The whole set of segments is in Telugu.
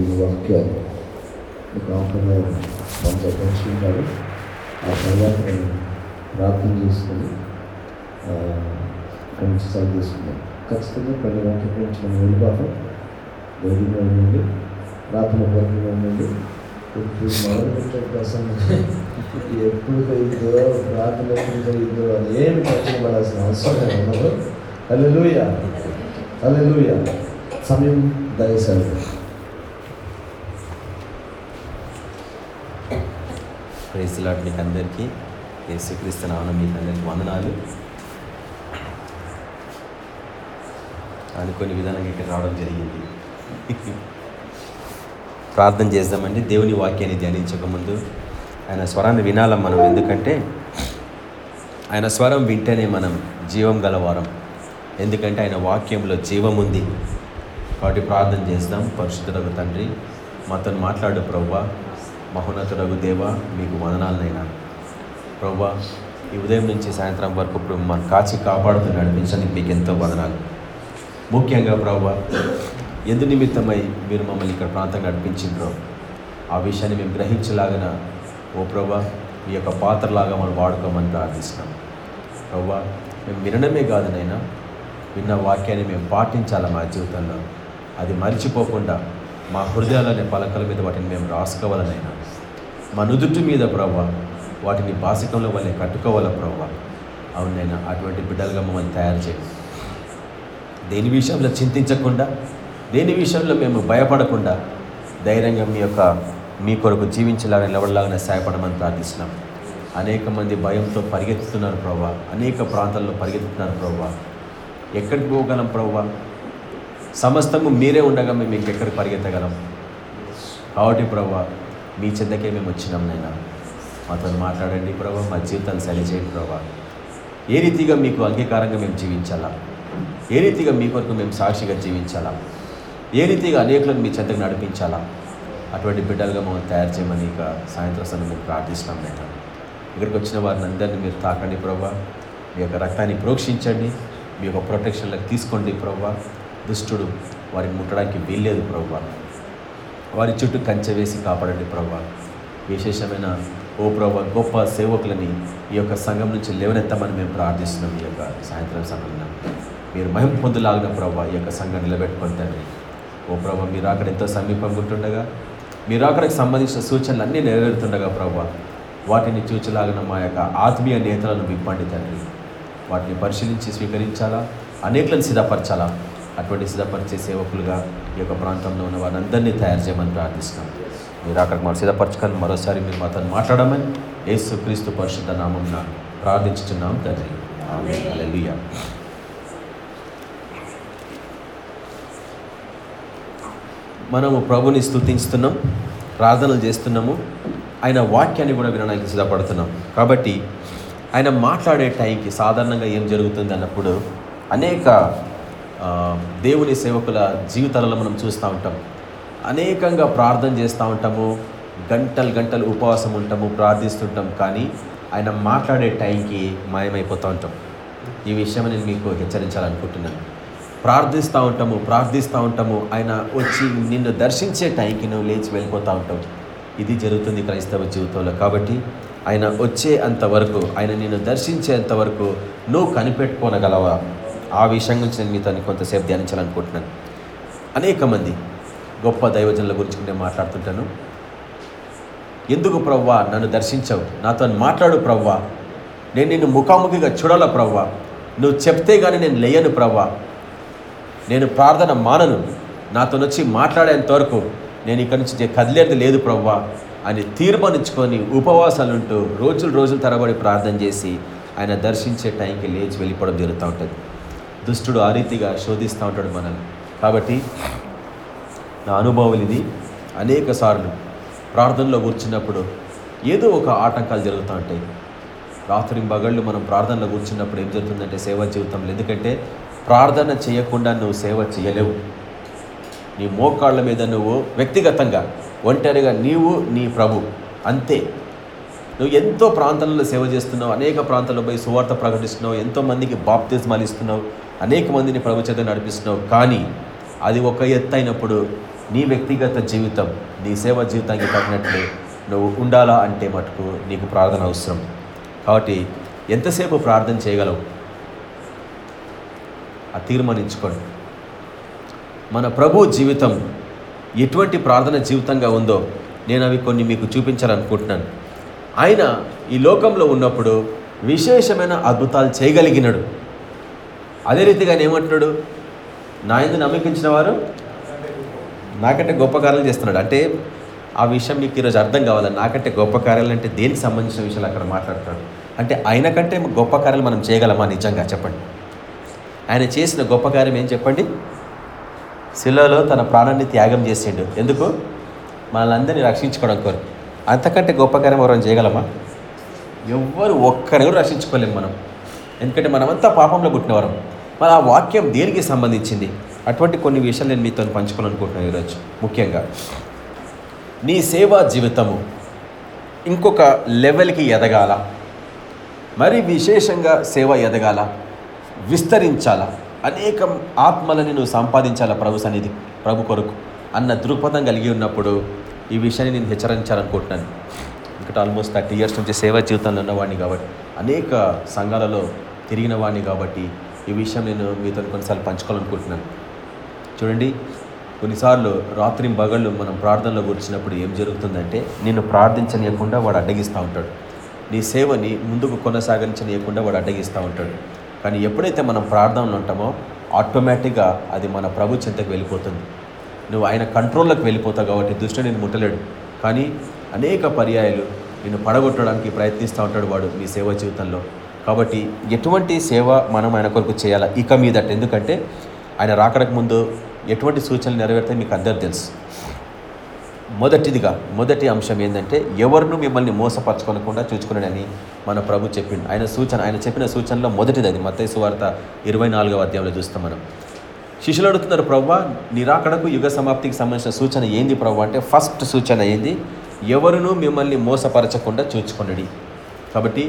ఈ వాక్యాలు ఒక ఆఫ్లో మనతో పంచుకుంటారు ఆ తర్వాత నేను ప్రార్థన చేసుకుని ఆ, ఇక్కడి నుంచి సెలవు తీసుకున్నాం ఖచ్చితంగా పది వాక్యం గురించి మనం భాగం వేదికలో ఉండండి. ప్రార్థన వర్గంలో ఉండండి. ఇప్పుడు మొదలుపెట్టే ప్రసంగం ఎప్పుడు కలిగిందో ప్రార్థన ఎప్పుడు కలిగిందో అది ఏం కష్టపడాల్సిన అవసరం ఉండదు అల్లెలుయ అల్లెలుయ సమయం దయచేసి ప్రైజ్ మీకు అందరికీ యేసుక్రీస్తు నామన మీకు అందరికీ వందనాలు. అనుకోని విధానంగా ఇక్కడ రావడం జరిగింది. ప్రార్థన చేద్దామండి. దేవుని వాక్యాన్ని ధ్యానించకముందు ఆయన స్వరాన్ని వినాల మనం? ఎందుకంటే ఆయన స్వరం వింటేనే మనం జీవం గలవారం. ఎందుకంటే ఆయన వాక్యంలో జీవం ఉంది. కాబట్టి ప్రార్థన చేద్దాం. పరిశుద్ధుడగు తండ్రి మాతో మాట్లాడు ప్రవ్వా. మహోన్నతుడగు దేవ మీకు వదనాలనైనా. ప్రభా ఈ ఉదయం నుంచి సాయంత్రం వరకు ఇప్పుడు మన కాచి కాపాడుతూ నడిపించడానికి మీకు ఎంతో వదనాలు. ముఖ్యంగా ప్రవ్వా ఎందు నిమిత్తమై మీరు మమ్మల్ని ఇక్కడ ప్రాంతం నడిపించిండ్రో ఆ విషయాన్ని మేము గ్రహించలాగిన ఓ ప్రభా మీ యొక్క పాత్రలాగా మనం వాడుకోమని ప్రార్థిస్తున్నాం. ప్రభా మేము వినడమే కాదునైనా విన్న వాక్యాన్ని మేము పాటించాలి మా జీవితంలో? అది మర్చిపోకుండా మా హృదయాలనే పలకల మీద వాటిని మేము రాసుకోవాలనైనా. మా నుదుటి మీద ప్రవ్వా వాటిని బాసికంలో వాళ్ళని కట్టుకోవాలా ప్రవ్వా? అవునైనా అటువంటి బిడ్డలుగా మమ్మల్ని తయారు చేయండి దేని విషయంలో చింతించకుండా దేని విషయంలో మేము భయపడకుండా ధైర్యంగా మీ యొక్క మీ కొరకు జీవించలాగా నిలబడలాగానే సహాయపడమని ప్రార్థిస్తున్నాం. అనేక మంది భయంతో పరిగెత్తుతున్నారు ప్రవ్వా. అనేక ప్రాంతాల్లో పరిగెత్తుతున్నారు ప్రవ్వా. ఎక్కడికి పోగలం ప్రవ్వా? సమస్తము మీరే ఉండగా మేము ఇంకెక్కడికి పరిగెత్తగలం? కాబట్టి ప్రవ్వా మీ చెందకే మేము వచ్చినాం నైనా మాతో మాట్లాడండి ప్రభా మా జీవితాలు సరి చేయండి ప్రభా. ఏ రీతిగా మీకు అంగీకారంగా మేము జీవించాలా? ఏ రీతిగా మీ కొరకు మేము సాక్షిగా జీవించాలా? ఏ రీతిగా అనేకులను మీ చెంతకు నడిపించాలా? అటువంటి బిడ్డలుగా మమ్మల్ని తయారు చేయమని ఇక సాయంత్రం సమయం మేము ప్రార్థిస్తున్నాం నేను ఇక్కడికి వచ్చిన వారిని అందరినీ మీరు తాకండి ప్రభా. మీ యొక్క రక్తాన్ని ప్రోక్షించండి. మీ యొక్క ప్రొటెక్షన్లకు తీసుకోండి ప్రభా. దుష్టుడు వారిని ముట్టడానికి వీల్లేదు ప్రభా. వారి చుట్టూ కంచె వేసి కాపాడండి ప్రభా విశేషమైన ఓ ప్రభా గొప్ప సేవకులని ఈ యొక్క సంఘం నుంచి లేవనెత్తామని మేము ప్రార్థిస్తున్నాం ఈ యొక్క సాయంత్రం సమయంలో. మీరు మహిమ పొందులాగిన ప్రభా ఈ యొక్క సంఘం నిలబెట్టుకొని తండ్రి. ఓ ప్రభా మీరు అక్కడ ఎంతో సమీపంగా ఉంటుండగా మీరు అక్కడికి సంబంధించిన సూచనలు అన్నీ నెరవేరుతుండగా ప్రభా వాటిని చూచలాగిన మా యొక్క ఆత్మీయ నేతలను విప్పండి తండ్రి. వాటిని పరిశీలించి స్వీకరించాలా? అనేకులను సిద్ధపరచాలా? అటువంటి సిద్ధపరిచే సేవకులుగా ఈ యొక్క ప్రాంతంలో ఉన్న వారందరినీ తయారు చేయమని ప్రార్థిస్తాం. మీరు అక్కడికి మనం సిద్ధపరచుకొని మరోసారి మీరు మాతో మాట్లాడమని యేసు క్రీస్తు పరిశుద్ధ నామం ప్రార్థించుతున్నాం తండ్రి. హల్లెలూయా. మనము ప్రభుని స్థుతించుతున్నాం ప్రార్థనలు చేస్తున్నాము ఆయన వాక్యాన్ని కూడా వినడానికి సిద్ధపడుతున్నాం. కాబట్టి ఆయన మాట్లాడే టైంకి సాధారణంగా ఏం జరుగుతుంది అన్నప్పుడు అనేక దేవుని సేవకుల జీవితాలలో మనం చూస్తూ ఉంటాం. అనేకంగా ప్రార్థన చేస్తూ ఉంటాము. గంటలు గంటలు ఉపవాసం ఉంటాము ప్రార్థిస్తుంటాం. కానీ ఆయన మాట్లాడే టైంకి మాయమైపోతూ ఉంటాం. ఈ విషయం నేను మీకు హెచ్చరించాలనుకుంటున్నాను. ప్రార్థిస్తూ ఉంటాము ప్రార్థిస్తూ ఉంటాము. ఆయన వచ్చి నిన్ను దర్శించే టైంకి నువ్వు లేచి వెళ్ళిపోతూ ఉంటావు. ఇది జరుగుతుంది క్రైస్తవ జీవితంలో కాబట్టి ఆయన వచ్చే అంతవరకు ఆయన నిన్ను దర్శించేంతవరకు నువ్వు కనిపెట్టుకోనగలవా? ఆ విషయం గురించి నేను మీతో కొంతసేపు ధ్యానించాలనుకుంటున్నాను. అనేక మంది గొప్ప దైవజనుల గురించి నేను మాట్లాడుతుంటాను. ఎందుకు ప్రవ్వా నన్ను దర్శించవు? నాతో మాట్లాడు ప్రవ్వా. నేను నిన్ను ముఖాముఖిగా చూడాల ప్రవ్వా. నువ్వు చెప్తే కానీ నేను లేయను ప్రవ్వా. నేను ప్రార్థన మానను. నాతో వచ్చి మాట్లాడేంత వరకు నేను ఇక్కడి నుంచి కదిలేది లేదు ప్రవ్వా అని తీర్మానించుకొని ఉపవాసాలుంటూ రోజులు రోజులు తరబడి ప్రార్థన చేసి ఆయన దర్శించే టైంకి లేచి వెళ్ళిపోవడం జరుగుతూ ఉంటుంది. దుష్టుడు ఆ రీతిగా శోధిస్తూ ఉంటాడు మనల్ని. కాబట్టి నా అనుభవం ఇది. అనేక సార్లు ప్రార్థనలో కూర్చున్నప్పుడు ఏదో ఒక ఆటంకాలు జరుగుతూ ఉంటాయి. రాత్రి బగళ్ళు మనం ప్రార్థనలో కూర్చున్నప్పుడు ఏం జరుగుతుందంటే సేవ జీవితంలో. ఎందుకంటే ప్రార్థన చేయకుండా నువ్వు సేవ చేయలేవు. నీ మోకాళ్ళ మీద నువ్వు వ్యక్తిగతంగా ఒంటరిగా నీవు నీ ప్రభు. అంతే. నువ్వు ఎంతో ప్రాంతాలలో సేవ చేస్తున్నావు అనేక ప్రాంతాల్లో పోయి సువార్త ప్రకటిస్తున్నావు ఎంతోమందికి బాప్తిజమాలు ఇస్తున్నావు. అనేక మందిని ప్రభు చేత నడిపిస్తున్నావు. కానీ అది ఒక ఎత్తు అయినప్పుడు నీ వ్యక్తిగత జీవితం నీ సేవ జీవితానికి తగినట్లు నువ్వు ఉండాలా అంటే మటుకు నీకు ప్రార్థన అవసరం. కాబట్టి ఎంతసేపు ప్రార్థన చేయగలవు? ఆ తీర్మానించుకోండి. మన ప్రభు జీవితం ఎటువంటి ప్రార్థన జీవితంగా ఉందో నేను అవి కొన్ని మీకు చూపించాలనుకుంటున్నాను. ఆయన ఈ లోకంలో ఉన్నప్పుడు విశేషమైన అద్భుతాలు చేయగలిగినాడు. అదే రీతిగా ఏమంటున్నాడు నా ఎందు నమ్మకించిన వారు నాకంటే గొప్ప కార్యాలు చేస్తున్నాడు. అంటే ఆ విషయం మీకు ఈరోజు అర్థం కావాలి నాకంటే గొప్ప కార్యాలు అంటే దేనికి సంబంధించిన విషయాలు అక్కడ మాట్లాడుతున్నాడు? అంటే ఆయన కంటే గొప్ప కార్యాలు మనం చేయగలమా నిజంగా చెప్పండి. ఆయన చేసిన గొప్ప కార్యం ఏం చెప్పండి? శిలలో తన ప్రాణాన్ని త్యాగం చేసిండు. ఎందుకు? మనల్ని రక్షించుకోవడం కోరు అంతకంటే గొప్ప కార్యం ఎవరైనా చేయగలమా? ఎవ్వరు ఒక్కరిని కూడా రక్షించుకోలేము మనం. ఎందుకంటే మనమంతా పాపంలో పుట్టినవరం. మరి ఆ వాక్యం దేనికి సంబంధించింది? అటువంటి కొన్ని విషయాలు నేను మీతో పంచుకోవాలనుకుంటున్నాను ఈరోజు ముఖ్యంగా. నీ సేవా జీవితము ఇంకొక లెవెల్కి ఎదగాల? మరి విశేషంగా సేవ ఎదగాల? విస్తరించాలా? అనేక ఆత్మలని నువ్వు సంపాదించాలా ప్రభు సన్నిధి ప్రభు కొరకు? అన్న దృక్పథం కలిగి ఉన్నప్పుడు ఈ విషయాన్ని నేను హెచ్చరించాలనుకుంటున్నాను. ఇంకా ఆల్మోస్ట్ థర్టీ ఇయర్స్ నుంచి సేవా జీవితంలో ఉన్నవాడిని కాబట్టి అనేక సంఘాలలో తిరిగిన వాడిని కాబట్టి ఈ విషయం నేను మీతో కొన్నిసార్లు పంచుకోవాలనుకుంటున్నాను. చూడండి కొన్నిసార్లు రాత్రి పగళ్ళు మనం ప్రార్థనలో కూర్చున్నప్పుడు ఏం జరుగుతుందంటే నిన్ను ప్రార్థించనీయకుండా వాడు అడ్డగిస్తూ ఉంటాడు. నీ సేవని ముందుకు కొనసాగించనీయకుండా వాడు అడ్డగిస్తూ ఉంటాడు. కానీ ఎప్పుడైతే మనం ప్రార్థనలో ఉంటామో ఆటోమేటిక్గా అది మన ప్రభు చింతకు వెళ్ళిపోతుంది. నువ్వు ఆయన కంట్రోల్లోకి వెళ్ళిపోతావు కాబట్టి దుష్టుడు నేను ముట్టలేడు. కానీ అనేక పర్యాయాలు నిన్ను పడగొట్టడానికి ప్రయత్నిస్తూ ఉంటాడు వాడు మీ సేవ జీవితంలో. కాబట్టి ఎటువంటి సేవ మనం ఆయన కొరకు చేయాలా? ఇక మీదట. ఎందుకంటే ఆయన రాకడకు ముందు ఎటువంటి సూచనలు నెరవేర్తాయి మీకు అందరు తెలుసు. మొదటిదిగా మొదటి అంశం ఏంటంటే ఎవరిను మిమ్మల్ని మోసపరచుకోనకుండా చూసుకున్నాడని మన ప్రభు చెప్పిండు. ఆయన సూచన ఆయన చెప్పిన సూచనలో మొదటిది అది. మత సువార్త ఇరవై నాలుగవ అధ్యాయంలో చూస్తాం మనం. శిష్యులు అడుగుతున్నారు ప్రవ్వ నిరాకడకు యుగ సమాప్తికి సంబంధించిన సూచన ఏంది ప్రవ్వ అంటే ఫస్ట్ సూచన ఏంది? ఎవరును మిమ్మల్ని మోసపరచకుండా చూచుకొనడి కాబట్టి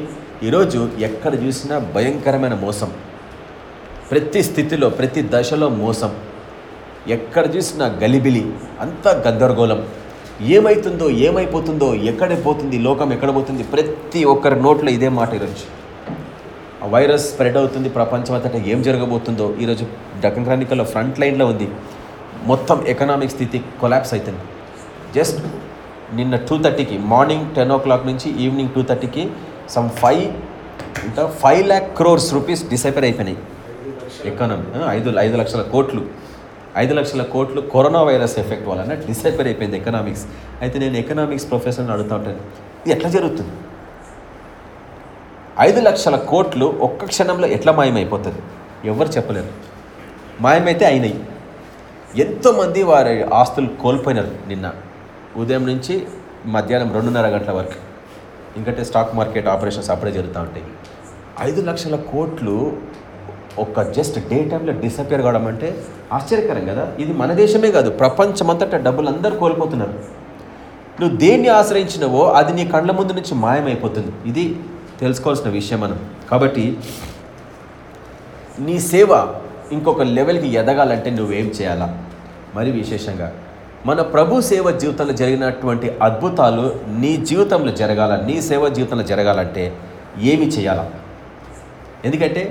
ఈరోజు ఎక్కడ చూసినా భయంకరమైన మోసం. ప్రతి స్థితిలో ప్రతి దశలో మోసం. ఎక్కడ చూసినా గలిబిలి అంతా గందరగోళం. ఏమవుతుందో ఏమైపోతుందో ఎక్కడ పోతుంది లోకం ఎక్కడ పోతుంది ప్రతి ఒక్కరి నోట్లో ఇదే మాట ఈరోజు. ఆ వైరస్ స్ప్రెడ్ అవుతుంది ప్రపంచం అంతటా ఏం జరగబోతుందో ఈరోజు డకన్ క్రానికల్లో ఫ్రంట్ లైన్లో ఉంది. మొత్తం ఎకనామిక్ స్థితి కొలాప్స్ అవుతుంది. జస్ట్ నిన్న టూ థర్టీకి మార్నింగ్ టెన్ ఓ క్లాక్ నుంచి ఈవినింగ్ టూ థర్టీకి సమ్ ఫైవ్ ఇంకా five lakh crores rupees disappear అయిపోయినాయి. ఎకానమీ ఐదు ఐదు లక్షల కోట్లు. ఐదు లక్షల కోట్లు కరోనా వైరస్ ఎఫెక్ట్ వలన డిసైపర్ అయిపోయింది ఎకనామిక్స్ అయితే నేను ఎకనామిక్స్ ప్రొఫెసర్ని అడుగుతా ఉంటాను. ఇది ఎట్లా జరుగుతుంది? ఐదు లక్షల కోట్లు ఒక్క క్షణంలో ఎట్లా మాయమైపోతుంది? ఎవరు చెప్పలేరు. మాయమైతే అయినాయి. ఎంతోమంది వారి ఆస్తులు కోల్పోయినారు నిన్న. ఉదయం నుంచి మధ్యాహ్నం రెండున్నర గంటల వరకు. ఇంకంటే స్టాక్ మార్కెట్ ఆపరేషన్స్ అప్పుడే జరుగుతూ ఉంటాయి. ఐదు లక్షల కోట్లు ఒక జస్ట్ డే టైంలో డిసపియర్ కావడం అంటే ఆశ్చర్యకరం కదా? ఇది మన దేశమే కాదు ప్రపంచమంతటా డబ్బులు అందరూ కోల్పోతున్నారు. నువ్వు దేన్ని ఆశ్రయించినవో అది నీ కళ్ళ ముందు నుంచి మాయమైపోతుంది. ఇది తెలుసుకోవాల్సిన విషయం మనం. కాబట్టి నీ సేవ ఇంకొక లెవెల్కి ఎదగాలంటే నువ్వేం చేయాలా? మరి విశేషంగా మన ప్రభు సేవ జీవితంలో జరిగినటువంటి అద్భుతాలు నీ జీవితంలో జరగాల నీ సేవ జీవితంలో జరగాలంటే ఏమి చేయాలా? ఎందుకంటే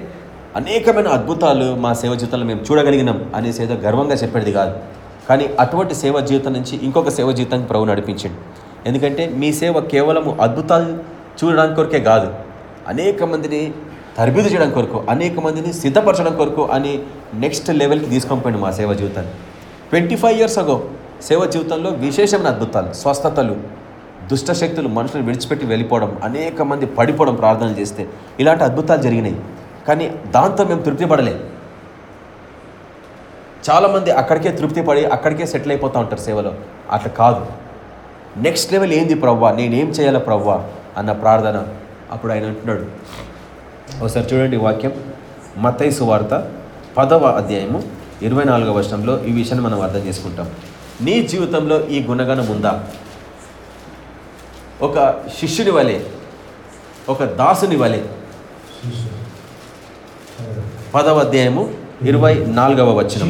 అనేకమైన అద్భుతాలు మా సేవ జీవితంలో మేము చూడగలిగినాం అనేసి ఏదో గర్వంగా చెప్పేది కాదు. కానీ అటువంటి సేవ జీవితం నుంచి ఇంకొక సేవ జీవితానికి ప్రభు నడిపించండి. ఎందుకంటే మీ సేవ కేవలము అద్భుతాలు చూడడానికి కొరకే కాదు. అనేక మందిని తరబిదు చేయడం కొరకు అనేక మందిని సిద్ధపరచడం కొరకు అని నెక్స్ట్ లెవెల్కి తీసుకొని పోయింది మా సేవ జీవితాన్ని. ట్వంటీ ఫైవ్ ఇయర్స్ అగో సేవ జీవితంలో విశేషమైన అద్భుతాలు స్వస్థతలు దుష్ట శక్తులు మనుషులను విడిచిపెట్టి వెళ్ళిపోవడం అనేక మంది పడిపోవడం ప్రార్థనలు చేస్తే ఇలాంటి అద్భుతాలు జరిగినాయి. కానీ దాంతో మేము తృప్తి పడలే. చాలామంది అక్కడికే తృప్తి పడి అక్కడికే సెటిల్ అయిపోతూ ఉంటారు సేవలో. అట్లా కాదు. నెక్స్ట్ లెవెల్ ఏంది ప్రవ్వా? నేనేం చేయాలా ప్రవ్వా? అన్న ప్రార్థన అప్పుడు ఆయన అంటున్నాడు. ఒకసారి చూడండి వాక్యం. మతైసు వార్త పదవ అధ్యాయము ఇరవై నాలుగవ వర్షంలో ఈ విషయాన్ని మనం అర్థం చేసుకుంటాం. నీ జీవితంలో ఈ గుణగణం ఉందా? ఒక శిష్యుని వలె ఒక దాసుని వలె. పదవ అధ్యాయము ఇరవై నాలుగవ వచనం.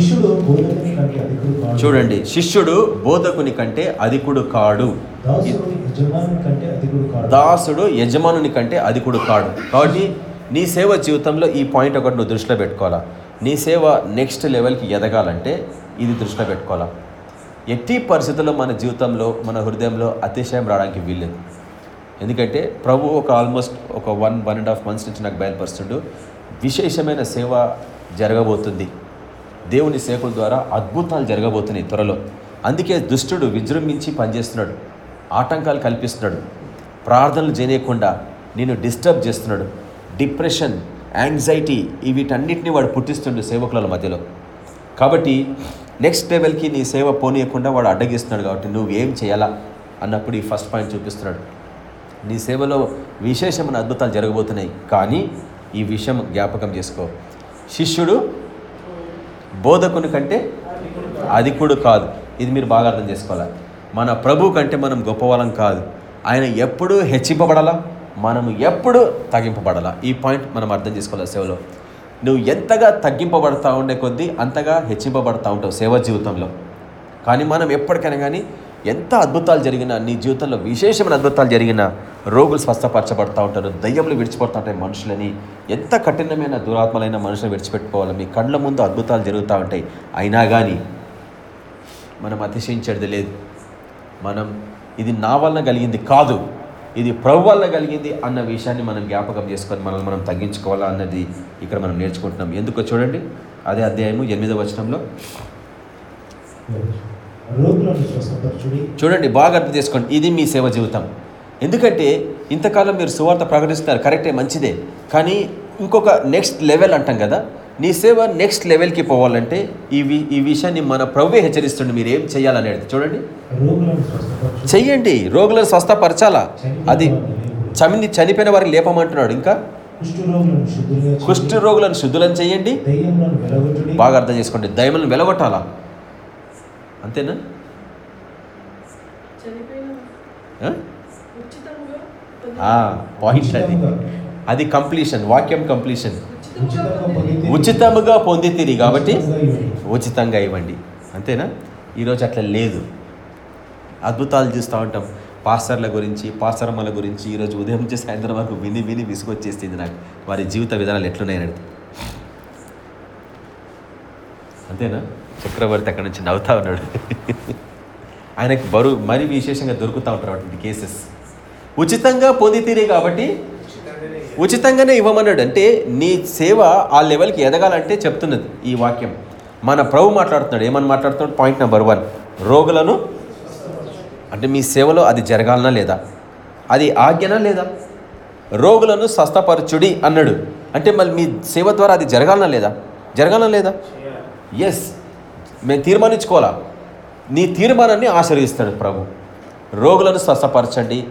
చూడండి శిష్యుడు బోధకుని కంటే అధికుడు కాడు. దాసుడు కంటే అధికుడు కాడు దాసుడు యజమానుని కంటే అధికుడు కాడు. కాబట్టి నీ సేవ జీవితంలో ఈ పాయింట్ ఒకటి నువ్వు దృష్టిలో పెట్టుకోవాలా? నీ సేవ నెక్స్ట్ లెవెల్కి ఎదగాలంటే ఇది దృష్టిలో పెట్టుకోవాలా? ఎట్టి పరిస్థితుల్లో మన జీవితంలో మన హృదయంలో అతిశయం రావడానికి వీల్లేదు. ఎందుకంటే ప్రభు ఒక ఆల్మోస్ట్ ఒక one one and half months నుంచి నాకు బయలుపరుస్తుండు. విశేషమైన సేవ జరగబోతుంది. దేవుని సేవకుల ద్వారా అద్భుతాలు జరగబోతున్నాయి త్వరలో. అందుకే దుష్టుడు విజృంభించి పనిచేస్తున్నాడు. ఆటంకాలు కల్పిస్తున్నాడు. ప్రార్థనలు చేయకుండా నేను డిస్టర్బ్ చేస్తున్నాడు. డిప్రెషన్ యాంగ్జైటీ వీటన్నిటిని వాడు పుట్టిస్తుండు సేవకుల మధ్యలో. కాబట్టి నెక్స్ట్ లెవెల్కి నీ సేవ పోనీయకుండా వాడు అడ్డగిస్తున్నాడు కాబట్టి నువ్వు ఏం చేయాలా? అన్నప్పుడు ఈ ఫస్ట్ పాయింట్ చూపిస్తున్నాడు. నీ సేవలో విశేషమైన అద్భుతాలు జరగబోతున్నాయి. కానీ ఈ విషయం జ్ఞాపకం చేసుకో. శిష్యుడు బోధకుని కంటే అధికుడు కాదు. ఇది మీరు బాగా అర్థం చేసుకోవాలి? మన ప్రభు కంటే మనం గొప్పవాళ్ళం కాదు. ఆయన ఎప్పుడు హెచ్చింపబడాలా? మనము ఎప్పుడు తగ్గింపబడాలా ఈ పాయింట్ మనం అర్థం చేసుకోవాలి సేవలో? నువ్వు ఎంతగా తగ్గింపబడతా ఉండే కొద్దీ అంతగా హెచ్చింపబడతా ఉంటావు సేవ జీవితంలో. కానీ మనం ఎప్పటికైనా కానీ ఎంత అద్భుతాలు జరిగినా నీ జీవితంలో విశేషమైన అద్భుతాలు జరిగినా రోగులు స్వస్థపరచబడతా ఉంటారు దయ్యములు విడిచిపడుతూ ఉంటాయి మనుషులని. ఎంత కఠినమైన దురాత్మలైన మనుషులను విడిచిపెట్టుకోవాలి మీ కళ్ళ ముందు అద్భుతాలు జరుగుతూ ఉంటాయి. అయినా కానీ మనం అతిశయించేది లేదు. మనం ఇది నా వలన కలిగింది కాదు. ఇది ప్రభు వల్ల కలిగింది అన్న విషయాన్ని మనం జ్ఞాపకం చేసుకొని మనల్ని మనం తగ్గించుకోవాలా అన్నది ఇక్కడ మనం నేర్చుకుంటున్నాం. ఎందుకో చూడండి అదే అధ్యాయము ఎనిమిదవ వచనంలో. చూడండి బాగా అర్థం చేసుకోండి. ఇది మీ సేవ జీవితం. ఎందుకంటే ఇంతకాలం మీరు సువార్త ప్రకటిస్తున్నారు. కరెక్టే మంచిదే. కానీ ఇంకొక నెక్స్ట్ లెవెల్ అంటాం కదా. నీ సేవ నెక్స్ట్ లెవెల్కి పోవాలంటే ఈ వి- ఈ విషయాన్ని మన ప్రభువే హెచ్చరిస్తుండే మీరు ఏం చేయాలనేది. చూడండి. చెయ్యండి. రోగులను స్వస్థపరచాలా? అది చమిని చనిపోయిన వారిని లేపమంటున్నాడు ఇంకా? కుష్టు రోగులను శుద్ధులను చేయండి బాగా అర్థం చేసుకోండి. దయములను వెలగొట్టాలా? అంతేనా? చనిపోయిన ఆ? ఉచితంగా ఆ, పాయింట్ అది. అది కంప్లీషన్ వాక్యం కంప్లీషన్ ఉచితముగా పొందితిరి కాబట్టి ఉచితంగా ఇవ్వండి. అంతేనా? ఈరోజు అట్లా లేదు. అద్భుతాలు చూస్తూ ఉంటాం. పాస్టర్ల గురించి పాస్టర్మల గురించి ఈరోజు ఉదయం నుంచి సాయంత్రం వరకు విని విని విసుగొచ్చేసింది నాకు. వారి జీవిత విధానాలు ఎట్లున్నాయని అంతేనా? చక్రవర్తి అక్కడ నుంచి నవ్వుతా ఉన్నాడు. ఆయనకి బరువు మరీ విశేషంగా దొరుకుతూ ఉంటారు అటువంటి కేసెస్. ఉచితంగా పొందితీరే కాబట్టి ఉచితంగానే ఇవ్వమన్నాడు అంటే నీ సేవ ఆ లెవెల్కి ఎదగాలంటే చెప్తున్నది ఈ వాక్యం. మన ప్రభు మాట్లాడుతున్నాడు. ఏమని మాట్లాడుతున్నాడు? పాయింట్ నెంబర్ వన్ రోగులను అంటే మీ సేవలో అది జరగాలనా లేదా? అది ఆజ్ఞనా లేదా? రోగులను స్వస్థపరచుడి అన్నాడు. అంటే మళ్ళీ మీ సేవ ద్వారా అది జరగాలనా లేదా? జరగాలనా లేదా? ఎస్ మేము తీర్మానించుకోవాలా? నీ తీర్మానాన్ని ఆశీర్వదిస్తాడు ప్రభు. రోగులను స్వస్థపరచండి.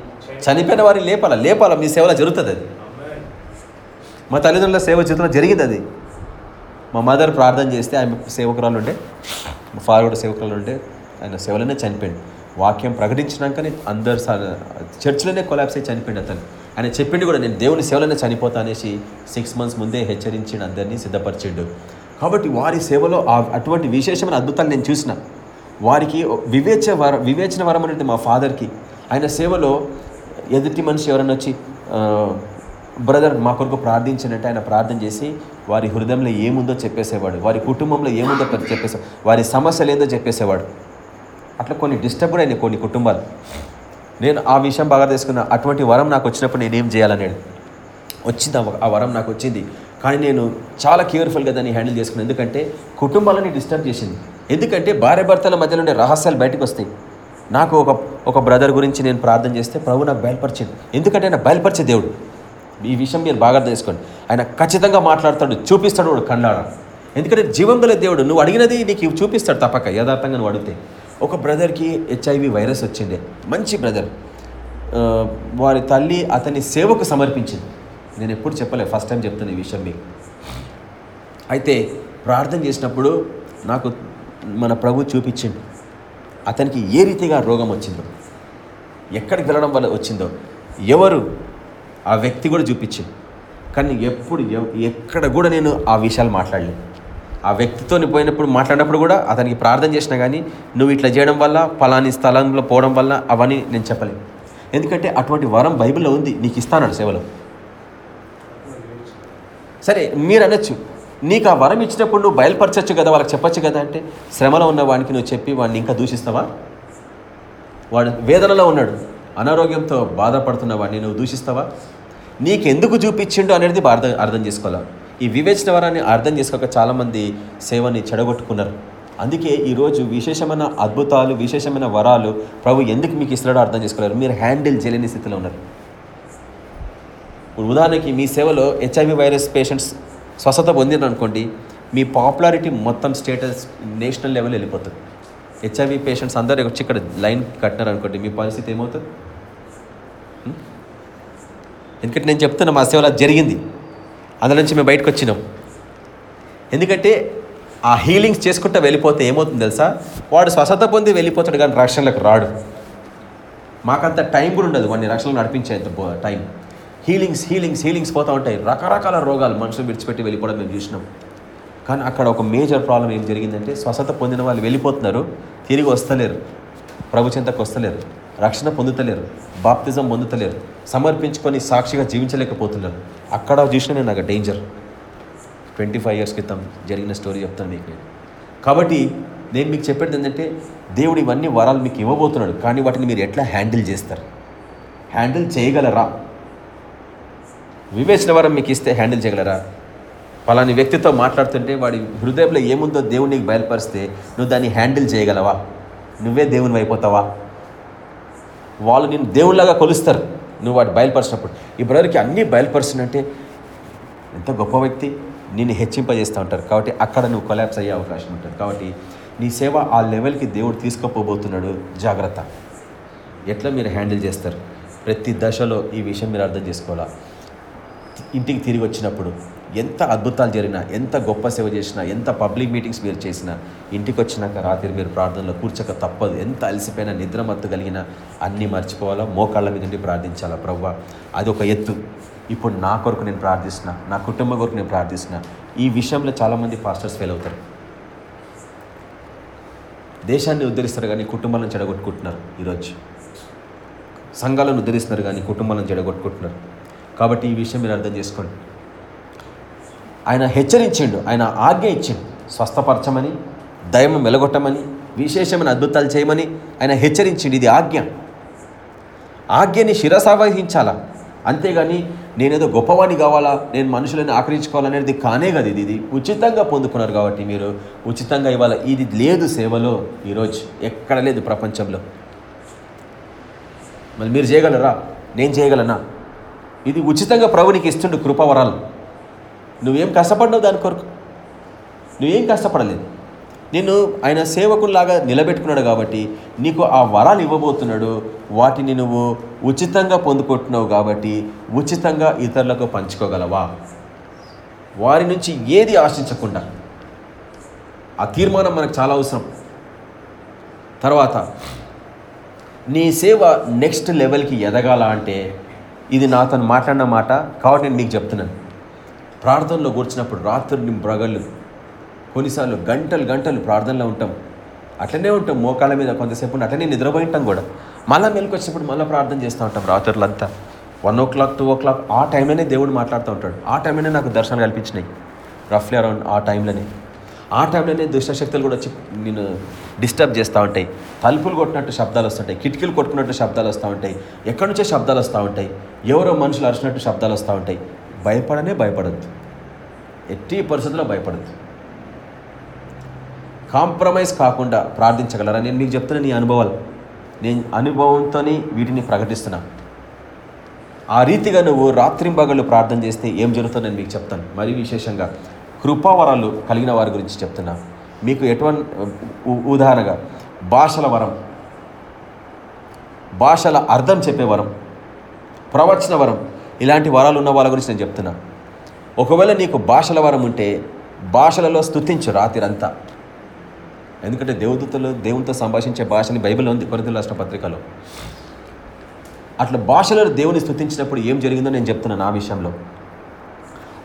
చనిపోయిన వారిని లేపాల? లేపాల? మీ సేవలో జరుగుతుంది అది. మా తల్లిదండ్రుల సేవ జీవితంలో జరిగింది అది. మా మదర్ ప్రార్థన చేస్తే ఆమె సేవకురాలు ఉండే మా ఫాదర్ కూడా సేవకురాలు ఉండే ఆయన సేవలోనే చనిపోయింది వాక్యం ప్రకటించినాకనే అందరు స- చర్చిలోనే కొలాబ్స్ అయి చనిపోయింది అతను. ఆయన చెప్పిండు కూడా నేను దేవుని సేవలోనే చనిపోతా అనేసి సిక్స్ మంత్స్ ముందే హెచ్చరించిండు అందరినీ సిద్ధపరిచిండు. కాబట్టి వారి సేవలో అటువంటి విశేషమైన అద్భుతాలు నేను చూసిన. వారికి వివేచ వర వివేచన వరం అనేది మా ఫాదర్కి. ఆయన సేవలో ఎదుటి మనిషి ఎవరైనా వచ్చి బ్రదర్ మా కొరకు ప్రార్థించినట్టు ఆయన ప్రార్థన చేసి వారి హృదయంలో ఏముందో చెప్పేసేవాడు వారి కుటుంబంలో ఏముందో చెప్పేసే వారి సమస్యలు ఏందో చెప్పేసేవాడు. అట్లా కొన్ని డిస్టర్బ్ అయినాయి కొన్ని కుటుంబాలు. నేను ఆ విషయం బాగా తెలుసుకున్నా అటువంటి వరం నాకు వచ్చినప్పుడు నేనేం చేయాలనేది. వచ్చింది ఆ ఆ వరం నాకు వచ్చింది. కానీ నేను చాలా కేర్ఫుల్గా దాన్ని హ్యాండిల్ చేసుకున్నాను. ఎందుకంటే కుటుంబాలని డిస్టర్బ్ చేసింది. ఎందుకంటే భార్య భర్తల మధ్యలో ఉండే రహస్యాలు బయటకు వస్తాయి. నాకు ఒక ఒక బ్రదర్ గురించి నేను ప్రార్థన చేస్తే ప్రభు నాకు బయలుపరిచింది ఎందుకంటే ఆయన బయలుపరిచే దేవుడు. ఈ విషయం మీరు బాగా అర్థం చేసుకోండి. ఆయన ఖచ్చితంగా మాట్లాడతాడు చూపిస్తాడు వాడు కన్నాడ ఎందుకంటే జీవం గల దేవుడు నువ్వు అడిగినది నీకు చూపిస్తాడు తప్పక యథార్థంగా నువ్వు అడిగితే. ఒక బ్రదర్కి హెచ్ఐవి వైరస్ వచ్చిండే మంచి బ్రదర్. వారి తల్లి అతని సేవకు సమర్పించింది. నేను ఎప్పుడు చెప్పలేదు ఫస్ట్ టైం చెప్తాను ఈ విషయం మీకు. అయితే ప్రార్థన చేసినప్పుడు నాకు మన ప్రభు చూపించింది అతనికి ఏ రీతిగా రోగం వచ్చిందో ఎక్కడికి వెళ్ళడం వల్ల వచ్చిందో ఎవరు ఆ వ్యక్తి కూడా చూపించింది. కానీ ఎప్పుడు ఎవ్- ఎక్కడ కూడా నేను ఆ విషయాలు మాట్లాడలేదు. ఆ వ్యక్తితో పోయినప్పుడు మాట్లాడినప్పుడు కూడా అతనికి ప్రార్థన చేసినా కానీ నువ్వు ఇట్లా చేయడం వల్ల ఫలాని స్థలంలో పోవడం వల్ల అవన్నీ నేను చెప్పలేను ఎందుకంటే అటువంటి వరం బైబిల్లో ఉంది నీకు ఇస్తాను సేవలో. సరే మీరు అనొచ్చు. నీకు ఆ వరం ఇచ్చినప్పుడు నువ్వు బయలుపరచచ్చు కదా వాళ్ళకి చెప్పొచ్చు కదా అంటే శ్రమలో ఉన్న వాడికి నువ్వు చెప్పి వాడిని ఇంకా దూషిస్తావా? వాడు వేదనలో ఉన్నాడు. అనారోగ్యంతో బాధపడుతున్న వాడిని నువ్వు దూషిస్తావా? నీకెందుకు చూపించిండు అనేది అర్థం అర్థం చేసుకోవాలి. ఈ వివేచన వరాన్ని అర్థం చేసుకోక చాలామంది సేవని చెడగొట్టుకున్నారు. అందుకే ఈరోజు విశేషమైన అద్భుతాలు విశేషమైన వరాలు ప్రభు ఎందుకు మీకు ఇస్తున్నాడో అర్థం చేసుకోలేరు. మీరు హ్యాండిల్ చేయలేని స్థితిలో ఉన్నారు. ఇప్పుడు ఉదాహరణకి మీ సేవలో హెచ్ఐవి వైరస్ పేషెంట్స్ స్వస్థత పొందిన అనుకోండి మీ పాపులారిటీ మొత్తం స్టేటస్ నేషనల్ లెవెల్ వెళ్ళిపోతుంది. హెచ్ఐవి పేషెంట్స్ అందరూ వచ్చి ఇక్కడ లైన్ కట్టినారు అనుకోండి మీ పరిస్థితి ఏమవుతుంది? ఎందుకంటే నేను చెప్తున్నా మా సేవలో జరిగింది. అందులో నుంచి మేము బయటకు వచ్చినాం. ఎందుకంటే ఆ హీలింగ్స్ చేసుకుంటూ వెళ్ళిపోతే ఏమవుతుంది తెలుసా? వాడు స్వస్థత పొంది వెళ్ళిపోతాడు కానీ రక్షణలకు రాడు. మాకంత టైం కూడా ఉండదు వాడిని రక్షణలు నడిపించేంత టైం. హీలింగ్స్ హీలింగ్స్ హీలింగ్స్ పోతూ ఉంటాయి. రకరకాల రోగాలు మనుషులు విడిచిపెట్టి వెళ్ళిపోవడం మేము చూసినాం. కానీ అక్కడ ఒక మేజర్ ప్రాబ్లం ఏం జరిగిందంటే స్వస్థత పొందిన వాళ్ళు వెళ్ళిపోతున్నారు తిరిగి వస్తలేరు. ప్రభు చింతకు వస్తలేరు. రక్షణ పొందుతలేరు బాప్తిజం పొందుతలేరు సమర్పించుకొని సాక్షిగా జీవించలేకపోతున్నారు. అక్కడ చూసిన నేను నాకు డేంజర్ ట్వంటీ ఫైవ్ ఇయర్స్ క్రితం జరిగిన స్టోరీ చెప్తాను మీకు నేను. కాబట్టి నేను మీకు చెప్పేది ఏంటంటే దేవుడు ఇవన్నీ వరాలు మీకు ఇవ్వబోతున్నాడు కానీ వాటిని మీరు ఎట్లా హ్యాండిల్ చేస్తారు? హ్యాండిల్ చేయగలరా? వివేచన వరం మీకు ఇస్తే హ్యాండిల్ చేయగలరా? పలాని వ్యక్తితో మాట్లాడుతుంటే వాడి హృదయంలో ఏముందో దేవుడు నీకు బయలుపరిస్తే నువ్వు దాన్ని హ్యాండిల్ చేయగలవా? నువ్వే దేవుని అయిపోతావా వాళ్ళు నేను దేవుళ్ళగా కొలుస్తారు. నువ్వు వాటి బయలుపరిచినప్పుడు. ఇప్పటివరకు అన్నీ బయలుపరిచినంటే ఎంత గొప్ప వ్యక్తి నిన్ను హెచ్చింపజేస్తూ ఉంటారు. కాబట్టి అక్కడ నువ్వు కొలాప్స్ అయ్యే అవకాశం ఉంటుంది. కాబట్టి నీ సేవ ఆ లెవెల్కి దేవుడు తీసుకుపోబోతున్నాడు. జాగ్రత్త. ఎట్లా మీరు హ్యాండిల్ చేస్తారు? ప్రతి దశలో ఈ విషయం మీరు అర్థం చేసుకోవాలా? ఇంటికి తిరిగి వచ్చినప్పుడు ఎంత అద్భుతాలు జరిగినా ఎంత గొప్ప సేవ చేసినా ఎంత పబ్లిక్ మీటింగ్స్ మీరు చేసినా ఇంటికి వచ్చినాక రాత్రి మీరు ప్రార్థనలో కూర్చక తప్పదు. ఎంత అలసిపోయినా నిద్రమత్తు కలిగినా అన్నీ మర్చిపోవాలా? మోకాళ్ళ మీద నుండి ప్రార్థించాలా? ప్రవ్వా అది ఒక ఎత్తు. ఇప్పుడు నా కొరకు నేను ప్రార్థిస్తున్నా నా కుటుంబం కొరకు నేను ప్రార్థిస్తున్నా ఈ విషయంలో చాలామంది పాస్టర్స్ ఫెయిల్ అవుతారు. దేశాన్ని ఉద్ధరిస్తారు కానీ కుటుంబాలను చెడగొట్టుకుంటున్నారు ఈరోజు. సంఘాలను ఉద్ధరిస్తున్నారు కానీ కుటుంబాలను చెడగొట్టుకుంటున్నారు. కాబట్టి ఈ విషయం మీరు అర్థం చేసుకోండి. ఆయన హెచ్చరించిండు ఆయన ఆజ్ఞ ఇచ్చిండు. స్వస్థపరచమని దయము వెలగొట్టమని విశేషమైన అద్భుతాలు చేయమని ఆయన హెచ్చరించిండు. ఇది ఆజ్ఞ. ఆజ్ఞని శిరసావహించాలా? అంతేగాని నేనేదో గొప్పవాణి కావాలా? నేను మనుషులను ఆక్రమించుకోవాలనేది కానే కదా ఇది. ఇది ఉచితంగా పొందుకున్నారు కాబట్టి మీరు ఉచితంగా ఇవ్వాలి ఇది లేదు సేవలో ఈరోజు. ఎక్కడ లేదు ప్రపంచంలో. మరి మీరు చేయగలరా? నేను చేయగలనా? ఇది ఉచితంగా ప్రభునికి ఇస్తుండు కృపవరాలు. నువ్వేం కష్టపడినావు దాని కొరకు? నువ్వేం కష్టపడలేదు? నిన్ను ఆయన సేవకుల్లాగా నిలబెట్టుకున్నాడు కాబట్టి నీకు ఆ వరాలు ఇవ్వబోతున్నాడు. వాటిని నువ్వు ఉచితంగా పొందుకుంటున్నావు కాబట్టి ఉచితంగా ఇతరులకు పంచుకోగలవా? వారి నుంచి ఏది ఆశించకుండా. ఆ తీర్మానం మనకు చాలా అవసరం. తర్వాత నీ సేవ నెక్స్ట్ లెవెల్కి ఎదగాల అంటే ఇది నాతో మాట్లాడిన మాట కాబట్టి నేను మీకు చెప్తున్నాను. ప్రార్థనలో కూర్చున్నప్పుడు రాత్రి బ్రగళ్ళు. కొన్నిసార్లు గంటలు గంటలు ప్రార్థనలో ఉంటాం. అట్లనే ఉంటాం. మోకాళ్ళ మీద కొంతసేపు అట్లనే నిద్రపోయి ఉంటాం కూడా. మళ్ళీ మెలకు వచ్చినప్పుడు మళ్ళీ ప్రార్థన చేస్తూ ఉంటాం రాత్రులంతా. One o'clock two o'clock ఆ టైంలోనే దేవుడు మాట్లాడుతూ ఉంటాడు. ఆ టైంలోనే నాకు దర్శనాలు కల్పించినాయి. రఫ్లీ అరౌండ్ ఆ టైంలోనే. ఆ టైంలోనే దుష్టశక్తులు కూడా వచ్చి నేను డిస్టర్బ్ చేస్తూ ఉంటాయి. తలుపులు కొట్టినట్టు శబ్దాలు వస్తుంటాయి కిటికీలు కొట్టుకున్నట్టు శబ్దాలు వస్తూ ఉంటాయి. ఎక్కడి నుంచో శబ్దాలు వస్తూ ఉంటాయి. ఎవరో మనుషులు అరిచినట్టు శబ్దాలు వస్తూ ఉంటాయి. భయపడనే భయపడద్దు. ఎట్టి పరిస్థితుల్లో భయపడద్దు. కాంప్రమైజ్ కాకుండా ప్రార్థించగలరా? నేను మీకు చెప్తున్న నీ అనుభవాలు. నేను అనుభవంతోనే వీటిని ప్రకటిస్తున్నా. ఆ రీతిగా నువ్వు రాత్రింబగళ్ళు ప్రార్థన చేస్తే ఏం జరుగుతుందో నేను మీకు చెప్తాను. మరి విశేషంగా కృపావరాలు కలిగిన వారి గురించి చెప్తున్నా. మీకు ఎటువంటి ఉదాహరణగా భాషల వరం భాషల అర్థం చెప్పే వరం ప్రవచన వరం ఇలాంటి వరాలు ఉన్న వాళ్ళ గురించి నేను చెప్తున్నా. ఒకవేళ నీకు భాషల వరం ఉంటే భాషలలో స్థుతించు రాత్రంతా. ఎందుకంటే దేవదూతలు దేవునితో సంభాషించే భాషని బైబిల్ ఉంది కొరతలు రాష్ట్ర పత్రికలో. అట్లా భాషలలో దేవుని స్థుతించినప్పుడు ఏం జరిగిందో నేను చెప్తున్నాను నా విషయంలో.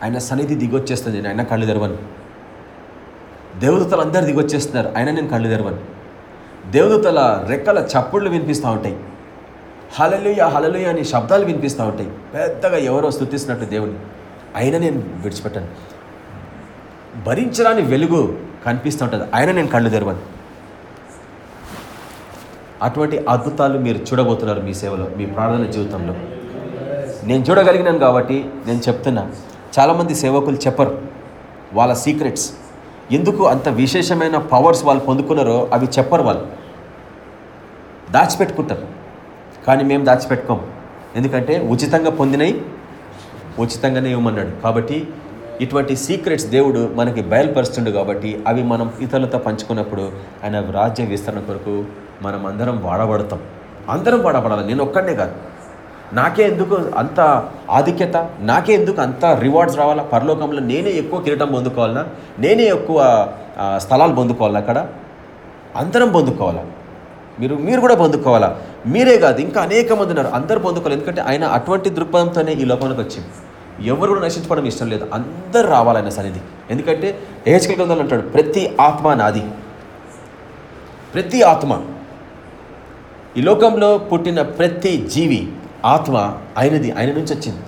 ఆయన సన్నిధి దిగొచ్చేస్తుంది ఆయన కళ్ళు తెరవను. దేవదూతలు అందరు దిగొచ్చేస్తున్నారు ఆయన నేను కళ్ళు తెరవను. దేవదూతల రెక్కల చప్పుళ్ళు వినిపిస్తూ ఉంటాయి. హలలుయ హలలుయ అనే శబ్దాలు వినిపిస్తూ ఉంటాయి. పెద్దగా ఎవరో స్థుతిస్తున్నట్టు దేవుని. అయినా నేను విడిచిపెట్టాను. భరించరాని వెలుగు కనిపిస్తూ ఉంటుంది. అయినా నేను కళ్ళు తెరవను. అటువంటి అద్భుతాలు మీరు చూడబోతున్నారు మీ సేవలో మీ ప్రార్థన జీవితంలో. నేను చూడగలిగినాను కాబట్టి నేను చెప్తున్నా. చాలామంది సేవకులు చెప్పరు వాళ్ళ సీక్రెట్స్. ఎందుకు అంత విశేషమైన పవర్స్ వాళ్ళు పొందుకున్నారో అవి చెప్పరు వాళ్ళు. దాచిపెట్టుకుంటారు. కానీ మేము దాచిపెట్టుకోం. ఎందుకంటే ఉచితంగా పొందినవి ఉచితంగానే ఇవ్వమన్నాడు. కాబట్టి ఇటువంటి సీక్రెట్స్ దేవుడు మనకి బయలుపరుస్తుండు కాబట్టి అవి మనం ఇతరులతో పంచుకున్నప్పుడు ఆయన రాజ్య విస్తరణ కొరకు మనం అందరం వాడబడతాం. అందరం వాడబడాలి. నేను ఒక్కడే కాదు. నాకే ఎందుకు అంత ఆధిక్యత? నాకే ఎందుకు అంత రివార్డ్స్ రావాలా? పరలోకంలో నేనే ఎక్కువ కిరీటం పొందుకోవాలన్నా నేనే ఎక్కువ స్థలాలు పొందుకోవాలన్నా అక్కడ? అందరం పొందుకోవాలా? మీరు మీరు కూడా పొందుకోవాలా? మీరే కాదు ఇంకా అనేక మంది ఉన్నారు. అందరు పొందుకోవాలి. ఎందుకంటే ఆయన అటువంటి దృక్పథంతోనే ఈ లోకానికి వచ్చింది. ఎవరు కూడా నశించుకోవడం ఇష్టం లేదు. అందరు రావాలన్న సన్నిధి. ఎందుకంటే ఏహెచ్కల్ గ్రంథాలు అంటాడు ప్రతి ఆత్మ నాది. ప్రతి ఆత్మ. ఈ లోకంలో పుట్టిన ప్రతి జీవి ఆత్మ ఆయనది. ఆయన నుంచి వచ్చింది.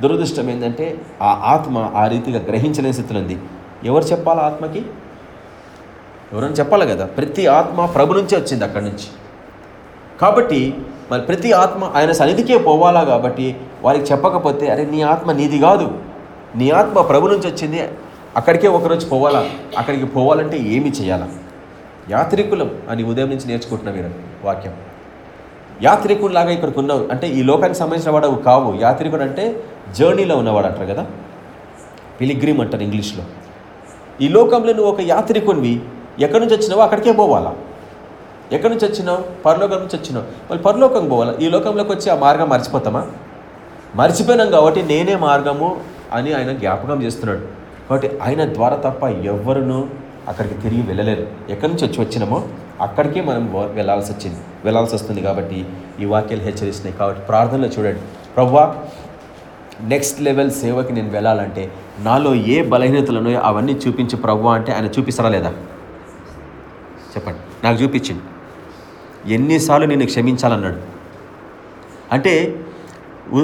దురదృష్టం ఏంటంటే ఆ ఆత్మ ఆ రీతిగా గ్రహించలేని స్థితిలో ఉంది. ఎవరు చెప్పాలి ఆత్మకి? ఎవరైనా చెప్పాలి కదా ప్రతి ఆత్మ ప్రభు నుంచే వచ్చింది అక్కడి నుంచి. కాబట్టి మరి ప్రతి ఆత్మ ఆయన సన్నిధికే పోవాలా కాబట్టి వారికి చెప్పకపోతే అరే నీ ఆత్మ నీది కాదు. నీ ఆత్మ ప్రభు నుంచి వచ్చింది అక్కడికే ఒకరోజు పోవాలా? అక్కడికి పోవాలంటే ఏమి చేయాలా? యాత్రికులం అని ఉదయం నుంచి నేర్చుకుంటున్నా మీరు వాక్యం. యాత్రికుడిలాగా ఇక్కడికి ఉన్నావు అంటే ఈ లోకానికి సంబంధించిన వాడు కావు. యాత్రికుడు అంటే జర్నీలో ఉన్నవాడు అంటారు కదా పిలిగ్రీమ్ అంటారు ఇంగ్లీష్లో. ఈ లోకంలో నువ్వు ఒక యాత్రికునివి ఎక్కడి నుంచి వచ్చినావో అక్కడికే పోవాలా? ఎక్కడి నుంచి వచ్చినావు? పరలోకం నుంచి వచ్చినావు. మళ్ళీ పరలోకం పోవాలా? ఈ లోకంలోకి వచ్చి ఆ మార్గం మర్చిపోతామా? మర్చిపోయినాం కాబట్టి నేనే మార్గము అని ఆయన జ్ఞాపకం చేస్తున్నాడు. కాబట్టి ఆయన ద్వారా తప్ప ఎవరునూ అక్కడికి తిరిగి వెళ్ళలేరు. ఎక్కడి నుంచి వచ్చి వచ్చినామో అక్కడికే మనం వెళ్ళాల్సి వచ్చింది. వెళ్ళాల్సి వస్తుంది కాబట్టి ఈ వాక్యాలు హెచ్చరిస్తున్నాయి. కాబట్టి ప్రార్థనలో చూడండి. ప్రవ్వా నెక్స్ట్ లెవెల్ సేవకి నేను వెళ్ళాలంటే నాలో ఏ బలహీనతలు ఉన్నాయో అవన్నీ చూపించి ప్రవ్వా అంటే ఆయన చూపిస్తారా లేదా? చెప్పండి. నాకు చూపించింది ఎన్నిసార్లు నేను క్షమించాలన్నాడు. అంటే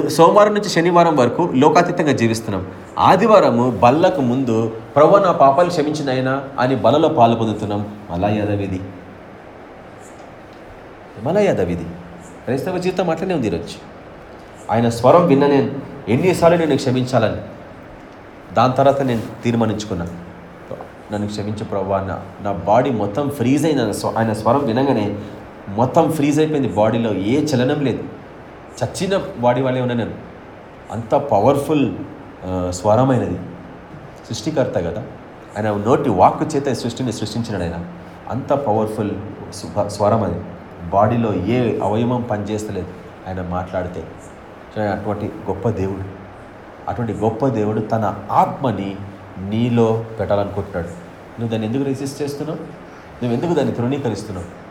సోమవారం నుంచి శనివారం వరకు లోకాతీతంగా జీవిస్తున్నాం. ఆదివారము బల్లకు ముందు ప్రభు నా పాపాలు క్షమించినయనా అని బలలో పాలు పొందుతున్నాం. మళ్ళా యథవిధి మళ్ళా యథవిధి క్రైస్తవ జీవితం అట్లనే ఉంది ఈరోజు. ఆయన స్వరం విన్న నేను ఎన్నిసార్లు నేను క్షమించాలని దాని తర్వాత నేను తీర్మానించుకున్నాను నన్ను క్షమించు ప్రభు అన్న నా బాడీ మొత్తం ఫ్రీజ్ అయింది. ఆయన స్వ- ఆయన స్వరం వినగానే మొత్తం ఫ్రీజ్ అయిపోయింది. బాడీలో ఏ చలనం లేదు. చచ్చిన బాడీ వాళ్ళే ఉన్నా నేను. అంత పవర్ఫుల్ స్వరమైనది. సృష్టికర్త కదా. ఆయన నోటి వాక్కు చేత సృష్టిని సృష్టించినాడు ఆయన. అంత పవర్ఫుల్ స్వ- స్వరం అది. బాడీలో ఏ అవయవం పనిచేస్తలేదు ఆయన మాట్లాడితే. అటువంటి గొప్ప దేవుడు. అటువంటి గొప్ప దేవుడు తన ఆత్మని నీలో పెట్టాలనుకుంటున్నాడు. నువ్వు దాన్ని ఎందుకు రెసిస్ట్ చేస్తున్నావు? నువ్వు ఎందుకు దాన్ని తృణీకరిస్తున్నావు?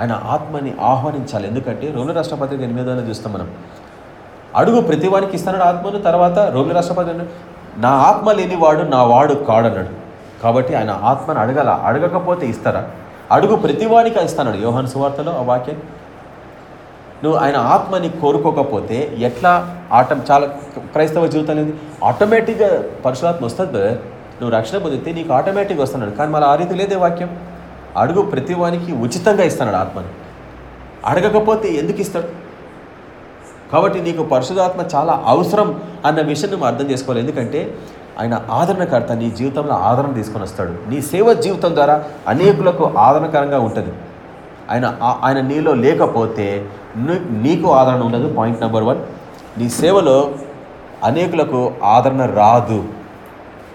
ఆయన ఆత్మని ఆహ్వానించాలి. ఎందుకంటే రోమిల రాష్ట్రపతి ఎనిమిదోనే చూస్తాం మనం. అడుగు ప్రతివానికి ఇస్తాడు ఆత్మను తర్వాత రోమిల రాష్ట్రపతి నా ఆత్మ లేనివాడు నా వాడు కాడన్నాడు. కాబట్టి ఆయన ఆత్మను అడగల. అడగకపోతే ఇస్తారా? అడుగు ప్రతివానికి ఇస్తాడు యోహాన్ సువార్తలో ఆ వాక్యం నువ్వు ఆయన ఆత్మని కోరుకోకపోతే ఎట్లా ఆటం చాలా క్రైస్తవ జీవితం ఏంది ఆటోమేటిక్గా పరశురాత్మ వస్తుంది బ్రదర్ నువ్వు రక్షణ పొందితే నీకు ఆటోమేటిక్గా వస్తున్నాడు. కానీ మళ్ళీ ఆ రీతి లేదే వాక్యం. అడుగు ప్రతివానికి ఉచితంగా ఇస్తున్నాడు ఆత్మని. అడగకపోతే ఎందుకు ఇస్తాడు? కాబట్టి నీకు పరిశుధాత్మ చాలా అవసరం అన్న విషయం నువ్వు అర్థం చేసుకోవాలి. ఎందుకంటే ఆయన ఆదరణకర్త నీ జీవితంలో ఆదరణ తీసుకొని వస్తాడు. నీ సేవ జీవితం ద్వారా అనేకులకు ఆదరణకరంగా ఉంటుంది. ఆయన ఆయన నీలో లేకపోతే నీకు ఆదరణ ఉండదు పాయింట్ నెంబర్ వన్ నీ సేవలో అనేకులకు ఆదరణ రాదు.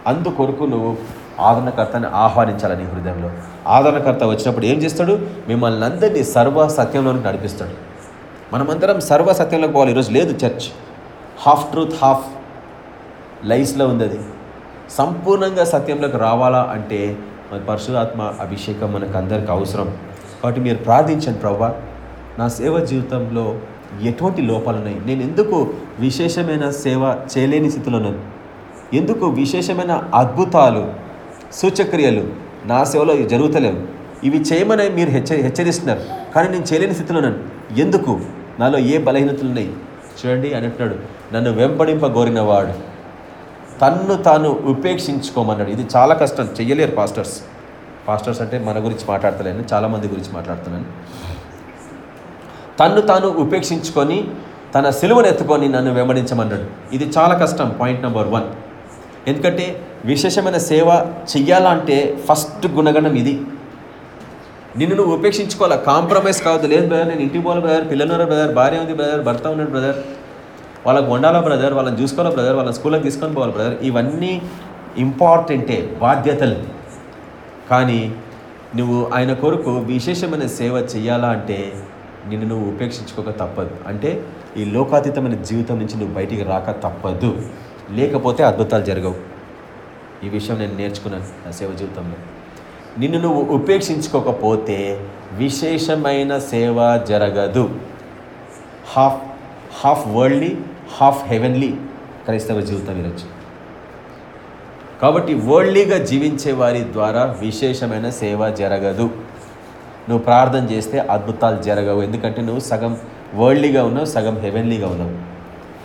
అందుకొరకు నువ్వు ఆదరణకర్తని ఆహ్వానించాలి నీ హృదయంలో. ఆదరణకర్త వచ్చినప్పుడు ఏం చేస్తాడు? మిమ్మల్ని అందరినీ సర్వ సత్యంలోనికి నడిపిస్తాడు. మనమందరం సర్వ సత్యంలోకి పోవాలి. ఈరోజు లేదు చర్చ్. హాఫ్ ట్రూత్ హాఫ్ లైఫ్లో ఉంది అది. సంపూర్ణంగా సత్యంలోకి రావాలా అంటే మరి పరిశుధాత్మ అభిషేకం మనకు అందరికి అవసరం. కాబట్టి మీరు ప్రార్థించండి ప్రభా. నా సేవ జీవితంలో ఎటువంటి లోపాలు ఉన్నాయి? నేను ఎందుకు విశేషమైన సేవ చేయలేని స్థితిలో ఉన్నాను? ఎందుకు విశేషమైన అద్భుతాలు సూచక్రియలు నా సేవలో ఇవి జరుగుతలేవు? ఇవి చేయమని మీరు హెచ్చ హెచ్చరిస్తున్నారు. కానీ నేను చేయలేని స్థితిలో ఉన్నాను. ఎందుకు? నాలో ఏ బలహీనతలు ఉన్నాయి? చూడండి అని అంటున్నాడు. నన్ను వెంపడింపగోరినవాడు తన్ను తాను ఉపేక్షించుకోమన్నాడు. ఇది చాలా కష్టం. చెయ్యలేరు పాస్టర్స్. పాస్టర్స్ అంటే మన గురించి మాట్లాడతలేను. చాలామంది గురించి మాట్లాడుతున్నాను. తన్ను తాను ఉపేక్షించుకొని తన సిలువను ఎత్తుకొని నన్ను వెంబడించమన్నాడు. ఇది చాలా కష్టం పాయింట్ నెంబర్ వన్ ఎందుకంటే విశేషమైన సేవ చెయ్యాలంటే ఫస్ట్ గుణగణం ఇది. నిన్ను నువ్వు ఉపేక్షించుకోవాలా? కాంప్రమైజ్ కావద్దు. లేదు బ్రదర్ నేను ఇంటికి పోవాలి బ్రదర్ పిల్లలు ఉన్నారు బ్రదర్ భార్య ఉంది బ్రదర్ భర్త ఉన్నాడు బ్రదర్ వాళ్ళకి వండాలా బ్రదర్ వాళ్ళని చూసుకోవాలా బ్రదర్ వాళ్ళని స్కూల్కి తీసుకొని పోవాలి బ్రదర్ ఇవన్నీ ఇంపార్టెంటే బాధ్యతలు. కానీ నువ్వు ఆయన కొరకు విశేషమైన సేవ చేయాలా అంటే నిన్ను నువ్వు ఉపేక్షించుకోక తప్పదు. అంటే ఈ లోకాతీతమైన జీవితం నుంచి నువ్వు బయటికి రాక తప్పదు. లేకపోతే అద్భుతాలు జరగవు. ఈ విషయం నేను నేర్చుకున్నాను నా సేవ జీవితంలో. నిన్ను నువ్వు ఉపేక్షించుకోకపోతే విశేషమైన సేవ జరగదు. Half half worldly half heavenly క్రైస్తవ జీవితం ఈరోజు. కాబట్టి వరల్డ్లీగా జీవించే వారి ద్వారా విశేషమైన సేవ జరగదు. నువ్వు ప్రార్థన చేస్తే అద్భుతాలు జరగవు. ఎందుకంటే నువ్వు సగం వరల్డ్లీగా ఉన్నావు సగం హెవెన్లీగా ఉన్నావు.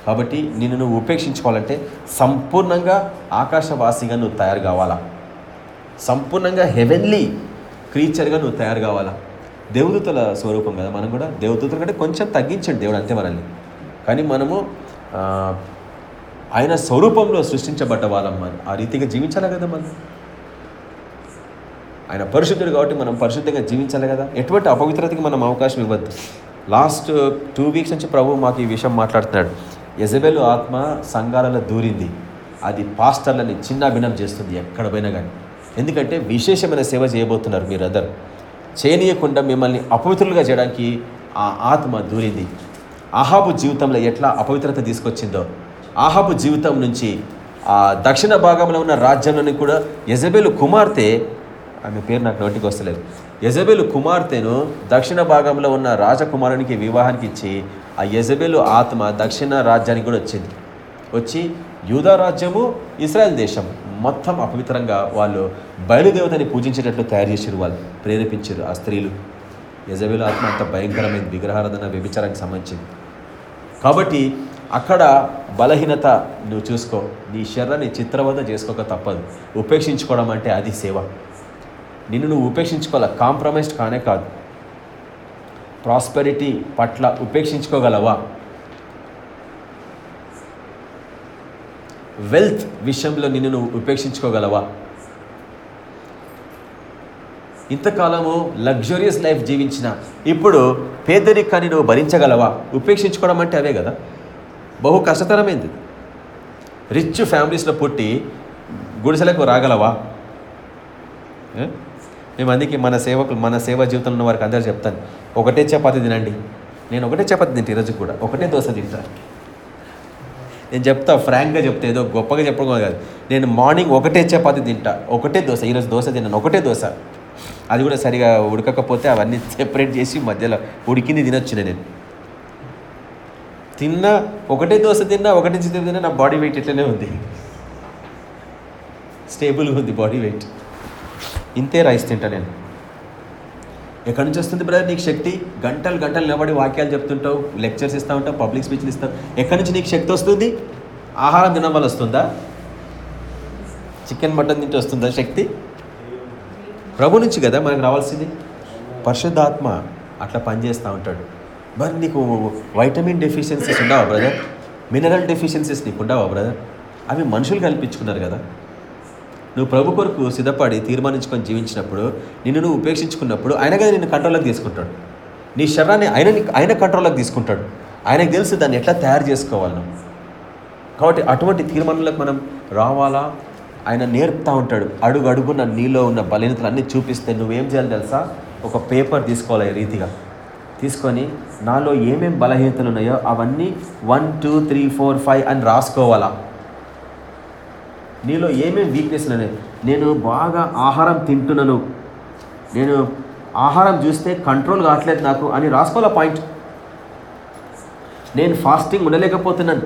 కాబట్టి నిన్ను నువ్వు ఉపేక్షించుకోవాలంటే సంపూర్ణంగా ఆకాశవాసిగా నువ్వు తయారు కావాలా? సంపూర్ణంగా హెవెన్లీ క్రీచర్గా నువ్వు తయారు కావాలా? దేవదూతల స్వరూపం కదా మనం కూడా? దేవదూతల కంటే కొంచెం తగ్గించండి దేవుడు అంతే మనల్ని. కానీ మనము ఆయన స్వరూపంలో సృష్టించబడ్డ వాళ్ళం మనం. ఆ రీతిగా జీవించాలి కదా మనం? ఆయన పరిశుద్ధుడు కాబట్టి మనం పరిశుద్ధంగా జీవించాలి కదా. ఎటువంటి అపవిత్రతకి మనం అవకాశం ఇవ్వద్దు. లాస్ట్ టూ వీక్స్ నుంచి ప్రభు మాకు ఈ విషయం మాట్లాడుతున్నాడు. యజబెలు ఆత్మ సంఘాలలో దూరింది. అది పాస్టర్లని చిన్నాభిన్నం చేస్తుంది ఎక్కడ పోయినా కానీ ఎందుకంటే విశేషమైన సేవ చేయబోతున్నారు మీరందరూ. చేయనీయకుండా మిమ్మల్ని అపవిత్రులుగా చేయడానికి ఆ ఆత్మ దూరింది. ఆహాబు జీవితంలో ఎట్లా అపవిత్రత తీసుకొచ్చిందో. ఆహాబు జీవితం నుంచి ఆ దక్షిణ భాగంలో ఉన్న రాజ్యంలోని కూడా యజబెలు కుమార్తె ఆమె పేరు నాకు నోటికి వస్తలేదు. యజబెలు కుమార్తెను దక్షిణ భాగంలో ఉన్న రాజకుమారునికి వివాహానికి ఇచ్చి ఆ యజబెలు ఆత్మ దక్షిణ రాజ్యానికి కూడా వచ్చింది. వచ్చి యూదా రాజ్యము ఇస్రాయల్ దేశం మొత్తం అపవిత్రంగా వాళ్ళు బయలుదేవతని పూజించేటట్లు తయారు చేసారు వాళ్ళు ప్రేరేపించారు ఆ స్త్రీలు. యజబెలు ఆత్మ అంత భయంకరమైన విగ్రహారాధన వ్యభిచారానికి సంబంధించింది. కాబట్టి అక్కడ బలహీనత నువ్వు చూసుకో నీ శరీరాన్ని చిత్రవద చేసుకోక తప్పదు. ఉపేక్షించుకోవడం అంటే అది సేవ. నిన్ను నువ్వు ఉపేక్షించుకోవాలా? కాంప్రమైజ్డ్ కానే కాదు. ప్రాస్పెరిటీ పట్ల ఉపేక్షించుకోగలవా? వెల్త్ విషయంలో నిన్ను నువ్వు ఉపేక్షించుకోగలవా? ఇంతకాలము లగ్జరియస్ లైఫ్ జీవించిన ఇప్పుడు పేదరికాన్ని నువ్వు భరించగలవా? ఉపేక్షించుకోవడం అంటే అవే కదా? బహు కష్టతరమైంది. రిచ్ ఫ్యామిలీస్లో పుట్టి గుడిసెలకు రాగలవా? మేము అందుకే మన సేవకులు మన సేవ జీవితంలో ఉన్న వారికి అందరూ చెప్తాను. ఒకటే చపాతి తినండి. నేను ఒకటే చపాతి తింటే ఈరోజు కూడా. ఒకటే దోశ తింటాను నేను చెప్తా ఫ్రాంక్గా చెప్తే ఏదో గొప్పగా చెప్పడం కాదు. నేను మార్నింగ్ ఒకటే చపాతి తింటా. ఒకటే దోశ. ఈరోజు దోశ తిన్నాను. ఒకటే దోశ. అది కూడా సరిగా ఉడకకపోతే అవన్నీ సెపరేట్ చేసి మధ్యలో ఉడికింది తినొచ్చు నేను. తిన్నా ఒకటే దోశ తిన్నా ఒకటే చిత్రం తిన్నా నా బాడీ వెయిట్ ఇట్లనే ఉంది. స్టేబుల్గా ఉంది బాడీ వెయిట్. ఇంతే రైస్ తింటా నేను. ఎక్కడి నుంచి వస్తుంది బ్రదర్ నీకు శక్తి? గంటలు గంటలు నిలబడి వాక్యాలు చెప్తుంటావు లెక్చర్స్ ఇస్తూ ఉంటావు పబ్లిక్ స్పీచ్లు ఇస్తావు ఎక్కడి నుంచి నీకు శక్తి వస్తుంది? ఆహారం తినడం వల్ల వస్తుందా? చికెన్ మటన్ తింటే వస్తుందా శక్తి? ప్రభు నుంచి కదా మనకు రావాల్సింది? పరిశుద్ధాత్మ అట్లా పనిచేస్తూ ఉంటాడు. మరి నీకు వైటమిన్ డెఫిషియన్సీస్ ఉండవా బ్రదర్? మినరల్ డెఫిషియన్సీస్ నీకు ఉండవా బ్రదర్? అవి మనుషులు కల్పించుకున్నారు కదా. నువ్వు ప్రభు కొరకు సిద్ధపడి తీర్మానించుకొని జీవించినప్పుడు నిన్ను నువ్వు ఉపేక్షించుకున్నప్పుడు ఆయన కదా నిన్ను కంట్రోల్లోకి తీసుకుంటాడు. నీ శరీరాన్ని ఆయన ఆయన కంట్రోల్లోకి తీసుకుంటాడు. ఆయనకు తెలుసు దాన్ని ఎట్లా తయారు చేసుకోవాలను కాబట్టి అటువంటి తీర్మానాలకు మనం రావాలా? ఆయన నేర్పుతా ఉంటాడు. అడుగు అడుగున నీలో ఉన్న బలహీనతలు అన్నీ చూపిస్తే నువ్వేం చేయాలి తెలుసా? ఒక పేపర్ తీసుకోవాలి ఈ రీతిగా. తీసుకొని నాలో ఏమేం బలహీనతలు ఉన్నాయో అవన్నీ one two three four five అని రాసుకోవాలా? నీలో ఏమేం వీక్నెస్లు లేదు నేను బాగా ఆహారం తింటున్నాను. నేను ఆహారం చూస్తే కంట్రోల్ కావట్లేదు నాకు అని రాసుకోవాలా పాయింట్ నేను ఫాస్టింగ్ ఉండలేకపోతున్నాను.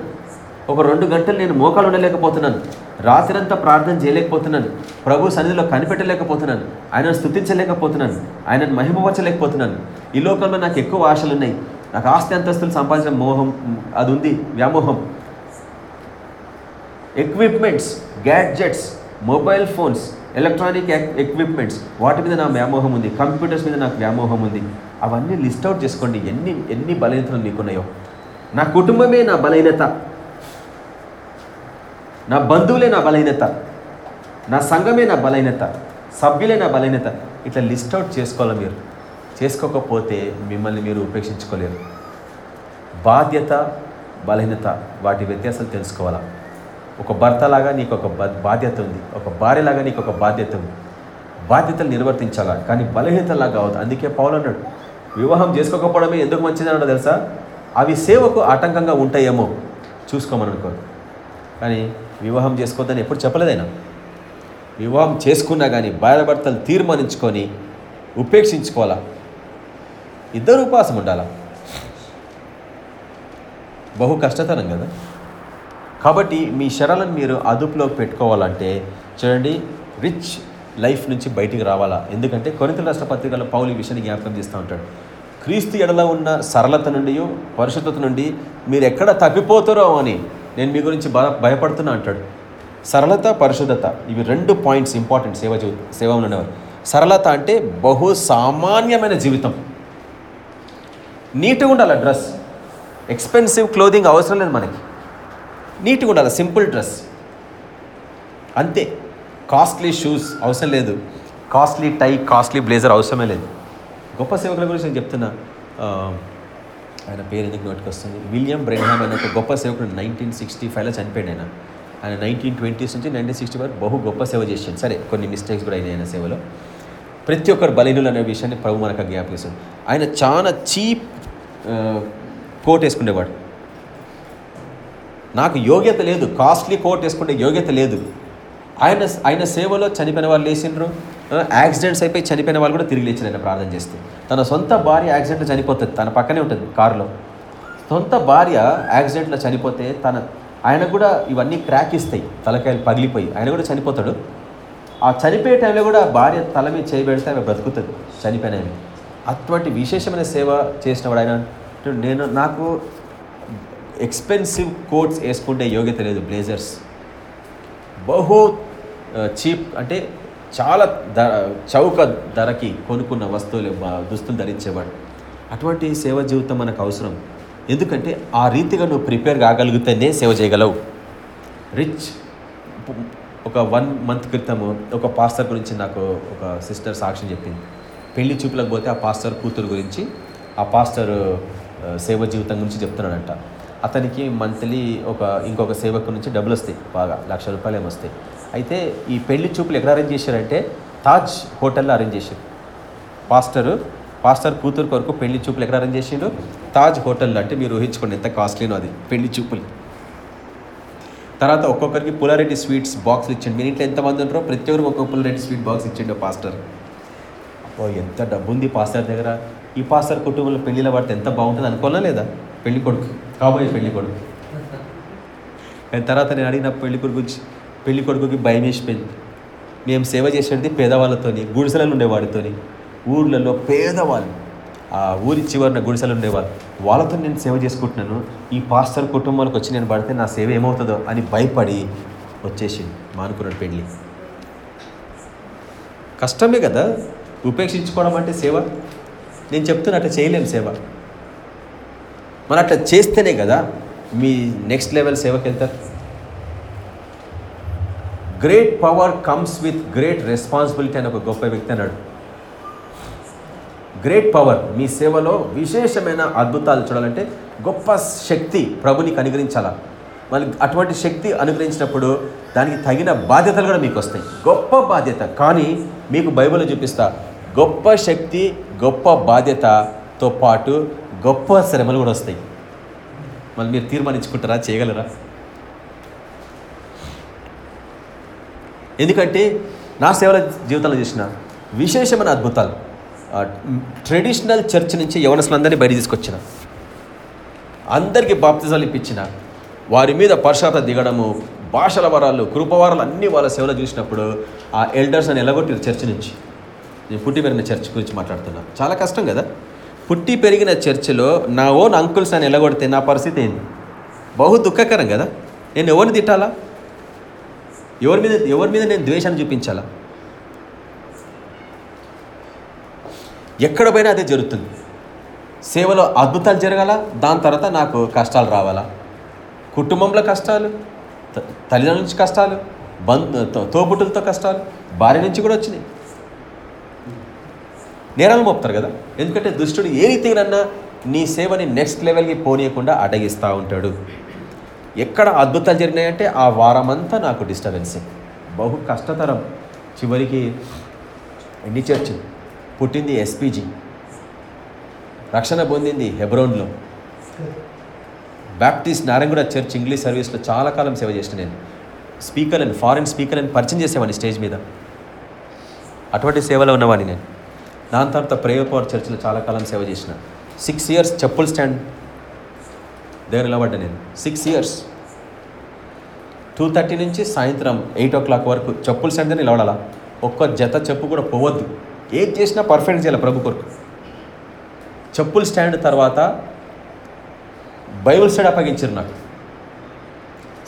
ఒక రెండు గంటలు నేను మోకాలు ఉండలేకపోతున్నాను. రాత్రంతా ప్రార్థన చేయలేకపోతున్నాను. ప్రభు సన్నిధిలో కనిపెట్టలేకపోతున్నాను. ఆయనను స్థుతించలేకపోతున్నాను ఆయనను మహిమపరచలేకపోతున్నాను. ఈ లోకంలో నాకు ఎక్కువ ఆశలు ఉన్నాయి నాకు ఆస్తి అంతస్తులు సంపాదించిన మోహం అది ఉంది వ్యామోహం. Equipments gadgets mobile phones electronic equipments వాటి మీద నా వ్యామోహం ఉంది. కంప్యూటర్స్ మీద నాకు వ్యామోహం ఉంది. అవన్నీ లిస్ట్ అవుట్ చేసుకోండి. ఎన్ని ఎన్ని బలహీనతలు నీకున్నాయో. నా కుటుంబమే నా బలహీనత. నా బంధువులే నా బలహీనత. నా సంఘమే నా బలహీనత. సభ్యులే నా బలహీనత. ఇట్లా లిస్ట్ అవుట్ చేసుకోవాలి మీరు? చేసుకోకపోతే మిమ్మల్ని మీరు ఉపేక్షించుకోలేరు. బాధ్యత బలహీనత వాటి వ్యత్యాసాలు తెలుసుకోవాలా? ఒక భర్తలాగా నీకు ఒక బాధ్యత ఉంది. ఒక భార్యలాగా నీకు ఒక బాధ్యత ఉంది. బాధ్యతలు నిర్వర్తించాలా? కానీ బలహీనతలా కావద్దు అందుకే పౌలు అన్నాడు వివాహం చేసుకోకపోవడమే ఎందుకు మంచిది అన్నాడు తెలుసా? అవి సేవకు ఆటంకంగా ఉంటాయేమో. చూసుకోమని అనుకోరు కానీ వివాహం చేసుకోవద్దని ఎప్పుడు చెప్పలేదైనా వివాహం చేసుకున్నా కానీ భార్యాభర్తలు తీర్మానించుకొని ఉపేక్షించుకోవాలా? ఇద్దరు ఉపాసం ఉండాలా? బహు కష్టతరం కదా? కాబట్టి మీ శరాలను మీరు అదుపులో పెట్టుకోవాలంటే చూడండి రిచ్ లైఫ్ నుంచి బయటికి రావాలా? ఎందుకంటే కొరింత రాష్ట్ర పత్రికలో పౌలు ఈ విషయాన్ని జ్ఞాపకం చేస్తూ ఉంటాడు. క్రీస్తు ఎడల ఉన్న సరళత నుండి పరిశుద్ధత నుండి మీరు ఎక్కడ తప్పిపోతారో అని నేను మీ గురించి బాగా భయపడుతున్నా అంటాడు. సరళత పరిశుద్ధత ఇవి రెండు పాయింట్స్ ఇంపార్టెంట్ సేవ జీవి సేవలో ఉన్నవారు. సరళత అంటే బహు సామాన్యమైన జీవితం. నీట్గా ఉండాలి డ్రెస్ ఎక్స్పెన్సివ్ క్లోదింగ్ అవసరం లేదు మనకి. నీట్గా ఉండాలి. Simple dress. అంతే. కాస్ట్లీ షూస్ అవసరం లేదు. కాస్ట్లీ టై కాస్ట్లీ బ్లేజర్ అవసరమే లేదు. గొప్ప సేవకుల గురించి నేను చెప్తున్నా. ఆయన పేరు ఎందుకు నోటికి వస్తుంది? విలియం బ్రెన్హామ్ అనే ఒక గొప్ప సేవకుడు నైన్టీన్ సిక్స్టీ ఫైవ్లో చనిపోయాడు ఆయన. ఆయన నైన్టీన్ ట్వంటీస్ నుంచి నైన్టీన్ సిక్స్టీ వరకు బహు గొప్ప సేవ చేశాడు. సరే కొన్ని మిస్టేక్స్ కూడా అయినాయి ఆయన సేవలో. ప్రతి ఒక్కరు బలహీనులు అనే విషయాన్ని ప్రభు మనకు జ్ఞాపకిస్తుంది ఆయన చాలా చీప్ కోట్ వేసుకునేవాడు. నాకు యోగ్యత లేదు కాస్ట్లీ కోట్ వేసుకుంటే యోగ్యత లేదు. ఆయన ఆయన సేవలో చనిపోయిన వాళ్ళు లేచిండ్రు. యాక్సిడెంట్స్ అయిపోయి చనిపోయిన వాళ్ళు కూడా తిరిగి లేచారు ఆయన ప్రార్థన చేస్తే. తన సొంత భార్య యాక్సిడెంట్లో చనిపోతుంది తన పక్కనే ఉంటుంది కారులో. సొంత భార్య యాక్సిడెంట్లో చనిపోతే తన ఆయనకు కూడా ఇవన్నీ క్రాక్ ఇస్తాయి తలకాయలు పగిలిపోయి. ఆయన కూడా చనిపోతాడు. ఆ చనిపోయే టైంలో కూడా భార్య తల మీద చేయబెడితే ఆమె బ్రతుకుతుంది చనిపోయిన అటువంటి విశేషమైన సేవ చేసినవాడు ఆయన. నేను నాకు ఎక్స్పెన్సివ్ కోట్స్ వేసుకుంటే యోగ్యత లేదు బ్లేజర్స్ బహు చీప్ అంటే చాలా ధర చౌక ధరకి కొనుక్కున్న వస్తువులు దుస్తులు ధరించేవాడు. అటువంటి సేవ జీవితం మనకు అవసరం. ఎందుకంటే ఆ రీతిగా నువ్వు ప్రిపేర్ కాగలిగితేనే సేవ చేయగలవు. రిచ్ ఒక వన్ మంత్ క్రితము ఒక పాస్టర్ గురించి నాకు ఒక సిస్టర్ సాక్ష్యం చెప్పింది. పెళ్ళి చూపులకు పోతే ఆ పాస్టర్ కూతురు గురించి ఆ పాస్టర్ సేవ జీవితం గురించి చెప్తున్నాడంట. అతనికి మంత్లీ ఒక ఇంకొక సేవకు నుంచి డబ్బులు వస్తాయి బాగా లక్ష రూపాయలు ఏమో వస్తాయి. అయితే ఈ పెళ్ళి చూపులు ఎక్కడ అరేంజ్ చేశారంటే తాజ్ హోటల్లో అరేంజ్ చేశారు. పాస్టరు పాస్టర్ కూతురు కొరకు పెళ్ళి చూపులు ఎక్కడ అరేంజ్ చేసిండు తాజ్ హోటల్లో అంటే మీరు ఊహించుకోండి ఎంత కాస్ట్లీనో అది పెళ్ళి చూపులు. తర్వాత ఒక్కొక్కరికి పులారెడ్డి స్వీట్స్ బాక్స్ ఇచ్చిండు. మీ ఇంట్లో ఎంతమంది ఉంటారో ప్రతి ఒక్కరికి ఒక్కొక్క పులారెడ్డి స్వీట్ బాక్స్ ఇచ్చిండు పాస్టర్. ఓ ఎంత డబ్బు ఉంది పాస్టర్ దగ్గర. ఈ పాస్టర్ కుటుంబంలో పెళ్ళిలో పడితే ఎంత బాగుంటుంది అనుకోవాలా లేదా? పెళ్ళి కొడుకు. కాబోయే పెళ్ళి కొడుకు. దాని తర్వాత నేను అడిగిన పెళ్ళి కొడుకు గురించి పెళ్ళి కొడుకుకి భయం వేసిపోయింది. మేము సేవ చేసేది పేదవాళ్ళతోని గుడిసెలలో ఉండేవాడితోని ఊర్లలో పేదవాళ్ళు ఆ ఊరి చివరిన గుడిసెలు ఉండేవాళ్ళు. వాళ్ళతో నేను సేవ చేసుకుంటున్నాను. ఈ పాస్టర్ కుటుంబాలకు వచ్చి నేను పడితే నా సేవ ఏమవుతుందో అని భయపడి వచ్చేసి మానుకున్నాడు పెళ్ళి కష్టమే కదా? ఉపేక్షించుకోవడం అంటే సేవ? నేను చెప్తున్నట్టు అట్లా చేయలేం సేవ. మరి అట్లా చేస్తేనే కదా మీ నెక్స్ట్ లెవెల్ సేవకి వెళ్తారు. Great power comes with great responsibility అని ఒక గొప్ప వ్యక్తి అన్నాడు. గ్రేట్ పవర్ మీ సేవలో విశేషమైన అద్భుతాలు చూడాలంటే గొప్ప శక్తి ప్రభునికి అనుగ్రహించాలా? మళ్ళీ అటువంటి శక్తి అనుగ్రహించినప్పుడు దానికి తగిన బాధ్యతలు కూడా మీకు వస్తాయి. గొప్ప బాధ్యత. కానీ మీకు బైబిల్లో చూపిస్తా గొప్ప శక్తి గొప్ప బాధ్యతతో పాటు గొప్ప శ్రమలు కూడా వస్తాయి. మళ్ళీ మీరు తీర్మానించుకుంటారా చేయగలరా? ఎందుకంటే నా సేవల జీవితంలో చేసిన విశేషమైన అద్భుతాలు ట్రెడిషనల్ చర్చ్ నుంచి యవనసులందరినీ బయట తీసుకొచ్చిన అందరికీ బాప్తిజాలు ఇప్పించిన వారి మీద పర్షాత దిగడము భాషల వరాలు కృపవరాలు అన్నీ వాళ్ళ సేవలు చూసినప్పుడు ఆ ఎల్డర్స్ అని ఎలాగొట్టారు చర్చ్ నుంచి. నేను పుట్టి పెరిగిన చర్చ్ గురించి మాట్లాడుతున్నా. చాలా కష్టం కదా? పుట్టి పెరిగిన చర్చిలో నా ఓన్ అంకుల్స్ అని ఎలగొడితే నా పరిస్థితి ఏంది? బహు దుఃఖకరం కదా? నేను ఎవరిని తిట్టాలా? ఎవరి మీద ఎవరి మీద నేను ద్వేషాన్ని చూపించాలా? ఎక్కడ పోయినా అదే జరుగుతుంది. సేవలో అద్భుతాలు జరగాల దాని తర్వాత నాకు కష్టాలు రావాలా? కుటుంబంలో కష్టాలు త- తల్లిదండ్రుల నుంచి కష్టాలు బంధు తోబుట్టులతో కష్టాలు భార్య నుంచి కూడా వచ్చినాయి. నేరాలు మోపుతారు కదా. ఎందుకంటే దుష్టుడు ఏ రీతిగానన్నా నీ సేవని నెక్స్ట్ లెవెల్కి పోనీయకుండా అడగిస్తూ ఉంటాడు. ఎక్కడ అద్భుతాలు జరిగినాయంటే ఆ వారమంతా నాకు డిస్టర్బెన్సే బహు కష్టతరం. చివరికి ఎన్ని చర్చ్ పుట్టింది ఎస్పీజీ రక్షణ పొందింది హెబ్రోన్లో. బ్యాప్టిస్ట్ నారాయణగూడ చర్చ్ ఇంగ్లీష్ సర్వీస్లో చాలా కాలం సేవ చేసిన నేను. స్పీకర్ అండ్ ఫారిన్ స్పీకర్ అని పరిచయం చేసేవాడిని స్టేజ్ మీద. అటువంటి సేవలో ఉన్నవాడిని నేను. దాని తర్వాత ప్రేయర్ పవర్ చర్చిలో చాలా కాలం సేవ చేసిన. సిక్స్ ఇయర్స్ చెప్పుల్ స్టాండ్ దగ్గర నిలబడ్డా నేను. సిక్స్ ఇయర్స్ టూ థర్టీ నుంచి సాయంత్రం ఎయిట్ ఓ క్లాక్ వరకు చెప్పుల స్టాండ్ నిలబడాలా? ఒక్క జత చెప్పు కూడా పోవద్దు. ఏది చేసినా పర్ఫెక్ట్ చేయాలి ప్రభు కొరకు. చెప్పుల స్టాండ్ తర్వాత బైబిల్ స్టడీ అప్పగించారు నాకు.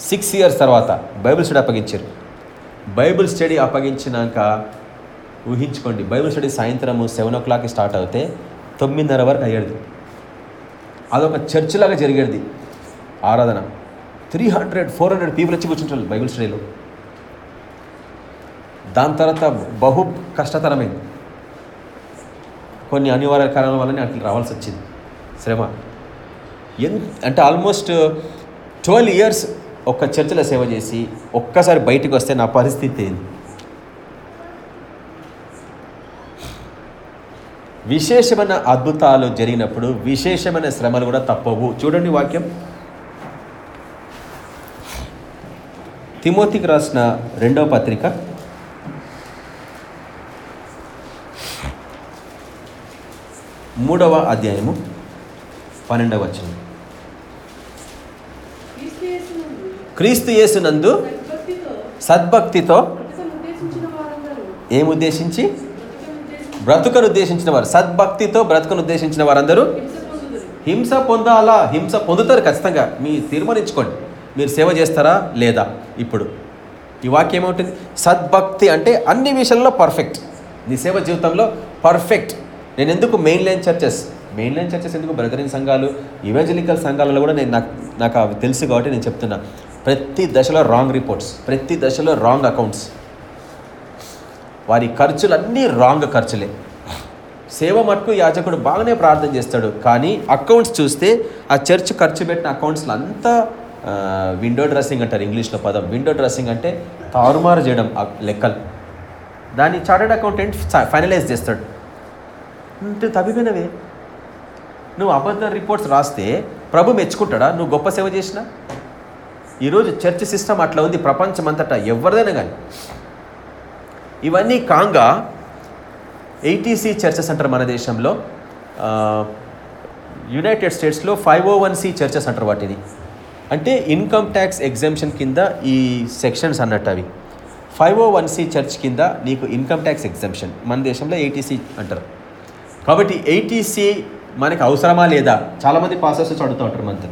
సిక్స్ ఇయర్స్ తర్వాత బైబిల్ స్టడీ అప్పగించారు. బైబిల్ స్టడీ అప్పగించినాక ఊహించుకోండి. బైబిల్ స్టడీ సాయంత్రం సెవెన్ ఓ క్లాక్కి స్టార్ట్ అవుతే తొమ్మిదిన్నర వరకు అయ్యేది. అదొక చర్చిలాగా జరిగేది. ఆరాధన. Three hundred four hundred people వచ్చి కూర్చుంటారు బైబిల్ స్టడీలో. దాని తర్వాత బహు కష్టతరమైంది. కొన్ని అనివార్య కారణాల వల్లనే అట్లా రావాల్సి వచ్చింది. శ్రమ. ఎన్ అంటే ఆల్మోస్ట్ ట్వెల్వ్ ఇయర్స్ ఒక్క చర్చిలో సేవ చేసి ఒక్కసారి బయటకు వస్తే నా పరిస్థితి ఏంది? విశేషమైన అద్భుతాలు జరిగినప్పుడు విశేషమైన శ్రమలు కూడా తప్పవు. చూడండి వాక్యం. తిమోతికి రాసిన రెండవ పత్రిక. మూడవ అధ్యాయము పన్నెండవ వచనం. క్రీస్తు యేసునందు సద్భక్తితో ఏముద్దేశించి? బ్రతుకను ఉద్దేశించిన వారు సద్భక్తితో బ్రతుకను ఉద్దేశించిన వారందరూ హింస పొందాలా? హింస పొందుతారు ఖచ్చితంగా. మీ తీర్మానించుకోండి. మీరు సేవ చేస్తారా లేదా? ఇప్పుడు ఈ వాక్యం ఏమవుతుంది? సద్భక్తి అంటే అన్ని విషయాల్లో పర్ఫెక్ట్ నీ సేవ జీవితంలో పర్ఫెక్ట్ నేను ఎందుకు main line churches main line churches ఎందుకు బ్రదరింగ్ సంఘాలు ఇవాంజలికల్ సంఘాలలో కూడా నేను నాకు నాకు అవి తెలుసు కాబట్టి నేను చెప్తున్నా. ప్రతి దశలో రాంగ్ రిపోర్ట్స్ ప్రతి దశలో రాంగ్ అకౌంట్స్ వారి ఖర్చులన్నీ రాంగ్ ఖర్చులే. సేవ మటుకు యాజకుడు బాగానే ప్రార్థన చేస్తాడు కానీ అకౌంట్స్ చూస్తే ఆ చర్చ్ ఖర్చు పెట్టిన అకౌంట్స్లో అంతా విండో డ్రెస్సింగ్ అంటారు ఇంగ్లీష్లో పదం. విండో డ్రెస్సింగ్ అంటే తారుమారు చేయడం లెక్కలు. దాన్ని చార్టెడ్ అకౌంటెంట్ ఫైనలైజ్ చేస్తాడు. అంటే తప్పిపోయినవే. నువ్వు అబద్ధ రిపోర్ట్స్ రాస్తే ప్రభు మెచ్చుకుంటాడా? నువ్వు గొప్ప సేవ చేసినా? ఈరోజు చర్చ్ సిస్టమ్ అట్లా ఉంది ప్రపంచమంతటా ఎవరిదైనా కానీ. ఇవన్నీ కాంగా ఎయిటీసీ చర్చెస్ అంటారు మన దేశంలో యునైటెడ్ స్టేట్స్లో five o one C churches అంటారు వాటిని అంటే ఇన్కమ్ ట్యాక్స్ ఎగ్జామ్షన్ కింద ఈ సెక్షన్స్ అన్నట్టు అవి. Five o one C church కింద నీకు ఇన్కమ్ ట్యాక్స్ ఎగ్జామ్షన్ మన దేశంలో ఎయిటీసీ అంటారు. కాబట్టి ఎయిటీసీ మనకి అవసరమా లేదా? చాలామంది పాసెస్ అడుగుతూ ఉంటారు మనతో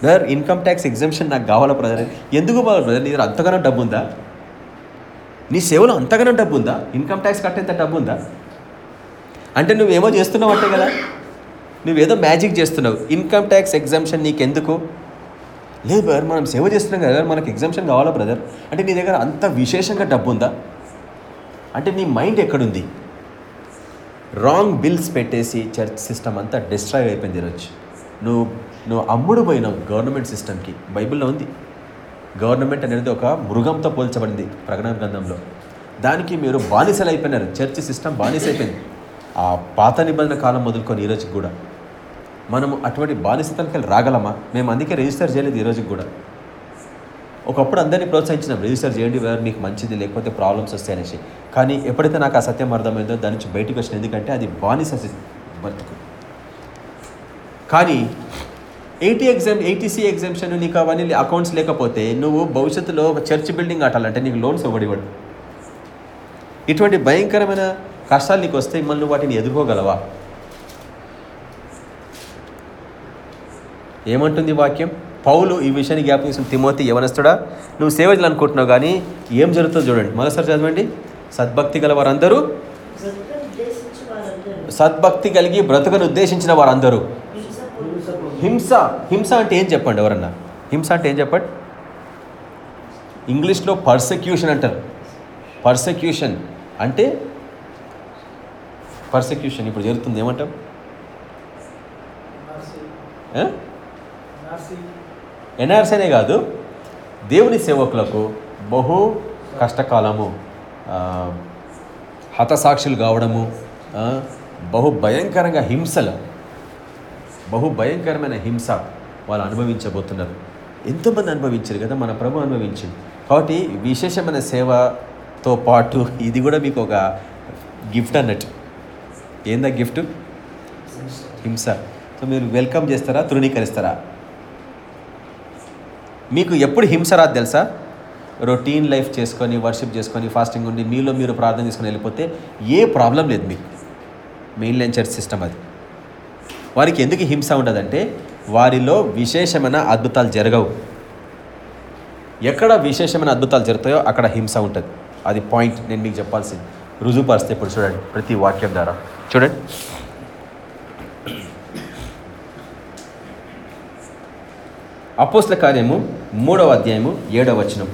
బ్రదర్ ఇన్కమ్ ట్యాక్స్ ఎగ్జామ్షన్ నాకు కావాలా బ్రదర్? ఎందుకు బ్రదర్ నీ దగ్గర అంతగానో డబ్బు ఉందా నీ సేవలో అంతగానో డబ్బు ఉందా ఇన్కమ్ ట్యాక్స్ కట్టేంత డబ్బు ఉందా అంటే నువ్వేమో చేస్తున్నావు అంటే కదా? నువ్వేదో మ్యాజిక్ చేస్తున్నావు. ఇన్కమ్ ట్యాక్స్ ఎగ్జామ్షన్ నీకెందుకు? లేదు బ్రదర్ మనం సేవ చేస్తున్నాం కదా మనకు ఎగ్జామ్షన్ కావాలా బ్రదర్? అంటే నీ దగ్గర అంత విశేషంగా డబ్బు ఉందా అంటే నీ మైండ్ ఎక్కడుంది? రాంగ్ బిల్స్ పెట్టేసి చర్చ్ సిస్టమ్ అంతా డిస్ట్రాయ్ అయిపోయింది ఈరోజు. నువ్వు నువ్వు అమ్ముడు పోయినావు గవర్నమెంట్ సిస్టమ్కి. బైబిల్లో ఉంది. గవర్నమెంట్ అనేది ఒక మృగంతో పోల్చబడింది ప్రకటన గ్రంథంలో. దానికి మీరు బానిసలు అయిపోయినారు. చర్చ్ సిస్టమ్ బానిస అయిపోయింది. ఆ పాత నిబంధన కాలం మొదలుకొని ఈరోజుకి కూడా. మనము అటువంటి బానిసతలకి రాగలమా? మేము అందుకే రిజిస్టర్ చేయలేదు ఈరోజుకి కూడా. ఒకప్పుడు అందరినీ ప్రోత్సహించినాం. రిజిస్టర్ చేయండి వారు మీకు మంచిది లేకపోతే ప్రాబ్లమ్స్ వస్తాయి అనేసి కానీ ఎప్పుడైతే నాకు ఆ సత్యం అర్థమైందో దాని నుంచి బయటకు వచ్చిన ఎందుకంటే అది బానిస బతుకు. కానీ ఎయిటీ ఎగ్జామ్ ఎయిటీసీ ఎగ్జామ్షన్ నీకు అవన్నీ అకౌంట్స్ లేకపోతే నువ్వు భవిష్యత్తులో ఒక చర్చ్ బిల్డింగ్ కట్టాలంటే నీకు లోన్స్ ఇవ్వడివాడు ఇటువంటి భయంకరమైన కష్టాలు నీకు వస్తే మళ్ళీ వాటిని ఎదుర్కోగలవా? ఏమంటుంది వాక్యం? పౌలు ఈ విషయాన్ని జ్ఞాపకం తిమోతి యవనస్తుడా నువ్వు సేవ చేయాలనుకుంటున్నావు కానీ ఏం జరుగుతుందో చూడండి. మరోసారి చదవండి. సద్భక్తి గల వారందరూ. సద్భక్తి కలిగి బ్రతుకను ఉద్దేశించిన వారందరూ. హింస. హింస అంటే ఏం చెప్పండి ఎవరన్నా? హింస అంటే ఏం చెప్పండి? ఇంగ్లీష్లో పర్సెక్యూషన్ అంటారు. పర్సెక్యూషన్ అంటే పర్సెక్యూషన్ ఇప్పుడు జరుగుతుంది ఏమంటాం? ఎన్ఆర్సీ అనే కాదు. దేవుని సేవకులకు బహు కష్టకాలము హతసాక్షులు కావడము బహు భయంకరంగా హింసలు. బహు భయంకరమైన హింస వాళ్ళు అనుభవించబోతున్నారు. ఎంతోమంది అనుభవించారు కదా మన ప్రభు అనుభవించింది. కాబట్టి విశేషమైన సేవతో పాటు ఇది కూడా మీకు ఒక గిఫ్ట్ అన్నట్టు. ఏందా గిఫ్ట్? హింస. సో మీరు వెల్కమ్ చేస్తారా తృణీకరిస్తారా? మీకు ఎప్పుడు హింస రాదు తెలుసా? రొటీన్ లైఫ్ చేసుకొని వర్షిప్ చేసుకొని ఫాస్టింగ్ ఉండి మీలో మీరు ప్రార్థన చేసుకొని వెళ్ళిపోతే ఏ ప్రాబ్లం లేదు మీకు. మెయిన్ లైన్ చర్చ్ సిస్టమ్ అది. వారికి ఎందుకు హింస ఉండదంటే వారిలో విశేషమైన అద్భుతాలు జరగవు. ఎక్కడ విశేషమైన అద్భుతాలు జరుగుతాయో అక్కడ హింస ఉంటుంది. అది పాయింట్ నేను మీకు చెప్పాల్సింది. రుజువుపరిస్తే ఇప్పుడు చూడండి ప్రతి వాక్యం ద్వారా. చూడండి. అపోస్ల కార్యము మూడవ అధ్యాయము ఏడవ వచనం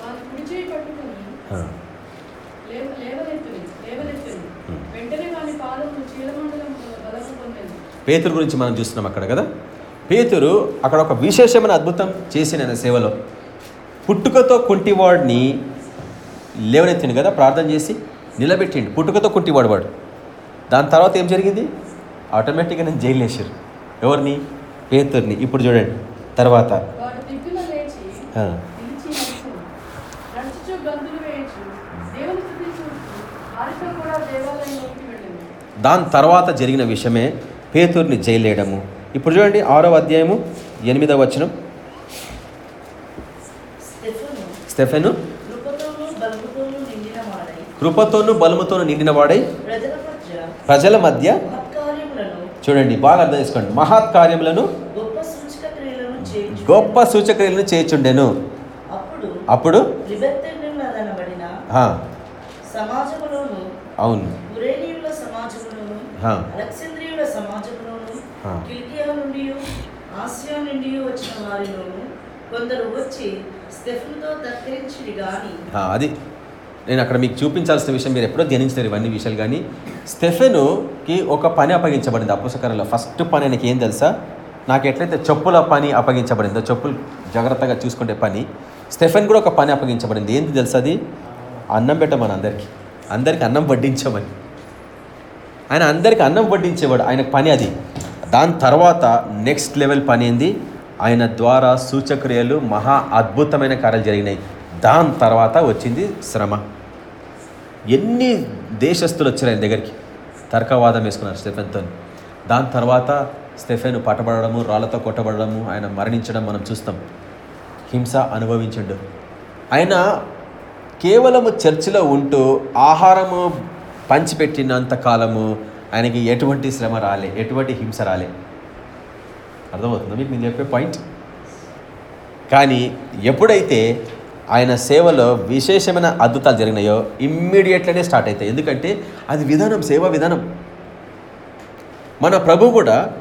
వారి కుడి చేయి పట్టుకొని లేవ లేవనెత్తుని లేవనెత్తుని Hmm. వెంటనే వాని పాదము చీలమండలం బలము పొందింది పేతురు గురించి మనం చూస్తున్నాం అక్కడ కదా? పేతురు అక్కడ ఒక విశేషమైన అద్భుతం చేసిన సేవలో. పుట్టుకతో కుంటివాడిని లేవనెత్తిండు కదా? ప్రార్థన చేసి నిలబెట్టిండు. పుట్టుకతో కుంటివాడు వాడు. దాని తర్వాత ఏం జరిగింది? ఆటోమేటిక్గా నేను జైలు వేసారు ఎవరిని? పేతుర్ని. ఇప్పుడు చూడండి. తర్వాత. దాని తర్వాత జరిగిన విషయమే పేతుర్ని జైలు వేయడము ఇప్పుడు చూడండి ఆరో అధ్యాయము ఎనిమిదవ వచనం. స్టెఫెను స్టెఫెను కృపతోనూ బలముతోనూ నిండిన వాడై. కృపతోను బలముతోను నిండిన వాడై. ప్రజల మధ్య ప్రజల మధ్య మహత్కార్యములను చూడండి బాగా అర్థం చేసుకోండి. మహత్ కార్యములను గొప్ప సూచక్రియలను చేయుచుండెను. అప్పుడు అవును. కిలికియా ఆసియా నుండి వచ్చిన వారిలోను కొందరు వచ్చి స్టెఫెన్తో గాని. అది. నేను అక్కడ మీకు చూపించాల్సిన విషయం మీరు ఎప్పుడో ధ్యానించారు ఇవన్నీ విషయాలు కానీ స్టెఫెనుకి ఒక పని అప్పగించబడింది అపుసకరంలో ఫస్ట్ పని ఆయనకి ఏం తెలుసా? నాకు ఎట్లయితే చెప్పుల పని అప్పగించబడిందో చెప్పులు జాగ్రత్తగా చూసుకునే పని స్టెఫెన్ కూడా ఒక పని అప్పగించబడింది. ఏంటి తెలుసా అది? అన్నం పెట్టమని అందరికీ. అందరికీ అన్నం వడ్డించమని. ఆయన అందరికీ అన్నం వడ్డించేవాడు. ఆయన పని అది. దాని తర్వాత నెక్స్ట్ లెవెల్ పని ఏంది? ఆయన ద్వారా సూచక్రియలు మహా అద్భుతమైన కార్యాలు జరిగినాయి. దాని తర్వాత వచ్చింది శ్రమ. ఎన్ని దేశస్తులు వచ్చారు ఆయన దగ్గరికి? తర్కవాదం వేసుకున్నారు స్టెఫెన్తో దాని తర్వాత స్టెఫెన్ పట్టబడము రాళ్ళతో కొట్టబడము ఆయన మరణించడం మనం చూస్తాం. హింస అనుభవించండు. ఆయన కేవలము చర్చిలో ఉంటూ ఆహారము పంచిపెట్టినంత కాలము ఆయనకి ఎటువంటి శ్రమ రాలే ఎటువంటి హింస రాలే. అర్థమవుతుందా మీకు? నేను చెప్పే పాయింట్ కానీ ఎప్పుడైతే ఆయన సేవలో విశేషమైన అద్భుతాలు జరిగినాయో ఇమ్మీడియట్లనే స్టార్ట్ అవుతాయి. ఎందుకంటే అది విధానం సేవా విధానం. మన ప్రభు కూడా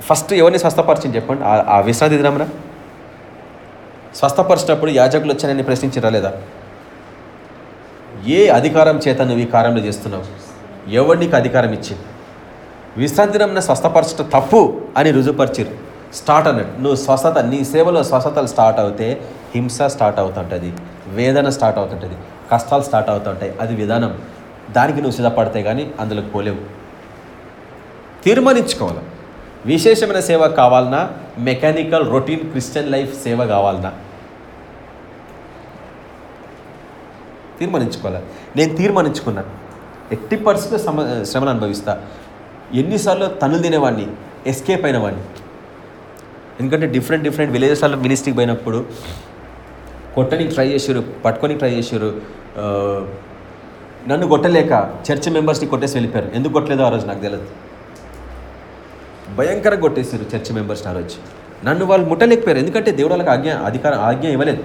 ఫస్ట్ ఎవరిని స్వస్థపరిచింది చెప్పండి? ఆ- విశ్రాంతి దినమరా స్వస్థపరిచినప్పుడు యాజకులు వచ్చానని ప్రశ్నించరా లేదా? ఏ అధికారం చేత నువ్వు ఈ కార్యంలో చేస్తున్నావు? ఎవరు నీకు అధికారం ఇచ్చింది? విశ్రాంతి దినంన స్వస్థపరచడం తప్పు అని రుజుపరిచిరు స్టార్ట్ అన్నట్టు నువ్వు స్వస్థత నీ సేవలో స్వస్థతలు స్టార్ట్ అవుతే హింస స్టార్ట్ అవుతుంటుంది వేదన స్టార్ట్ అవుతుంటుంది కష్టాలు స్టార్ట్ అవుతుంటాయి. అది విధానం. దానికి నువ్వు సిద్ధపడితే కానీ అందులోకి పోలేవు. తీర్మానించుకోవాలి. విశేషమైన సేవ కావాలన్నా మెకానికల్ రొటీన్ క్రిస్టియన్ లైఫ్ సేవ కావాలన్నా తీర్మానించుకోవాలి? నేను తీర్మానించుకున్నాను ఎట్టి పరిస్థితుల్లో శ్రమ శ్రమలు అనుభవిస్తా. ఎన్నిసార్లు తనులు తినేవాడిని ఎస్కేప్ అయినవాడిని. ఎందుకంటే డిఫరెంట్ డిఫరెంట్ విలేజెస్లో మినిస్ట్రీకి పోయినప్పుడు కొట్టనికి ట్రై చేసారు పట్టుకొని ట్రై చేశారు నన్ను కొట్టలేక చర్చ్ మెంబర్స్ని కొట్టేసి వెళ్ళిపోయారు. ఎందుకు కొట్టలేదో ఆ రోజు నాకు తెలియదు భయంకరంగా కొట్టేసారు చర్చ్ మెంబర్స్ని ఆ రోజు. నన్ను వాళ్ళు ముట్టలేకపోయారు. ఎందుకంటే దేవుడు వాళ్ళకి ఆజ్ఞ అధికారం ఆజ్ఞ ఇవ్వలేదు.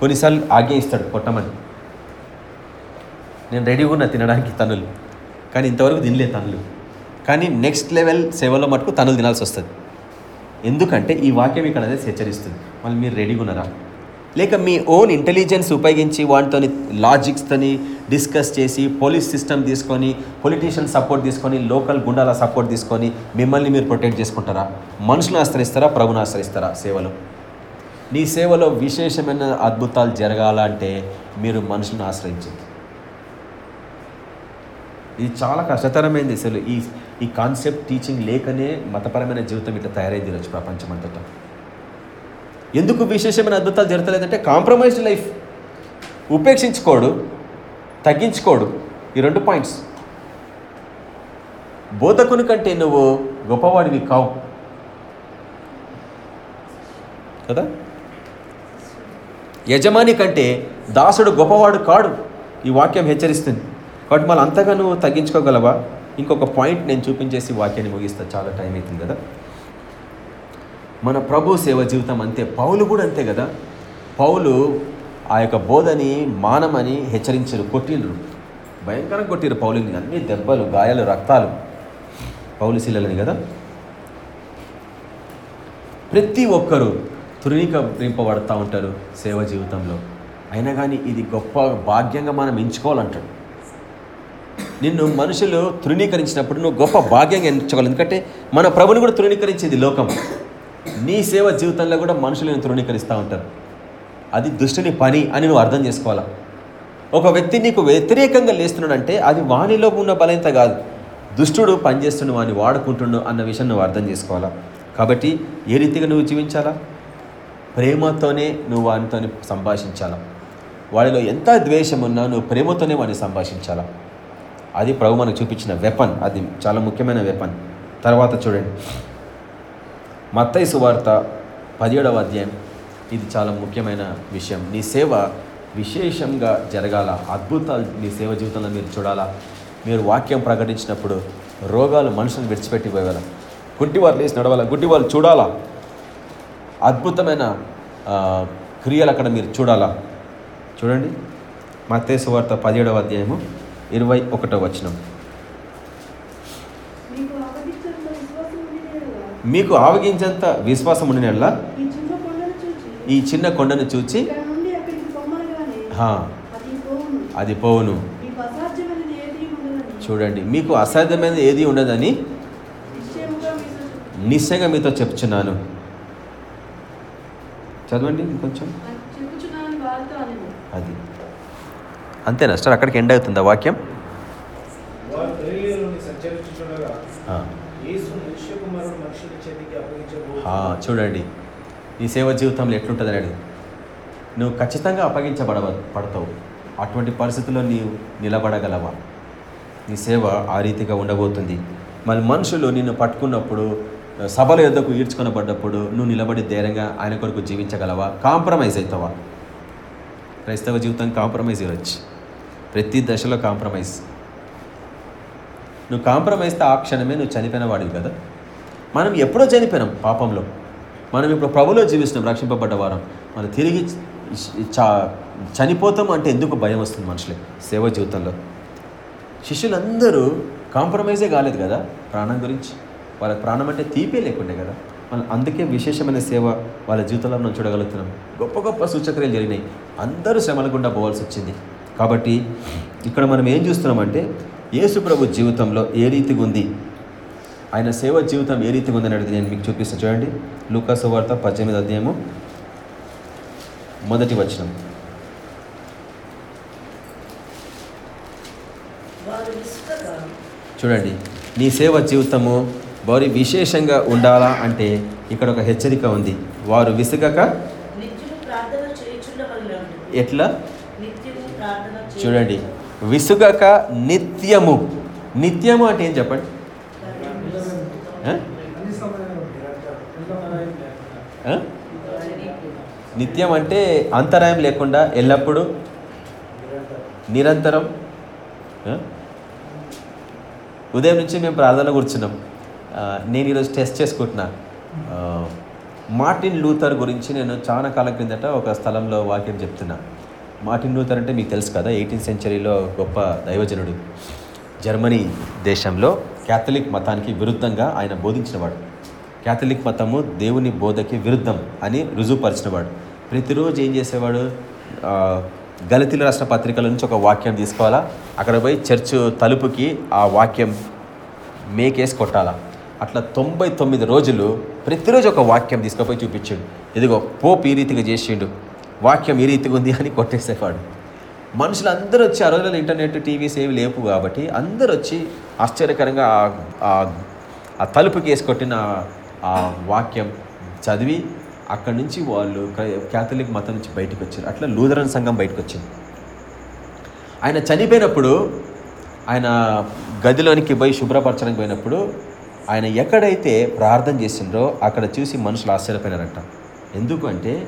కొన్నిసార్లు ఆజ్ఞ ఇస్తాడు కొట్టమని. నేను రెడీగా ఉన్నా తినడానికి తనులు. కానీ ఇంతవరకు తినలేదు తనులు. కానీ నెక్స్ట్ లెవెల్ సేవలో మటుకు తనులు తినాల్సి వస్తుంది. ఎందుకంటే ఈ వాక్యం ఇక్కడ అనేది హెచ్చరిస్తుంది. మళ్ళీ మీరు రెడీగా ఉన్నారా లేక మీ ఓన్ ఇంటెలిజెన్స్ ఉపయోగించి వాటితోని లాజిక్స్తోని డిస్కస్ చేసి పోలీస్ సిస్టమ్ తీసుకొని పొలిటీషియన్ సపోర్ట్ తీసుకొని లోకల్ గుండాల సపోర్ట్ తీసుకొని మిమ్మల్ని మీరు ప్రొటెక్ట్ చేసుకుంటారా? మనుషులను ఆశ్రయిస్తారా? ప్రభుని ఆశ్రయిస్తారా సేవలో? నీ సేవలో విశేషమైన అద్భుతాలు జరగాలంటే మీరు మనుషులను ఆశ్రయించండి. ఇది చాలా కష్టతరమైంది అసలు. ఈ ఈ కాన్సెప్ట్ టీచింగ్ లేకనే మతపరమైన జీవితం ఇట్లా తయారైంది ఈరోజు ప్రపంచమంతటా. ఎందుకు విశేషమైన అద్భుతాలు జరుగుతలేదంటే కాంప్రమైజ్డ్ లైఫ్ ఉపేక్షించుకోడు తగ్గించుకోడు. ఈ రెండు పాయింట్స్ బోధకుని కంటే నువ్వు గొప్పవాడివి కావు. కదా? యజమాని కంటే దాసుడు గొప్పవాడు కాడు. ఈ వాక్యం హెచ్చరిస్తుంది. కాబట్టి మళ్ళీ అంతగా నువ్వు తగ్గించుకోగలవా? ఇంకొక పాయింట్ నేను చూపించేసి వాక్యాన్ని ముగిస్తా. చాలా టైం అవుతుంది కదా? మన ప్రభు సేవ జీవితం అంతే. పౌలు కూడా అంతే కదా? పౌలు ఆ యొక్క బోధని మానమని హెచ్చరించరు. కొట్టిండ్రు భయంకరంగా కొట్టిరు పౌలుని అన్ని దెబ్బలు గాయాలు రక్తాలు. పౌలు శిలలని కదా? ప్రతి ఒక్కరూ తృణీకరింపబడతా ఉంటారు సేవ జీవితంలో. అయినా కానీ ఇది గొప్ప భాగ్యంగా మనం ఎంచుకోవాలంటాడు. నిన్ను మనుషులు తృణీకరించినప్పుడు నువ్వు గొప్ప భాగ్యంగా ఎంచుకోవాలి. ఎందుకంటే మన ప్రభుని కూడా తృణీకరించేది లోకం. నీ సేవ జీవితంలో కూడా మనుషులను తృణీకరిస్తూ ఉంటారు. అది దుష్టుని పని అని నువ్వు అర్థం చేసుకోవాలా? ఒక వ్యక్తి నీకు వ్యతిరేకంగా లేస్తున్నాడంటే అది వాణిలో ఉన్న బలహీనత కాదు. దుష్టుడు పనిచేస్తున్న వాడిని వాడుకుంటుండు అన్న విషయం నువ్వు అర్థం చేసుకోవాలా? కాబట్టి ఏ రీతిగా నువ్వు జీవించాలా? ప్రేమతోనే నువ్వు వానితో సంభాషించాలా? వాడిలో ఎంత ద్వేషం ఉన్నా నువ్వు ప్రేమతోనే వాడిని సంభాషించాలా? అది ప్రభు మనకు చూపించిన వెపన్ అది చాలా ముఖ్యమైన వెపన్ తర్వాత చూడండి. మత్తయ్య సువార్త పదిహేడవ అధ్యాయం. ఇది చాలా ముఖ్యమైన విషయం. నీ సేవ విశేషంగా జరగాల. అద్భుతాలు నీ సేవ జీవితంలో మీరు చూడాలా. మీరు వాక్యం ప్రకటించినప్పుడు రోగాలు మనుషులను విడిచిపెట్టి పోయేవాళ్ళ. గుడ్డివారు లేచి నడవాలా? గుడ్డివాళ్ళు చూడాలా? అద్భుతమైన క్రియలు అక్కడ మీరు చూడాలా? చూడండి. మత్తయి సువార్త పదిహేడవ అధ్యాయము. ఇరవై ఒకటో వచనం? మీకు ఆవగించేంత విశ్వాసం ఉండినట్లా ఈ చిన్న కొండను చూచి. అది పోవును. చూడండి మీకు అసాధ్యమైనది ఏది ఉండదని. నిశ్చయంగా మీతో చెప్తున్నాను. చదవండి అనెను. అది. అంతేనా? సార్ అక్కడికి ఎండ్ అవుతుందా వాక్యం? ఆ. ఆ, చూడండి. నీ సేవ జీవితంలో ఎట్లుంటుంది అనేది నువ్వు ఖచ్చితంగా అప్పగించబడవ పడతావు. అటువంటి పరిస్థితుల్లో నీవు నిలబడగలవా? నీ సేవ ఆ రీతిగా ఉండబోతుంది. మళ్ళీ మనుషులు నిన్ను పట్టుకున్నప్పుడు సభల యొద్దకు ఈడ్చుకొనబడ్డప్పుడు నువ్వు నిలబడి ధైర్యంగా ఆయన కొరకు జీవించగలవా? కాంప్రమైజ్ అవుతావా? క్రైస్తవ జీవితం కాంప్రమైజ్ ఇవ్వచ్చు ప్రతి దశలో కాంప్రమైజ్. నువ్వు కాంప్రమైజ్ ఆ క్షణమే నువ్వు చనిపోయిన వాడివి కదా. మనం ఎప్పుడో చనిపోయినాం పాపంలో. మనం ఇప్పుడు ప్రభులో జీవిస్తున్నాం రక్షింపబడ్డ వారం. మనం తిరిగి చనిపోతాం అంటే ఎందుకు భయం వస్తుంది మనుషులే సేవ జీవితంలో. శిష్యులందరూ కాంప్రమైజే కాలేదు కదా ప్రాణం గురించి. వాళ్ళ ప్రాణం అంటే తీపే లేకుండే కదా. మనం అందుకే విశేషమైన సేవ వాళ్ళ జీవితంలో మనం చూడగలుగుతున్నాం. గొప్ప గొప్ప సూచక్రియలు జరిగినాయి. అందరూ శ్రమల గుండా పోవాల్సి వచ్చింది. కాబట్టి ఇక్కడ మనం ఏం చూస్తున్నామంటే యేసు ప్రభు జీవితంలో ఏ రీతిగా ఉంది? ఆయన సేవ జీవితం ఏ రీతిగా ఉంది అనేది నేను మీకు చూపిస్తాను చూడండి. లూకాసు వార్త పద్దెనిమిది అధ్యాయము మొదటి వచనం. చూడండి. నీ సేవ జీవితము వారి విశేషంగా ఉండాలా అంటే ఇక్కడ ఒక హెచ్చరిక ఉంది. వారు విసుగక ఎట్లా? చూడండి. విసుగక నిత్యము. నిత్యము అంటే ఏం చెప్పండి? నిత్యం అంటే అంతరాయం లేకుండా ఎల్లప్పుడూ నిరంతరం. ఉదయం నుంచి మేము ప్రార్థన కూర్చున్నాం. నేను ఈరోజు టెస్ట్ చేసుకుంటున్నా. మార్టిన్ లూథర్ గురించి నేను చాలా కాలం క్రిందట ఒక స్థలంలో వాక్యం చెప్తున్నా. మార్టిన్ లూథర్ అంటే మీకు తెలుసు కదా ఎయిటీన్త్ సెంచరీలో గొప్ప దైవజనుడు. జర్మనీ దేశంలో క్యాథలిక్ మతానికి విరుద్ధంగా ఆయన బోధించినవాడు. క్యాథలిక్ మతము దేవుని బోధకి విరుద్ధం అని రుజువుపరిచినవాడు. ప్రతిరోజు ఏం చేసేవాడు? గలతీలు రాసిన పత్రికల నుంచి ఒక వాక్యం తీసుకోవాలా? అక్కడ పోయి చర్చ్ తలుపుకి ఆ వాక్యం మేకేసి కొట్టాలా? అట్లా తొంభై తొమ్మిది రోజులు ప్రతిరోజు ఒక వాక్యం తీసుకుపోయి చూపించాడు. ఇదిగో పోప్ ఈ రీతిగా చేసిండు. వాక్యం ఈ రీతిగా ఉంది అని కొట్టేసేవాడు. మనుషులు అందరూ వచ్చి ఆ రోజుల్లో ఇంటర్నెట్ టీవీస్ ఏవి లేవు కాబట్టి అందరూ వచ్చి ఆశ్చర్యకరంగా ఆ- తలుపుకి వేసుకొట్టిన ఆ- వాక్యం చదివి అక్కడి నుంచి వాళ్ళు క్యాథలిక్ మతం నుంచి బయటకు వచ్చారు. అట్లా లూథరన్ సంఘం బయటకు వచ్చింది. ఆయన చనిపోయినప్పుడు ఆయన గదిలోనికి పోయి శుభ్రపరచడానికి పోయినప్పుడు ఆయన ఎక్కడైతే ప్రార్థన చేసిండ్రో అక్కడ చూసి మనుషులు ఆశ్చర్యపోయినారంట. ఎందుకు అంటే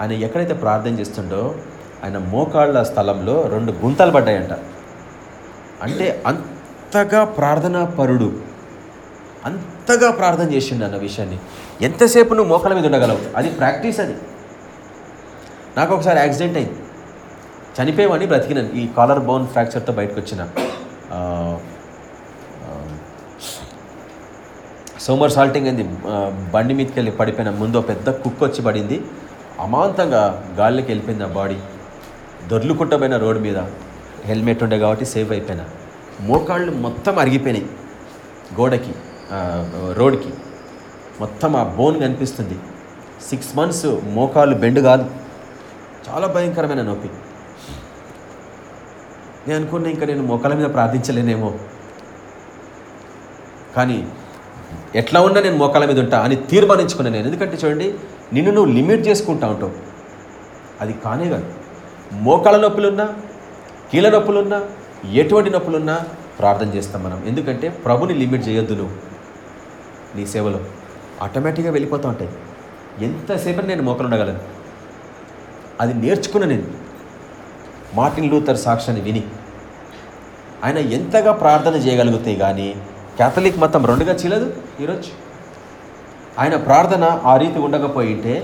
ఆయన ఎక్కడైతే ప్రార్థన చేస్తుండో ఆయన మోకాళ్ళ స్థలంలో రెండు గుంతలు పడ్డాయంట. అంటే అంతగా ప్రార్థనా పరుడు అంతగా ప్రార్థన చేసిండు అన్న విషయాన్ని. ఎంతసేపు నువ్వు మోకాళ్ళ మీద ఉండగలవు? అది ప్రాక్టీస్ అది. నాకు ఒకసారి యాక్సిడెంట్ అయింది. చనిపోయామని బ్రతికినాను. ఈ కాలర్ బోన్ ఫ్రాక్చర్తో బయటకు వచ్చిన సోమర్ సాల్టింగ్ అయింది. బండి మీదకి వెళ్ళి పడిపోయిన ముందు పెద్ద కుక్క వచ్చి పడింది. అమాంతంగా గాలికి వెళ్ళిపోయింది ఆ బాడీ. దొర్లుకుంటపోయిన రోడ్డు మీద. హెల్మెట్ ఉండే కాబట్టి సేవ్ అయిపోయినా. మోకాళ్ళు మొత్తం అరిగిపోయినాయి. గోడకి రోడ్కి మొత్తం ఆ బోన్ కనిపిస్తుంది. సిక్స్ మంత్స్ మోకాళ్ళు బెండ్ కాదు. చాలా భయంకరమైన నొప్పి. నేను అనుకున్నా ఇంకా నేను మోకాళ్ళ మీద ప్రార్థించలేనేమో. కానీ ఎట్లా ఉన్నా నేను మోకాళ్ళ మీద ఉంటా అని తీర్మానించుకున్నాను నేను. ఎందుకంటే చూడండి నిన్ను నువ్వు లిమిట్ చేసుకుంటా ఉంటావు. అది కానే కాదు. మోకాళ్ళ నొప్పులున్నా కీళ్ళ నొప్పులున్నా ఎటువంటి నొప్పులున్నా ప్రార్థన చేస్తాం మనం. ఎందుకంటే ప్రభుని లిమిట్ చేయొద్దు నువ్వు. నీ సేవలో ఆటోమేటిక్గా వెళ్ళిపోతూ ఉంటాయి. ఎంతసేపు నేను మోకలు ఉండగలను? అది నేర్చుకున్న నేను. మార్టిన్ లూథర్ సాక్ష్యాన్ని విని. ఆయన ఎంతగా ప్రార్థన చేయగలిగితే కానీ క్యాథలిక్ మతం రెండుగా చీలదు ఈరోజు? ఆయన ప్రార్థన ఆ రీతి ఉండకపోయింటే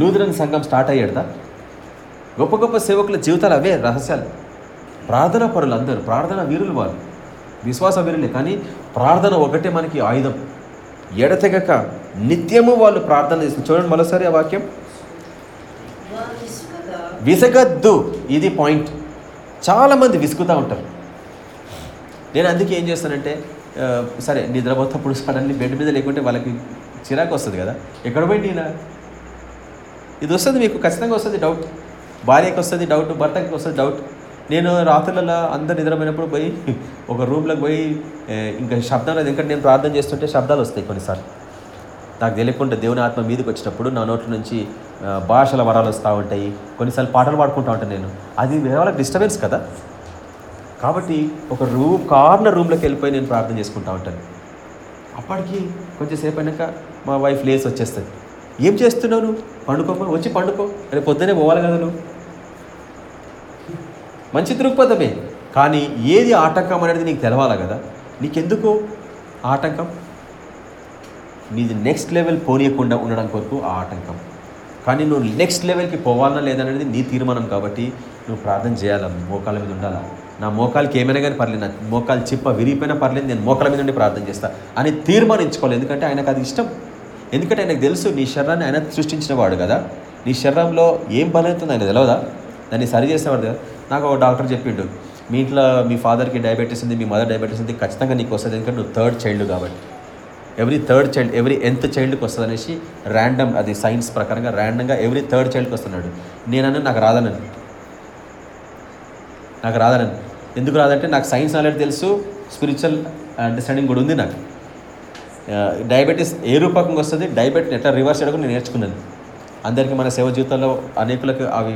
లూథరన్ సంఘం స్టార్ట్ అయ్యాడుదా? గొప్ప గొప్ప సేవకుల జీవితాలు అవే రహస్యాలు. ప్రార్థన పరులు అందరూ ప్రార్థన వీరులు వారు విశ్వాస వీరులే కానీ ప్రార్థన ఒకటే మనకి ఆయుధం. ఎడతెగక నిత్యము వాళ్ళు ప్రార్థన చేస్తారు చూడండి మరోసారి ఆ వాక్యం. విసగద్దు ఇది పాయింట్. చాలామంది విసుగుతూ ఉంటారు. నేను అందుకే ఏం చేస్తానంటే సరే సరే నిద్రపోతప్పుడు సడన్లీ బెడ్ మీద లేకుంటే వాళ్ళకి చిరాకు వస్తుంది కదా? ఎక్కడ పోయింది ఈయన? ఇది వస్తుంది మీకు ఖచ్చితంగా వస్తుంది డౌట్ భార్యకి వస్తుంది డౌట్ భర్తకి వస్తుంది డౌట్ నేను రాత్రులలో అందరు నిద్రపోయినప్పుడు పోయి ఒక రూమ్లోకి పోయి ఇంకా ఇంకా శబ్దాలు ఎందుకంటే నేను ప్రార్థన చేస్తుంటే శబ్దాలు వస్తాయి కొన్నిసార్లు. నాకు తెలియకుండా దేవుని ఆత్మ మీదకి వచ్చినప్పుడు నా నోట్ల నుంచి భాషల వరాలు వస్తూ ఉంటాయి. కొన్నిసార్లు పాటలు పాడుకుంటూ ఉంటాను నేను. అది వేరే వాళ్ళకి డిస్టర్బెన్స్ కదా? కాబట్టి ఒక రూమ్ కార్నర్ రూమ్లోకి వెళ్ళిపోయి నేను ప్రార్థన చేసుకుంటూ ఉంటాను. అప్పటికి కొంచెంసేపు అయినాక మా వైఫ్ లేసి వచ్చేస్తుంది. ఏం చేస్తున్నావు నువ్వు? వచ్చి పండుకో. రేపు పొద్దునే పోవాలి కదా నువ్వు. మంచి దృక్పథమే. కానీ ఏది ఆటంకం అనేది నీకు తెలవాలి కదా? నీకెందుకు ఆటంకం? నీది నెక్స్ట్ లెవెల్ పోనీయకుండా ఉండడం కొరకు ఆ ఆటంకం. కానీ నువ్వు నెక్స్ట్ లెవెల్కి పోవాలన్నా లేదనేది నీ తీర్మానం కాబట్టి నువ్వు ప్రార్థన చేయాలా? మోకాళ్ళ మీద ఉండాలా? నా మోకాలకి ఏమైనా కానీ పర్లేదు నా మోకాలు చిప్ప విరిగిపోయినా పర్లేదు నేను మోకాల మీద నుండి ప్రార్థన చేస్తా అని తీర్మానించుకోవాలి. ఎందుకంటే ఆయనకు అది ఇష్టం. ఎందుకంటే ఆయనకు తెలుసు నీ శరీరాన్ని ఆయన సృష్టించిన వాడు కదా. నీ శరీరంలో ఏం పని ఆయన తెలియదా దాన్ని సరి చేసేవాడు కదా. నాకు ఒక డాక్టర్ చెప్పిండు మీ ఇంట్లో మీ ఫాదర్కి డయాబెటీస్ ఉంది మీ మదర్ డయాబెటీస్ ఉంది ఖచ్చితంగా నీకు వస్తుంది ఎందుకంటే నువ్వు థర్డ్ చైల్డ్ కాబట్టి. Every third child every nth చైల్డ్కి వస్తుంది అనేసి ర్యాండమ్ అది సైన్స్ ప్రకారంగా ర్యాండమ్గా ఎవ్రీ థర్డ్ చైల్డ్కి వస్తున్నాడు. నేనన్నా నాకు రాదనని నాకు రాదనని ఎందుకు రాదంటే నాకు సైన్స్ నాలెడ్జ్ తెలుసు స్పిరిచువల్ అండర్స్టాండింగ్ కూడా ఉంది నాకు. డయాబెటీస్ ఏ రూపకంగా వస్తుంది? డయాబెటీస్ ఎట్లా రివర్స్ చేయడం నేను నేర్చుకున్నాను. అందరికీ మన సేవ జీవితంలో అనేకులకు అవి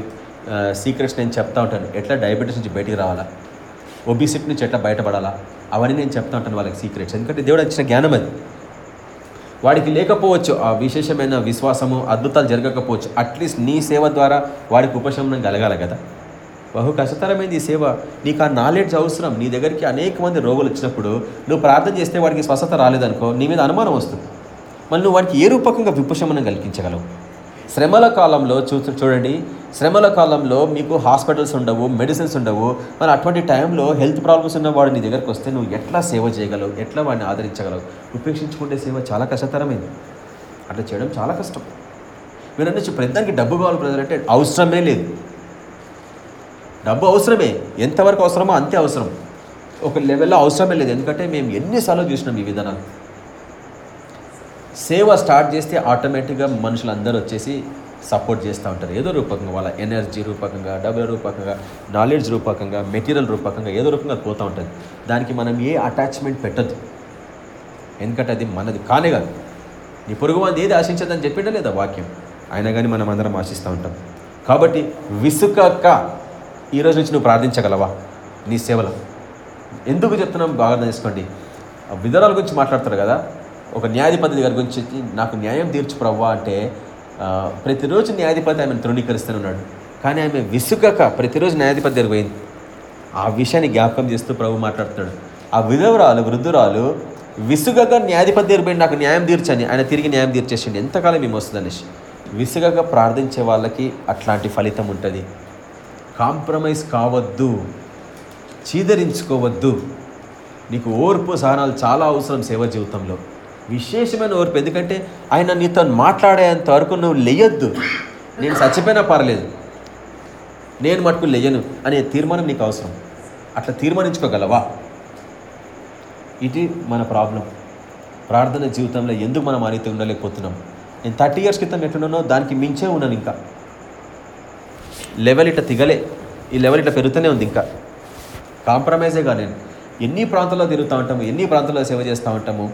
సీక్రెట్స్ నేను చెప్తా ఉంటాను. ఎట్లా డయాబెటీస్ నుంచి బయటికి రావాలా? ఒబిసిటీ నుంచి ఎట్లా బయటపడాలా? అవన్నీ నేను చెప్తా ఉంటాను వాళ్ళకి సీక్రెట్స్ ఎందుకంటే దేవుడు ఇచ్చిన జ్ఞానం అది. వాడికి లేకపోవచ్చు ఆ విశేషమైన విశ్వాసము అద్భుతాలు జరగకపోవచ్చు. అట్లీస్ట్ నీ సేవ ద్వారా వాడికి ఉపశమనం కలగాలి కదా. బహు కష్టతరమైంది ఈ సేవ. నీకు ఆ నాలెడ్జ్ అవసరం. నీ దగ్గరికి అనేక మంది రోగులు వచ్చినప్పుడు నువ్వు ప్రార్థన చేస్తే వాడికి స్వస్థత రాలేదనుకో నీ మీద అనుమానం వస్తుంది. మళ్ళీ నువ్వు వాడికి ఏ రూపకంగా విపశమనం కలిగించగలవు శ్రమల కాలంలో చూ చూడండి. శ్రమల కాలంలో మీకు హాస్పిటల్స్ ఉండవు మెడిసిన్స్ ఉండవు. మరి అటువంటి టైంలో హెల్త్ ప్రాబ్లమ్స్ ఉన్నవాడు నీ దగ్గరకు వస్తే నువ్వు ఎట్లా సేవ చేయగలవు? ఎట్లా వాడిని ఆదరించగలవు? ఉపేక్షించుకుంటే సేవ చాలా కష్టతరమైంది. అట్లా చేయడం చాలా కష్టం. మీరు అనొచ్చు ప్రతిదానికి డబ్బు కావాలి బ్రదర్ అంటే అవసరమే లేదు. డబ్బు అవసరమే. ఎంతవరకు అవసరమో అంతే అవసరం. ఒక లెవెల్లో అవసరమే లేదు. ఎందుకంటే మేము ఎన్నిసార్లు చూసినాం ఈ విధానాలు. సేవ స్టార్ట్ చేస్తే ఆటోమేటిక్గా మనుషులందరూ వచ్చేసి సపోర్ట్ చేస్తూ ఉంటారు. ఏదో రూపకంగా వాళ్ళ ఎనర్జీ రూపకంగా డబ్బుల రూపకంగా నాలెడ్జ్ రూపకంగా మెటీరియల్ రూపకంగా ఏదో రూపంగా పోతూ ఉంటుంది. దానికి మనం ఏ అటాచ్మెంట్ పెట్టద్దు. ఎందుకంటే అది మనది కానే కాదు. నీ పొరుగు మంది ఏది ఆశించదని చెప్పిండే లేదా వాక్యం. అయినా కానీ మనం అందరం ఆశిస్తూ ఉంటాం. కాబట్టి విసుకక్క ఈరోజు నుంచి నువ్వు ప్రార్థించగలవా? నీ సేవలో. ఎందుకు చెప్తున్నాం? బాగా తెలుసుకోండి విధానాల ఆ గురించి మాట్లాడతారు కదా? ఒక న్యాయాధిపతి గారి గురించి నాకు న్యాయం తీర్చు ప్రవ్వా అంటే ప్రతిరోజు న్యాయాధిపతి ఆమెను తృణీకరిస్తూనే ఉన్నాడు. కానీ ఆమె విసుగక ప్రతిరోజు న్యాయాధిపతి దగ్గర పోయింది. ఆ విషయాన్ని జ్ఞాపకం చేస్తూ ప్రభు మాట్లాడుతున్నాడు. ఆ విధవరాలు వృద్ధురాలు విసుగక న్యాయాధిపతి దగ్గర పోయి నాకు న్యాయం తీర్చని ఆయన తిరిగి న్యాయం తీర్చేసిండి. ఎంతకాలం మేము వస్తుంది అనేసి. విసుగక ప్రార్థించే వాళ్ళకి అట్లాంటి ఫలితం ఉంటుంది. కాంప్రమైజ్ కావద్దు చీదరించుకోవద్దు. నీకు ఓర్పు సహనాలు చాలా అవసరం సేవ జీవితంలో. విశేషమైన ఓర్పు ఎందుకంటే ఆయన నీతో మాట్లాడేంత వరకు నువ్వు లేయొద్దు. నేను చచ్చిపోయినా పర్లేదు. నేను మటుకు లేయను అనే తీర్మానం నీకు అవసరం. అట్లా తీర్మానించుకోగలవా? ఇది మన ప్రాబ్లం. ప్రార్థన జీవితంలో ఎందుకు మనం అనేది ఉండలేకపోతున్నాం? నేను థర్టీ ఇయర్స్ క్రితం ఎట్లున్నానో దానికి మించే ఉన్నాను ఇంకా. లెవెల్ ఇట్లా తిగలే. ఈ లెవెల్ ఇట్లా పెరుగుతూనే ఉంది ఇంకా. కాంప్రమైజే కానీ ఎన్ని ప్రాంతాల్లో తిరుగుతూ ఉంటాము ఎన్ని ప్రాంతాల్లో సేవ చేస్తూ ఉంటాము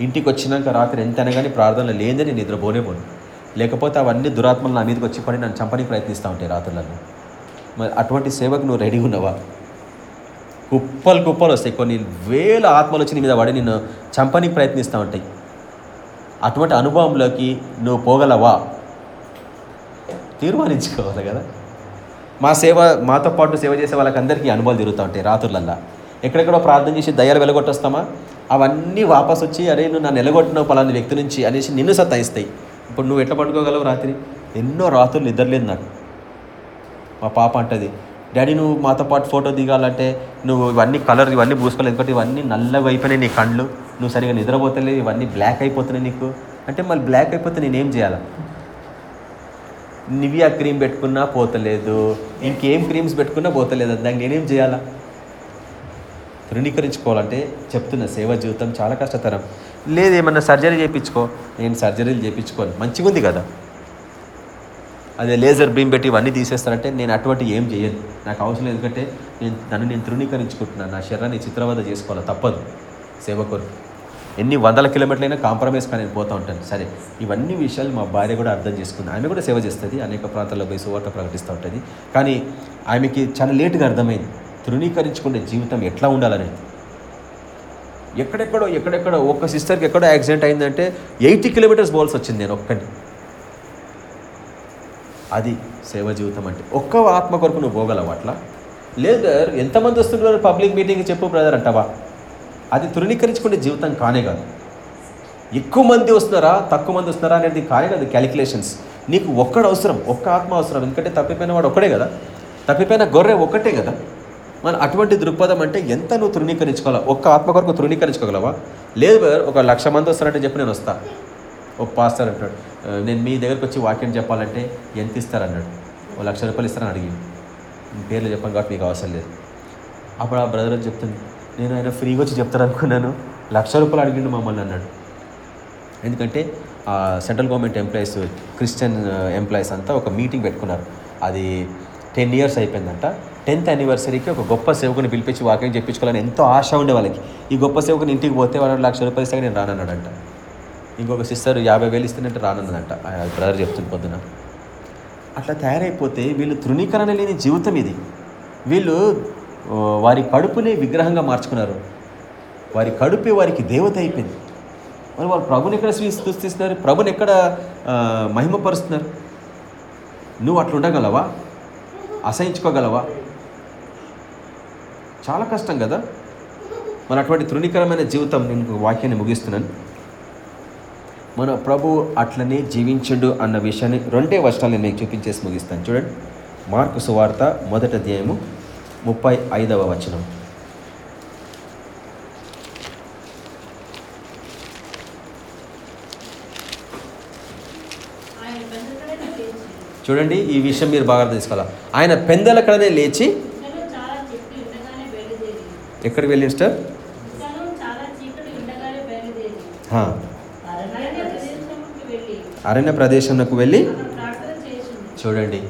ఇంటికి వచ్చినాక రాత్రి ఎంత కానీ ప్రార్థనలు లేదని నేను నిద్రపోనే పోను. లేకపోతే అవన్నీ దురాత్మలు నా మీదకి వచ్చి పడి నన్ను చంపడానికి ప్రయత్నిస్తూ ఉంటాయి రాత్రులను మరి అటువంటి సేవకు నువ్వు రెడీ ఉన్నావా? కుప్పలు కుప్పలు వస్తాయి. కొన్ని వేల ఆత్మలు వచ్చి నీ మీద పడి నిన్ను చంపడానికి ప్రయత్నిస్తూ ఉంటాయి. అటువంటి అనుభవంలోకి నువ్వు పోగలవా? తీర్మానించుకోవాలి కదా. మా సేవ మాతో పాటు సేవ చేసే వాళ్ళకందరికీ అనుభవాలు తిరుగుతూ ఉంటాయి రాత్రులల్లా. ఎక్కడెక్కడో ప్రార్థన చేసి దయ్యాలు వెలగొట్టొస్తామా? అవన్నీ వాపస్ వచ్చి అరే నువ్వు నన్ను ఎలగొట్టినావు పలాని వ్యక్తి నుంచి అనేసి నిన్ను సత్తాయిస్తాయి ఇప్పుడు నువ్వు ఎట్లా పండుకోగలవు రాత్రి? ఎన్నో రాత్రులు నిద్రలేదు నాకు. మా పాప అంటది డాడీ నువ్వు మాతో పాటు ఫోటో దిగాలంటే నువ్వు ఇవన్నీ కలర్ ఇవన్నీ పూసుకోలేదు ఎందుకంటే ఇవన్నీ నల్లగా అయిపోయినాయి నీ కళ్ళు. నువ్వు సరిగా నిద్రపోతలేవు ఇవన్నీ బ్లాక్ అయిపోతున్నాయి నీకు. అంటే మళ్ళీ బ్లాక్ అయిపోతే నేనేం చేయాలా? నివియా క్రీమ్ పెట్టుకున్నా పోతలేదు. ఇంకేం క్రీమ్స్ పెట్టుకున్నా పోతలేదు. దానికి నేనేం చేయాలా? ధృణీకరించుకోవాలంటే చెప్తున్న సేవ జీవితం చాలా కష్టతరం. లేదు ఏమన్నా సర్జరీ చేయించుకో. నేను సర్జరీలు చేయించుకోను. మంచిగా ఉంది కదా? అదే లేజర్ బీమ్ పెట్టి ఇవన్నీ తీసేస్తానంటే నేను అటువంటి ఏం చేయను. నాకు అవసరం ఎందుకంటే నేను నన్ను నేను తృణీకరించుకుంటున్నాను నా శరీరాన్ని చిత్రవద చేసుకోవాలి? తప్పదు. సేవ కొరకు. ఎన్ని వందల కిలోమీటర్లైనా కాంప్రమైజ్ కానీ నేను పోతూ ఉంటాను. సరే ఇవన్నీ విషయాలు మా భార్య కూడా అర్థం చేసుకుంది. ఆమె కూడా సేవ చేస్తుంది అనేక ప్రాంతాల్లో పోయి సువార్త ప్రకటిస్తూ ఉంటుంది. కానీ ఆమెకి చాలా లేటుగా అర్థమైంది. తృణీకరించుకునే జీవితం ఎట్లా ఉండాలనేది. ఎక్కడెక్కడో ఎక్కడెక్కడో ఒక్క సిస్టర్కి ఎక్కడో యాక్సిడెంట్ అయిందంటే ఎయిటీ కిలోమీటర్స్ పోవాల్సి వచ్చింది నేను ఒక్కటి అది సేవ జీవితం అంటే. ఒక్క ఆత్మ కొరకు నువ్వు పోగలవు అట్లా? లేదు ఎంతమంది వస్తున్నారు పబ్లిక్ మీటింగ్ చెప్పు బ్రదర్ అంటావా? అది తృణీకరించుకునే జీవితం కానే కాదు. ఎక్కువ మంది వస్తున్నారా తక్కువ మంది వస్తున్నారా అనేది కానే కాదు క్యాలిక్యులేషన్స్ నీకు ఒక్కడు అవసరం ఒక్క ఆత్మ అవసరం. ఎందుకంటే తప్పిపోయిన వాడు ఒక్కడే కదా. తప్పిపోయిన గొర్రె ఒక్కటే కదా. మన అటువంటి దృక్పథం అంటే ఎంత నువ్వు తృణీకరించుకోవాలా? ఒక్క ఆత్మ కొరకు తృణీకరించుకోగలవా? లేదు బ్రదర్ ఒక లక్ష మంది వస్తారంటే చెప్పి నేను వస్తా. ఒక పాస్టర్ అంటాడు నేను మీ దగ్గరకు వచ్చి వాక్యం చెప్పాలంటే ఎంత ఇస్తారన్నాడు. ఓ లక్ష రూపాయలు ఇస్తారని అడిగి పేర్లు చెప్పాను కాబట్టి మీకు అవసరం లేదు. అప్పుడు ఆ బ్రదర్ చెప్తుంది? నేను ఆయన ఫ్రీగా వచ్చి చెప్తారనుకున్నాను. లక్ష రూపాయలు అడిగిండు మమ్మల్ని అన్నాడు. ఎందుకంటే central government employees Christian employees అంతా ఒక మీటింగ్ పెట్టుకున్నారు. అది టెన్ ఇయర్స్ అయిపోయిందంట. టెన్త్ యానివర్సరీకి ఒక గొప్ప సేవకుని పిలిపించి వాక్యం చెప్పించుకోవాలని ఎంతో ఆశ ఉండే వాళ్ళకి. ఈ గొప్ప సేవకుని ఇంటికి పోతే వాళ్ళు లక్ష రూపాయలు ఇస్తే నేను రానన్నాడంట. ఇంకొక సిస్టర్ యాభై వేలు ఇస్తున్నట్టు రానన్నదంట బ్రదర్ చెప్తుంది పొద్దున. అట్లా తయారైపోతే వీళ్ళు తృణీకరణ లేని జీవితం ఇది. వీళ్ళు వారి కడుపునే విగ్రహంగా మార్చుకున్నారు. వారి కడుపే వారికి దేవత అయిపోయింది. మరి వారు ప్రభుని ఎక్కడ స్వీ- స్తుతిస్తున్నారు ప్రభుని ఎక్కడ మహిమపరుస్తున్నారు? నువ్వు అట్లా ఉండగలవా? అసహించుకోగలవా? చాలా కష్టం కదా? మన అటువంటి తృణీకరమైన జీవితం నేను వాక్యాన్ని ముగిస్తున్నాను. మన ప్రభు అట్లనే జీవించండు అన్న విషయాన్ని రెండే వర్షాలు నేను చూపించేసి ముగిస్తాను. చూడండి. మార్కు సువార్త మొదట అధ్యాయము ముప్పై ఐదవ వచనం చూడండి ఈ విషయం మీరు బాగా అర్థం చేసుకోవాలి? ఆయన పెందలకడనే లేచి ఎక్కడికి వెళ్ళి సార్ అరణ్య ప్రదేశంకి వెళ్ళి. చూడండి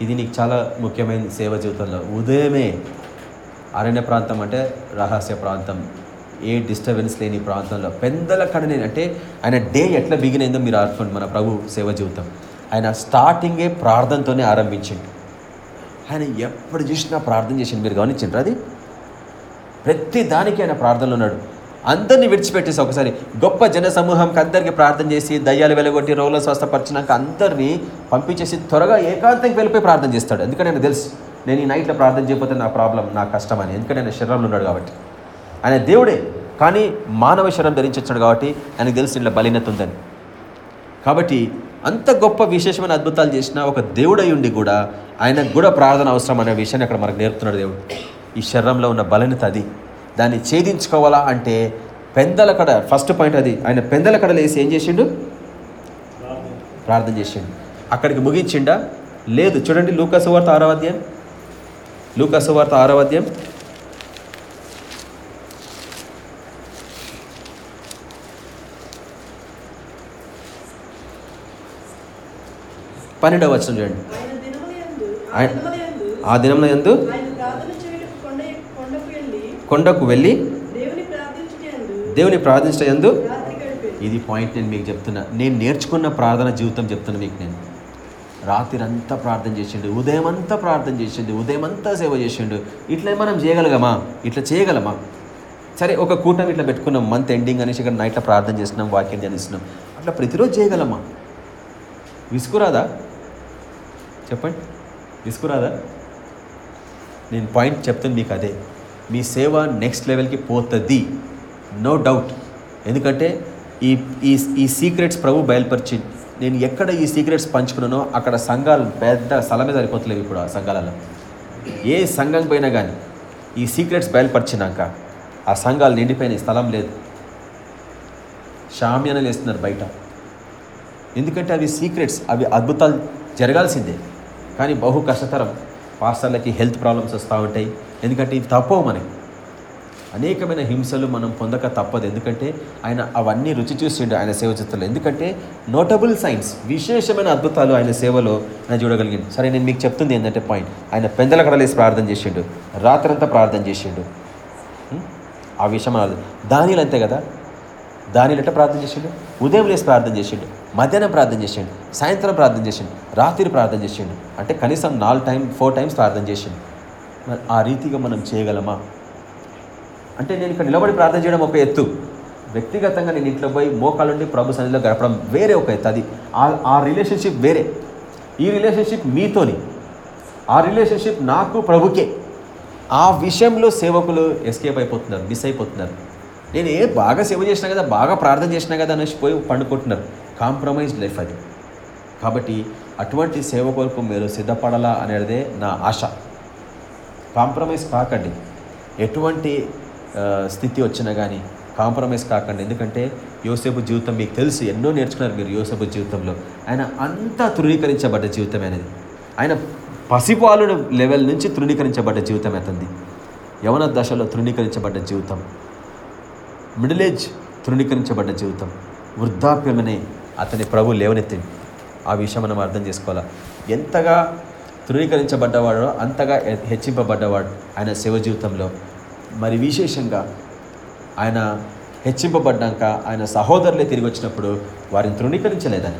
ఇది నీకు చాలా ముఖ్యమైన సేవ జీవితంలో. ఉదయమే అరణ్య ప్రాంతం అంటే రహస్య ప్రాంతం. ఏ డిస్టర్బెన్స్ లేని ప్రాంతంలో. పెద్దల కడనే అంటే ఆయన డే ఎట్లా బిగినైందో మీరు అర్థం మన ప్రభు సేవ జీవితం. ఆయన స్టార్టింగే ప్రార్థనతోనే ఆరంభించండి. ఆయన ఎప్పుడు చూసినా ప్రార్థన చేసిండు. మీరు గమనించండి అది ప్రతి దానికి ఆయన ప్రార్థనలో ఉన్నాడు. అందరినీ విడిచిపెట్టేసి ఒకసారి గొప్ప జన సమూహంకి అందరికీ ప్రార్థన చేసి దయ్యాలు వెలగొట్టి రోగుల స్వస్థపరిచినాక అందరినీ పంపించేసి త్వరగా ఏకాంతంకి వెళ్ళిపోయి ప్రార్థన చేస్తాడు. ఎందుకంటే ఆయన తెలుసు. నేను ఈ నైట్లో ప్రార్థన చేయకపోతే నా ప్రాబ్లం నా కష్టం అని. ఎందుకంటే ఆయన శరీరంలో ఉన్నాడు కాబట్టి. ఆయన దేవుడే. కానీ మానవ శరీరం ధరించొచ్చాడు కాబట్టి ఆయనకు తెలిసి ఇంట్లో బలీనత ఉందని. కాబట్టి అంత గొప్ప విశేషమైన అద్భుతాలు చేసిన ఒక దేవుడై ఉండి కూడా ఆయనకు కూడా ప్రార్థన అవసరం అనే విషయాన్ని అక్కడ మనకు నేర్పుతున్నాడు దేవుడు. ఈ శరీరంలో ఉన్న బలనత అది. దాన్ని ఛేదించుకోవాలా అంటే పెందల కడ ఫస్ట్ పాయింట్ అది. ఆయన పెందల కడ లేసి ఏం చేసిండు? ప్రార్థన చేసిండు. అక్కడికి ముగించిండా? లేదు. చూడండి లూకాసు వార్త ఆరవ అధ్యాయం. లూకాసు వార్త ఆరవ అధ్యాయం. పన్నెండవ వచనం చూడండి. ఆ దినంలో ఎందు ఆయన ప్రార్థన చేయుటకు కొండ కొండకు వెళ్ళి కొండకు వెళ్ళి దేవుని ప్రార్థించట ఎందు గడిపేది ఇది పాయింట్ నేను మీకు చెప్తున్నా. నేను నేర్చుకున్న ప్రార్థన జీవితం చెప్తున్నా మీకు నేను. రాత్రి అంతా ప్రార్థన చేసిండు ఉదయం అంతా ప్రార్థన చేసిండు ఉదయం అంతా సేవ చేసిండు. ఇట్లా మనం చేయగలగమా? ఇట్లా చేయగలమా? సరే ఒక కూటమి ఇట్లా పెట్టుకున్నాం మంత్ ఎండింగ్ అనేసి ఇక్కడ నైట్లో ప్రార్థన చేస్తున్నాం వాక్యం ధ్యానిస్తున్నాం. అట్లా ప్రతిరోజు చేయగలమా? విసుకురాదా చెప్పండి. విసుకురాదా నేను పాయింట్ చెప్తాను మీకు అదే. మీ సేవ నెక్స్ట్ లెవెల్కి పోతుంది. నో డౌట్ ఎందుకంటే ఈ ఈ ఈ సీక్రెట్స్ ప్రభు బయలుపరిచి నేను ఎక్కడ ఈ సీక్రెట్స్ పంచుకున్నానో అక్కడ సంఘాలు పెద్ద స్థలమే సరిపోతలేవు ఇప్పుడు ఆ సంఘాలలో. ఏ సంఘం పోయినా కానీ ఈ సీక్రెట్స్ బయలుపరిచినాక ఆ సంఘాలు నిండిపోయిన స్థలం లేదు. షామ్యానలు వేస్తున్నారు బయట. ఎందుకంటే అవి సీక్రెట్స్ అవి అద్భుతాలు జరగాల్సిందే. కానీ బహు కష్టతరం. పాస్టర్లకి హెల్త్ ప్రాబ్లమ్స్ వస్తూ ఉంటాయి. ఎందుకంటే ఇది తప్పవు మనకి అనేకమైన హింసలు మనం పొందక తప్పదు. ఎందుకంటే ఆయన అవన్నీ రుచి చూసిండు ఆయన సేవ చిత్రంలో. ఎందుకంటే నోటబుల్ సైన్స్ విశేషమైన అద్భుతాలు ఆయన సేవలో ఆయన చూడగలిగింది సరే నేను మీకు చెప్తుంది ఏంటంటే పాయింట్ ఆయన పెందల కడలేసి ప్రార్థన చేసిండు. రాత్రంతా ప్రార్థన చేసిండు. ఆ విషయం అన్నది దానిలో అంతే కదా? దానిలో ఎట్లా ప్రార్థన చేసిండు? ఉదయం లేసి ప్రార్థన చేసిండు. మధ్యాహ్నం ప్రార్థన చేసిండు. సాయంత్రం ప్రార్థన చేసిండు. రాత్రి ప్రార్థన చేసిండు. అంటే కనీసం నాలుగు టైం ఫోర్ టైమ్స్ ప్రార్థన చేసిండు. ఆ రీతిగా మనం చేయగలమా? అంటే నేను ఇక్కడ నిలబడి ప్రార్థన చేయడం ఒక ఎత్తు. వ్యక్తిగతంగా నేను ఇంట్లో పోయి మోకాలుండి ప్రభు సన్నిధిలో గడపడం వేరే ఒక ఎత్తు. అది ఆ- ఆ రిలేషన్షిప్ వేరే. ఈ రిలేషన్షిప్ మీతోని. ఆ రిలేషన్షిప్ నాకు ప్రభుకే. ఆ విషయంలో సేవకులు ఎస్కేప్ అయిపోతున్నారు మిస్ అయిపోతున్నారు. నేను ఏ బాగా సేవ చేసినా కదా బాగా ప్రార్థన చేసినా కదా అనేసి పోయి పండుకుంటున్నారు. కాంప్రమైజ్డ్ లైఫ్ అది. కాబట్టి అటువంటి సేవ కొరకు మీరు సిద్ధపడాలా అనేదే నా ఆశ. కాంప్రమైజ్ కాకండి. ఎటువంటి స్థితి వచ్చినా కానీ కాంప్రమైజ్ కాకండి. ఎందుకంటే యోసేపు జీవితం మీకు తెలుసు ఎన్నో నేర్చుకున్నారు మీరు యోసేపు జీవితంలో. ఆయన అంతా తృణీకరించబడ్డ జీవితం అనేది ఆయన పసిపాలుడు లెవెల్ నుంచి తృణీకరించబడ్డ జీవితం అవుతుంది యవన దశలో తృణీకరించబడ్డ జీవితం. మిడిల్ ఏజ్ తృణీకరించబడ్డ జీవితం. వృద్ధాప్యమనే అతని ప్రభు లేవనెత్తింది. ఆ విషయం మనం అర్థం చేసుకోవాలా? ఎంతగా ధృవీకరించబడ్డవాడో అంతగా హెచ్చింపబడ్డవాడు ఆయన సేవ జీవితంలో మరి విశేషంగా ఆయన హెచ్చింపబడ్డాక ఆయన సహోదరులే తిరిగి వచ్చినప్పుడు వారిని తృణీకరించలేదని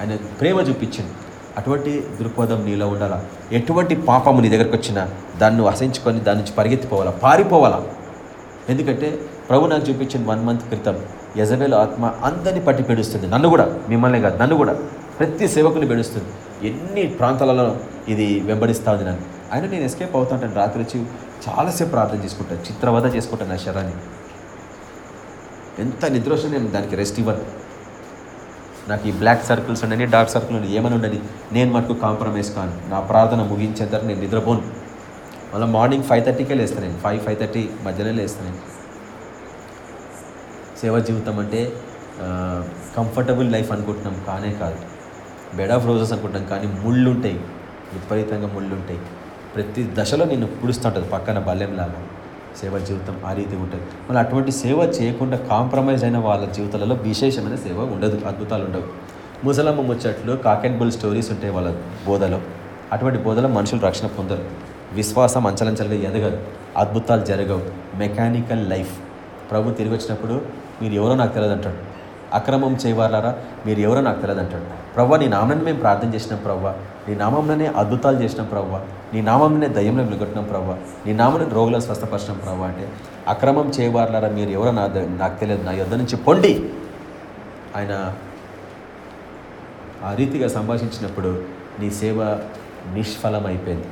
ఆయన ప్రేమ చూపించింది. అటువంటి దృక్పథం నీలో ఉండాలా? ఎటువంటి పాపము నీ దగ్గరకు వచ్చినా దాన్ని అసహించుకొని దాని నుంచి పరిగెత్తిపోవాలా? పారిపోవాలా? ఎందుకంటే ప్రభు నాకు చూపించిన వన్ మంత్ క్రితం యజబేల్ ఆత్మ అందరినీ పట్టి పెడుస్తుంది. నన్ను కూడా మిమ్మల్ని కాదు నన్ను కూడా. ప్రతి సేవకుని పెడుస్తుంది. ఎన్ని ప్రాంతాలలో ఇది వెంబడిస్తా ఉంది నన్ను. అయినా నేను ఎస్కేప్ అవుతుంటాను రాత్రి వచ్చి చాలాసేపు ప్రార్థన చేసుకుంటాను చిత్రవద చేసుకుంటాను నా శరాన్ని. ఎంత నిద్ర వస్తుంది నేను దానికి రెస్ట్ ఇవ్వను. నాకు ఈ బ్లాక్ సర్కిల్స్ ఉండని డార్క్ సర్కిల్ ఉండని ఏమైనా ఉండని నేను మటుకు కాంప్రమైజ్ కాను. నా ప్రార్థన ముగించేంత నేను నిద్రపోను. మళ్ళీ మార్నింగ్ ఫైవ్ థర్టీకే లేస్తాను నేను. ఫైవ్ ఫైవ్ థర్టీ మధ్యలో లేస్తాను నేను. సేవ జీవితం అంటే కంఫర్టబుల్ లైఫ్ అనుకుంటున్నాం. కానే కాదు. బెడ్ ఆఫ్ రోజెస్ అనుకుంటాం కానీ ముళ్ళు ఉంటాయి విపరీతంగా ముళ్ళు ఉంటాయి ప్రతి దశలో నిన్ను పుడుస్తుంటుంది పక్కన బల్యంలాగా సేవ జీవితం ఆ రీతి ఉంటుంది. మళ్ళీ అటువంటి సేవ చేయకుండా కాంప్రమైజ్ అయిన వాళ్ళ జీవితాలలో విశేషమైన సేవ ఉండదు అద్భుతాలు ఉండవు. ముసలమ్మ ముచ్చట్లు కాక్ అండ్ బుల్ స్టోరీస్ ఉంటాయి వాళ్ళ బోధలో. అటువంటి బోధలో మనుషులు రక్షణ పొందరు. విశ్వాసం అంచలంచలుగా ఎదగదు అద్భుతాలు జరగవు. మెకానికల్ లైఫ్ ప్రభు తిరిగి వచ్చినప్పుడు మీరు ఎవరో నాకు తెలియదు అంటాడు. అక్రమం చేయవాలారా మీరు ఎవరో నాకు తెలియదు అంటాడు. ప్రవ్వ నీ నామని మేము ప్రార్థన చేసినాం ప్రవ్వ. నీ నామంలోనే అద్భుతాలు చేసినాం ప్రవ్వ. నీ నామంలోనే దయ్యంలో వెలుగొట్టినాం ప్రవ్వ. నీ నామని రోగులను స్వస్థపరిచినాం ప్రవ్వ అంటే అక్రమం చేయవారులారా? మీరు ఎవరో నా నాకు తెలియదు. నా యొద్ధ నుంచి పొండి. ఆయన ఆ రీతిగా సంభాషించినప్పుడు నీ సేవ నిష్ఫలమైపోయింది.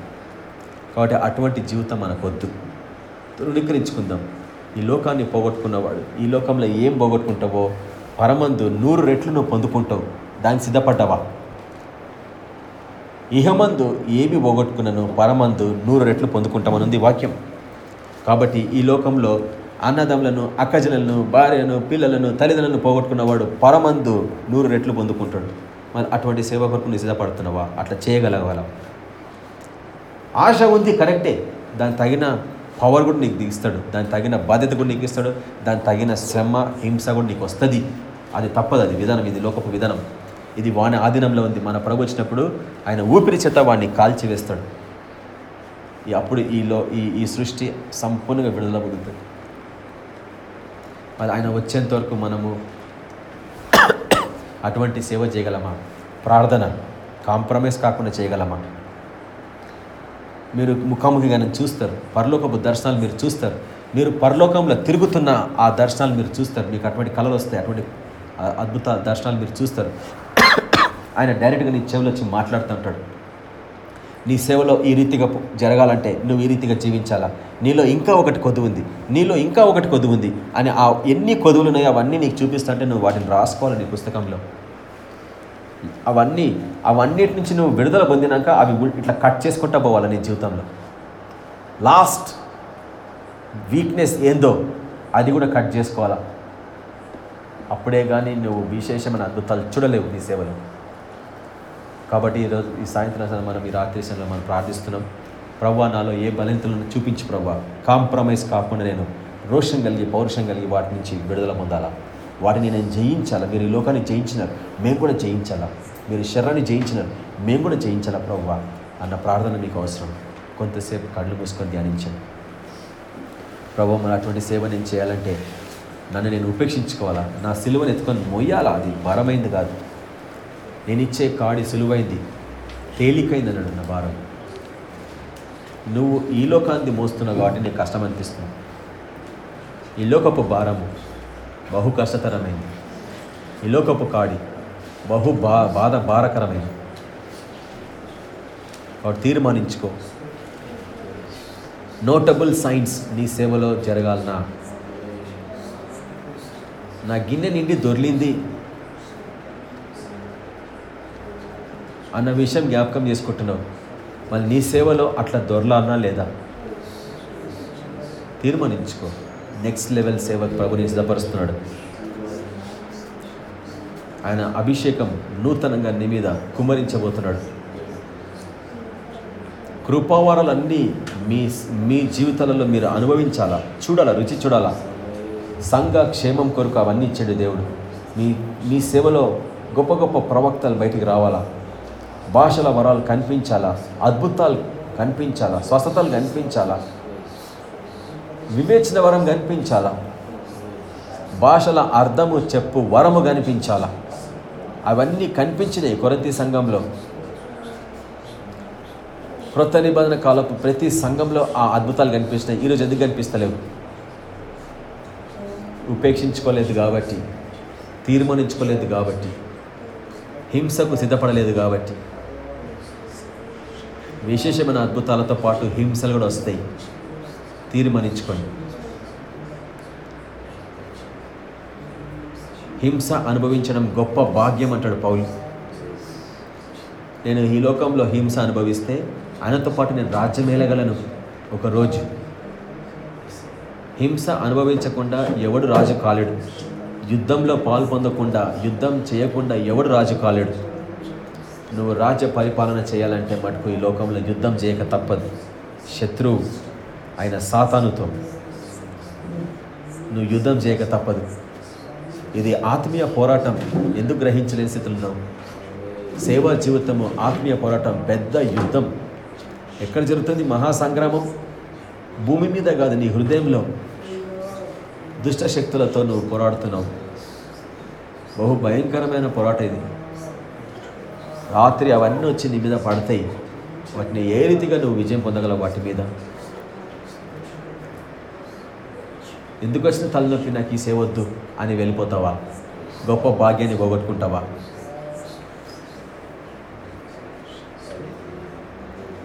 కాబట్టి అటువంటి జీవితం మనకొద్దు. తృణీకరించుకుందాం ఈ లోకాన్ని పోగొట్టుకున్నవాడు ఈ లోకంలో ఏం పోగొట్టుకుంటావో పరమందు నూరు రెట్లు నువ్వు పొందుకుంటావు. దాన్ని సిద్ధపడ్డావా? ఇహమందు ఏమి పోగొట్టుకున్నాను పరమందు నూరు రెట్లు పొందుకుంటామనుంది వాక్యం. కాబట్టి ఈ లోకంలో అన్నదమ్ములను అక్కజనులను భార్యను పిల్లలను తల్లిదండ్రులను పోగొట్టుకున్నవాడు పరమందు నూరు రెట్లు పొందుకుంటాడు. మరి అటువంటి సేవ కొరకు నువ్వు సిద్ధపడుతున్నావా? అట్లా చేయగలగలవా ఆశ ఉంది కరెక్టే. దానికి తగిన పవర్ కూడా నీకు దిగిస్తాడు. దానికి తగిన బాధ్యత కూడా నీకు ఇస్తాడు. దానికి తగిన శ్రమ హింస కూడా నీకు వస్తుంది. అది తప్పదు. అది విధానం. ఇది లోకపు విధానం. ఇది వాని ఆధీనంలో ఉంది. మన ప్రభు వచ్చినప్పుడు ఆయన ఊపిరి చేత వాడిని కాల్చివేస్తాడు. ఈ అప్పుడు ఈలో ఈ ఈ సృష్టి సంపూర్ణంగా విడుదల పొందుతుంది మరి ఆయన వచ్చేంత వరకు మనము అటువంటి సేవ చేయగలమా? ప్రార్థన కాంప్రమైజ్ కాకుండా చేయగలమా? మీరు ముఖాముఖిగా చూస్తారు. పరలోకపు దర్శనాలు మీరు చూస్తారు. మీరు పరలోకంలో తిరుగుతున్న ఆ దర్శనాలు మీరు చూస్తారు. మీకు అటువంటి కళలు వస్తాయి. అటువంటి అద్భుత దర్శనాలు మీరు చూస్తారు. ఆయన డైరెక్ట్గా నీ చెవులు వచ్చి మాట్లాడుతుంటాడు నీ సేవలో ఈ రీతిగా జరగాలంటే నువ్వు ఈ రీతిగా జీవించాలా? నీలో ఇంకా ఒకటి కొద్దు ఉంది. నీలో ఇంకా ఒకటి కొద్దు ఉంది. అని ఆ ఎన్ని కొదువులు ఉన్నాయో అవన్నీ నీకు చూపిస్తుంటే నువ్వు వాటిని రాసుకోవాలి నీ పుస్తకంలో? అవన్నీ అవన్నిటి నుంచి నువ్వు విడుదల పొందినాక అవి ఇట్లా కట్ చేసుకుంటా పోవాలి నీ జీవితంలో. లాస్ట్ వీక్నెస్ ఏందో అది కూడా కట్ చేసుకోవాలా? అప్పుడే కానీ నువ్వు విశేషమైన అద్భుతాలు చూడలేవు నీ సేవలో. కాబట్టి ఈరోజు ఈ సాయంత్రం మనం ఈ రాత్రి సమయంలో మనం ప్రార్థిస్తున్నాం. ప్రభా నాలో ఏ బలితలను చూపించి ప్రభా కాంప్రమైజ్ కాకుండా నేను రోషం కలిగి పౌరుషం కలిగి వాటి నుంచి విడుదల పొందాలా? వాటిని నేను జయించాలా? మీరు ఈ లోకాన్ని జయించినారు. మేము కూడా జయించాలా? మీరు ఈ శరీరాన్ని జయించినారు. మేము కూడా జయించాలా ప్రభా అన్న ప్రార్థన మీకు అవసరం. కొంతసేపు కళ్ళు మూసుకొని ధ్యానించండి. ప్రభు మరి అటువంటి సేవ నేను చేయాలంటే నన్ను నేను ఉపేక్షించుకోవాలా? నా సిలువను ఎత్తుకొని మొయ్యాలా? అది భారమైంది కాదు. నేను ఇచ్చే కాడి సులువైంది. తేలికైంది అన్నాడు నా భారం. నువ్వు ఈ లోకాన్ని మోస్తున్నావు కాబట్టి నీకు కష్టం అనిపిస్తుంది. ఈ లోకపు భారము బహు కష్టతరమైంది. ఈ లోకపు కాడి బహు బా బాధ భారకరమైంది. వాడు తీర్మానించుకో. నోటబుల్ సైన్స్ నీ సేవలో జరగాలనా నా గిన్నె నిండి దొర్లింది అన్న విషయం జ్ఞాపకం చేసుకుంటున్నావు. మళ్ళీ నీ సేవలో అట్లా దొరలాలనా లేదా? తీర్మానించుకో. నెక్స్ట్ లెవెల్ సేవ ప్రభుని సిద్ధపరుస్తున్నాడు. ఆయన అభిషేకం నూతనంగా నీ మీద కుమరించబోతున్నాడు కృపావారాలన్నీ మీ మీ జీవితాలలో మీరు అనుభవించాలా? చూడాలా రుచి చూడాలా? సంఘ క్షేమం కొరకు అవన్నీ ఇచ్చాడు దేవుడు. మీ మీ సేవలో గొప్ప గొప్ప ప్రవక్తలు బయటికి రావాలా? భాషల వరాలు కనిపించాలా? అద్భుతాలు కనిపించాలా? స్వస్థతలు కనిపించాలా? వివేచన వరం కనిపించాలా? భాషల అర్థము చెప్పు వరము కనిపించాలా? అవన్నీ కనిపించినాయి కొరంతి సంఘంలో. క్రొత్త నిబంధన కాలపు ప్రతి సంఘంలో ఆ అద్భుతాలు కనిపిస్తున్నాయి ఈరోజు ఎందుకు కనిపిస్తలేవు? ఉపేక్షించుకోలేదు కాబట్టి తీర్మానించుకోలేదు కాబట్టి హింసకు సిద్ధపడలేదు కాబట్టి. విశేషమైన అద్భుతాలతో పాటు హింసలు కూడా వస్తాయి. తీర్మానించుకోండి. హింస అనుభవించడం గొప్ప భాగ్యం అంటాడు పౌలు. నేను ఈ లోకంలో హింస అనుభవిస్తే ఆయనతో పాటు నేను రాజ్యం ఏలగలను ఒకరోజు. హింస అనుభవించకుండా ఎవడు రాజు కాలేడు. యుద్ధంలో పాలు పొందకుండా యుద్ధం చేయకుండా ఎవడు రాజు కాలేడు. నువ్వు రాజ్య పరిపాలన చేయాలంటే మటుకు ఈ లోకంలో యుద్ధం చేయక తప్పదు. శత్రువు ఆయన సాతానుతో నువ్వు యుద్ధం చేయక తప్పదు. ఇది ఆత్మీయ పోరాటం. ఎందుకు గ్రహించలేని స్థితిలో ఉన్నావు? సేవా జీవితము ఆత్మీయ పోరాటం పెద్ద యుద్ధం. ఎక్కడ జరుగుతుంది? మహాసంగ్రామం. భూమి మీద కాదు నీ హృదయంలో దుష్ట శక్తులతో నువ్వు పోరాడుతున్నావు. బహు భయంకరమైన పోరాటం ఇది. రాత్రి అవన్నీ వచ్చి నీ మీద పడతాయి. వాటిని ఏ రీతిగా నువ్వు విజయం పొందగలవు? వాటి మీద ఎందుకు వచ్చిన తలనొప్పి నాకు ఈ సేవద్దు అని వెళ్ళిపోతావా? గొప్ప భాగ్యాన్ని పోగొట్టుకుంటావా?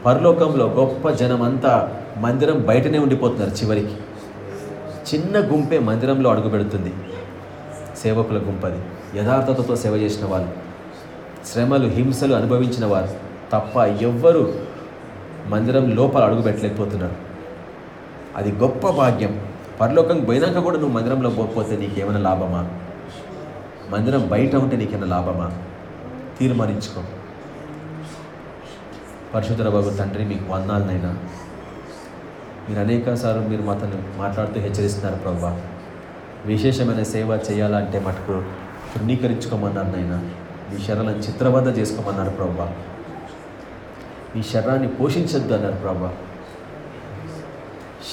పరలోకంలో గొప్ప జనమంతా మందిరం బయటనే ఉండిపోతున్నారు చివరికి. చిన్న గుంపే మందిరంలో అడుగుపెడుతుంది సేవకుల గుంపది యథార్థతతో సేవ చేసిన వాళ్ళు. శ్రమలు హింసలు అనుభవించిన వారు. తప్ప ఎవ్వరూ మందిరం లోపల అడుగు పెట్టలేకపోతున్నారు. అది గొప్ప భాగ్యం. పరలోకం పోయినాక కూడా నువ్వు మందిరంలో పోకపోతే నీకేమైనా లాభమా? మందిరం బయట ఉంటే నీకేమైనా లాభమా? తీర్మానించుకో. పరిశుద్ధర బాబు తండ్రి మీకు వందాలనైనా మీరు అనేక సార్లు మీరు మాతను మాట్లాడుతూ హెచ్చరిస్తున్నారు ప్రభా. విశేషమైన సేవ చేయాలంటే మటుకు తృణీకరించుకోమన్నారు నాయన మీ శరీరాలను చిత్రబద్ధ చేసుకోమన్నారు ప్రభా. మీ శరీరాన్ని పోషించద్దు అన్నారు ప్రభా.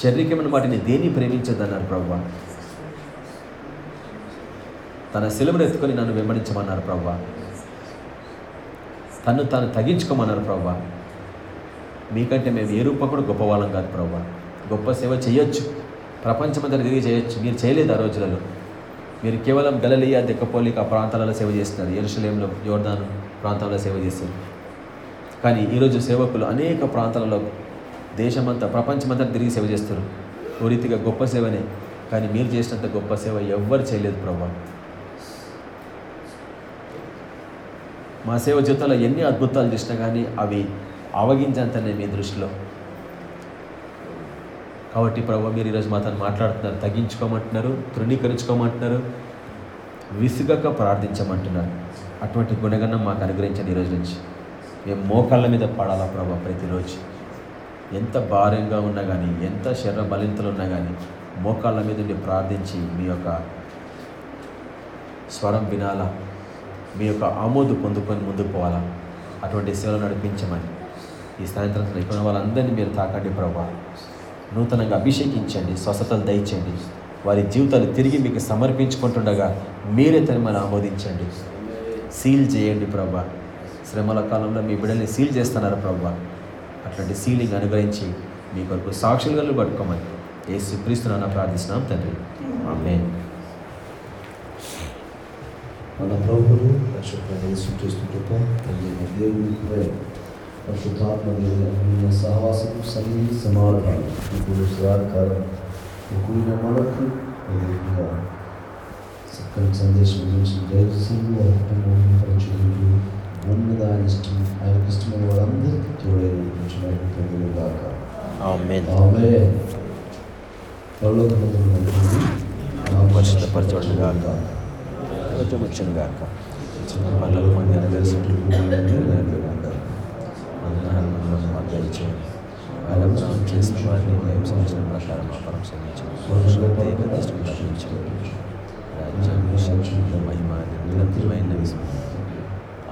శరీరమైన వాటిని దేన్ని ప్రేమించదన్నారు ప్రవ్వ? తన సెలవును ఎత్తుకొని నన్ను వెంబడించమన్నారు ప్రవ్వ. తను తాను తగ్గించుకోమన్నారు ప్రభా మీకంటే మేము ఏ రూపకుడు గొప్పవాళ్ళం కాదు ప్రభా గొప్ప సేవ చేయొచ్చు. ప్రపంచమంతా తిరిగి చేయొచ్చు. మీరు చేయలేదు ఆ రోజులలో. మీరు కేవలం గలలియా దెక్కపోలిక ఆ ప్రాంతాలలో సేవ చేస్తున్నారు. ఎరుసలేంలో జోర్దాన్ ప్రాంతాల్లో సేవ చేస్తారు కానీ ఈరోజు సేవకులు అనేక ప్రాంతాలలో దేశమంతా ప్రపంచమంతా తిరిగి సేవ చేస్తారు. ఓ రీతిగా గొప్ప సేవనే. కానీ మీరు చేసినంత గొప్ప సేవ ఎవ్వరు చేయలేదు ప్రభా. మా సేవ జీవితంలో ఎన్ని అద్భుతాలు చేసినా కానీ అవి అవగించంతనే మీ దృష్టిలో. కాబట్టి ప్రభావ మీరు ఈరోజు మాతో మాట్లాడుతున్నారు. తగ్గించుకోమంటున్నారు తృణీకరించుకోమంటున్నారు విసుగక ప్రార్థించమంటున్నారు. అటువంటి గుణగణం మాకు అనుగ్రహించండి ఈరోజు నుంచి. మేము మోకాళ్ళ మీద పడాలా ప్రభావ ప్రతిరోజు. ఎంత భారంగా ఉన్నా కానీ ఎంత శరీర బలింతలు ఉన్నా కానీ మోకాళ్ళ మీద ఉండి ప్రార్థించి మీ యొక్క స్వరం వినాలా? మీ యొక్క ఆమోదు పొందుకొని ముందుకు పోవాలా? అటువంటి సేవలు నడిపించమని ఈ సాయంత్రం ఇక్కడ వాళ్ళందరినీ మీరు తాకండి ప్రభా. నూతనంగా అభిషేకించండి స్వస్థతలు దయచండి వారి జీవితాలు తిరిగి మీకు సమర్పించుకుంటుండగా మీరే తనమని ఆమోదించండి. సీల్ చేయండి ప్రభా. శ్రమల కాలంలో మీ బిడ్డల్ని సీల్ చేస్తున్నారు ప్రభా. అట్లాంటి సీలింగ్ అనుగ్రహించి మీ కొరకు సాక్షులుగా పట్టుకోమని ఏ క్రీస్తున్నా ప్రార్థిస్తున్నాం తండ్రి. ఆమేన్. మన ప్రభువులు పరిశుద్ధ తల్లి దేవుని పరిశుద్ధాత్మ దేవుని సహవాసం సన్ని సమాధానం ఇప్పుడు సదాకాలం కూడిన మనకు చక్కని సందేశం గురించి దయచేసి ఉన్నది ఆయన ఇష్టం ఆయనకి ఇష్టమైన వాళ్ళందరికీ తోడే నడిపించిన గాక. ఆమేన్. ఆమె పరలోకమందున పరిశుద్ధపరచబడును గాక. రోజు వచ్చును గాక. పనులకు మంది అనుగ్రహించు చేసిన వారిని మేము సంవత్సరం ప్రకారం అపరం శ్రమించు రాజ్యం విషయం మహిమ నిరంతరమైన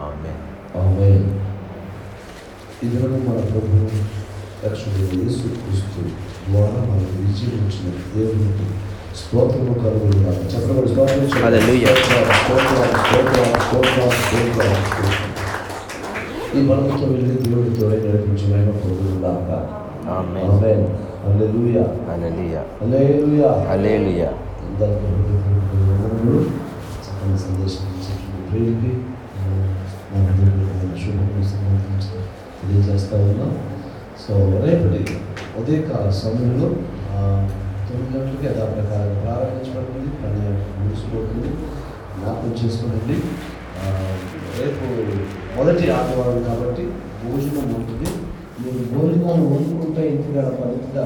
ఆమె ఆమె ఇదివరకు మన ప్రభు రక్షకుడు యేసు క్రీస్తు ద్వారా మనకు విజయం ఇచ్చిన దేవునికి స్తోత్రము కలుగును గాక. చెప్పండి స్తోత్రం చేయండి. హల్లెలూయా. స్తోత్రం, స్తోత్రం, స్తోత్రం, స్తోత్రం, స్తోత్రం. ఈ బలంతో వెళ్ళి దేవుడి తోడే నడిపించమైన పొందుదాక ఆమేన్. ఆమేన్ హల్లెలూయా హల్లెలూయా హల్లెలూయా హల్లెలూయా అందరికీ హృదయపూర్వకములు చక్కని సందేశం ఇచ్చినటువంటి తెలియజేస్తా ఉన్నాం. సో రేపటి ఉదయకాల సమయంలో తొమ్మిది గంటలకి యథా ప్రకారం ప్రారంభించబడుతుంది పని ముగిసిపోతుంది జ్ఞాపకం చేసుకోండి. రేపు మొదటి ఆదివారం కాబట్టి భోజనం ఉంటుంది. మీరు భోజనాలు వండుకుంటే ఇంటికాడ పద్ధతిగా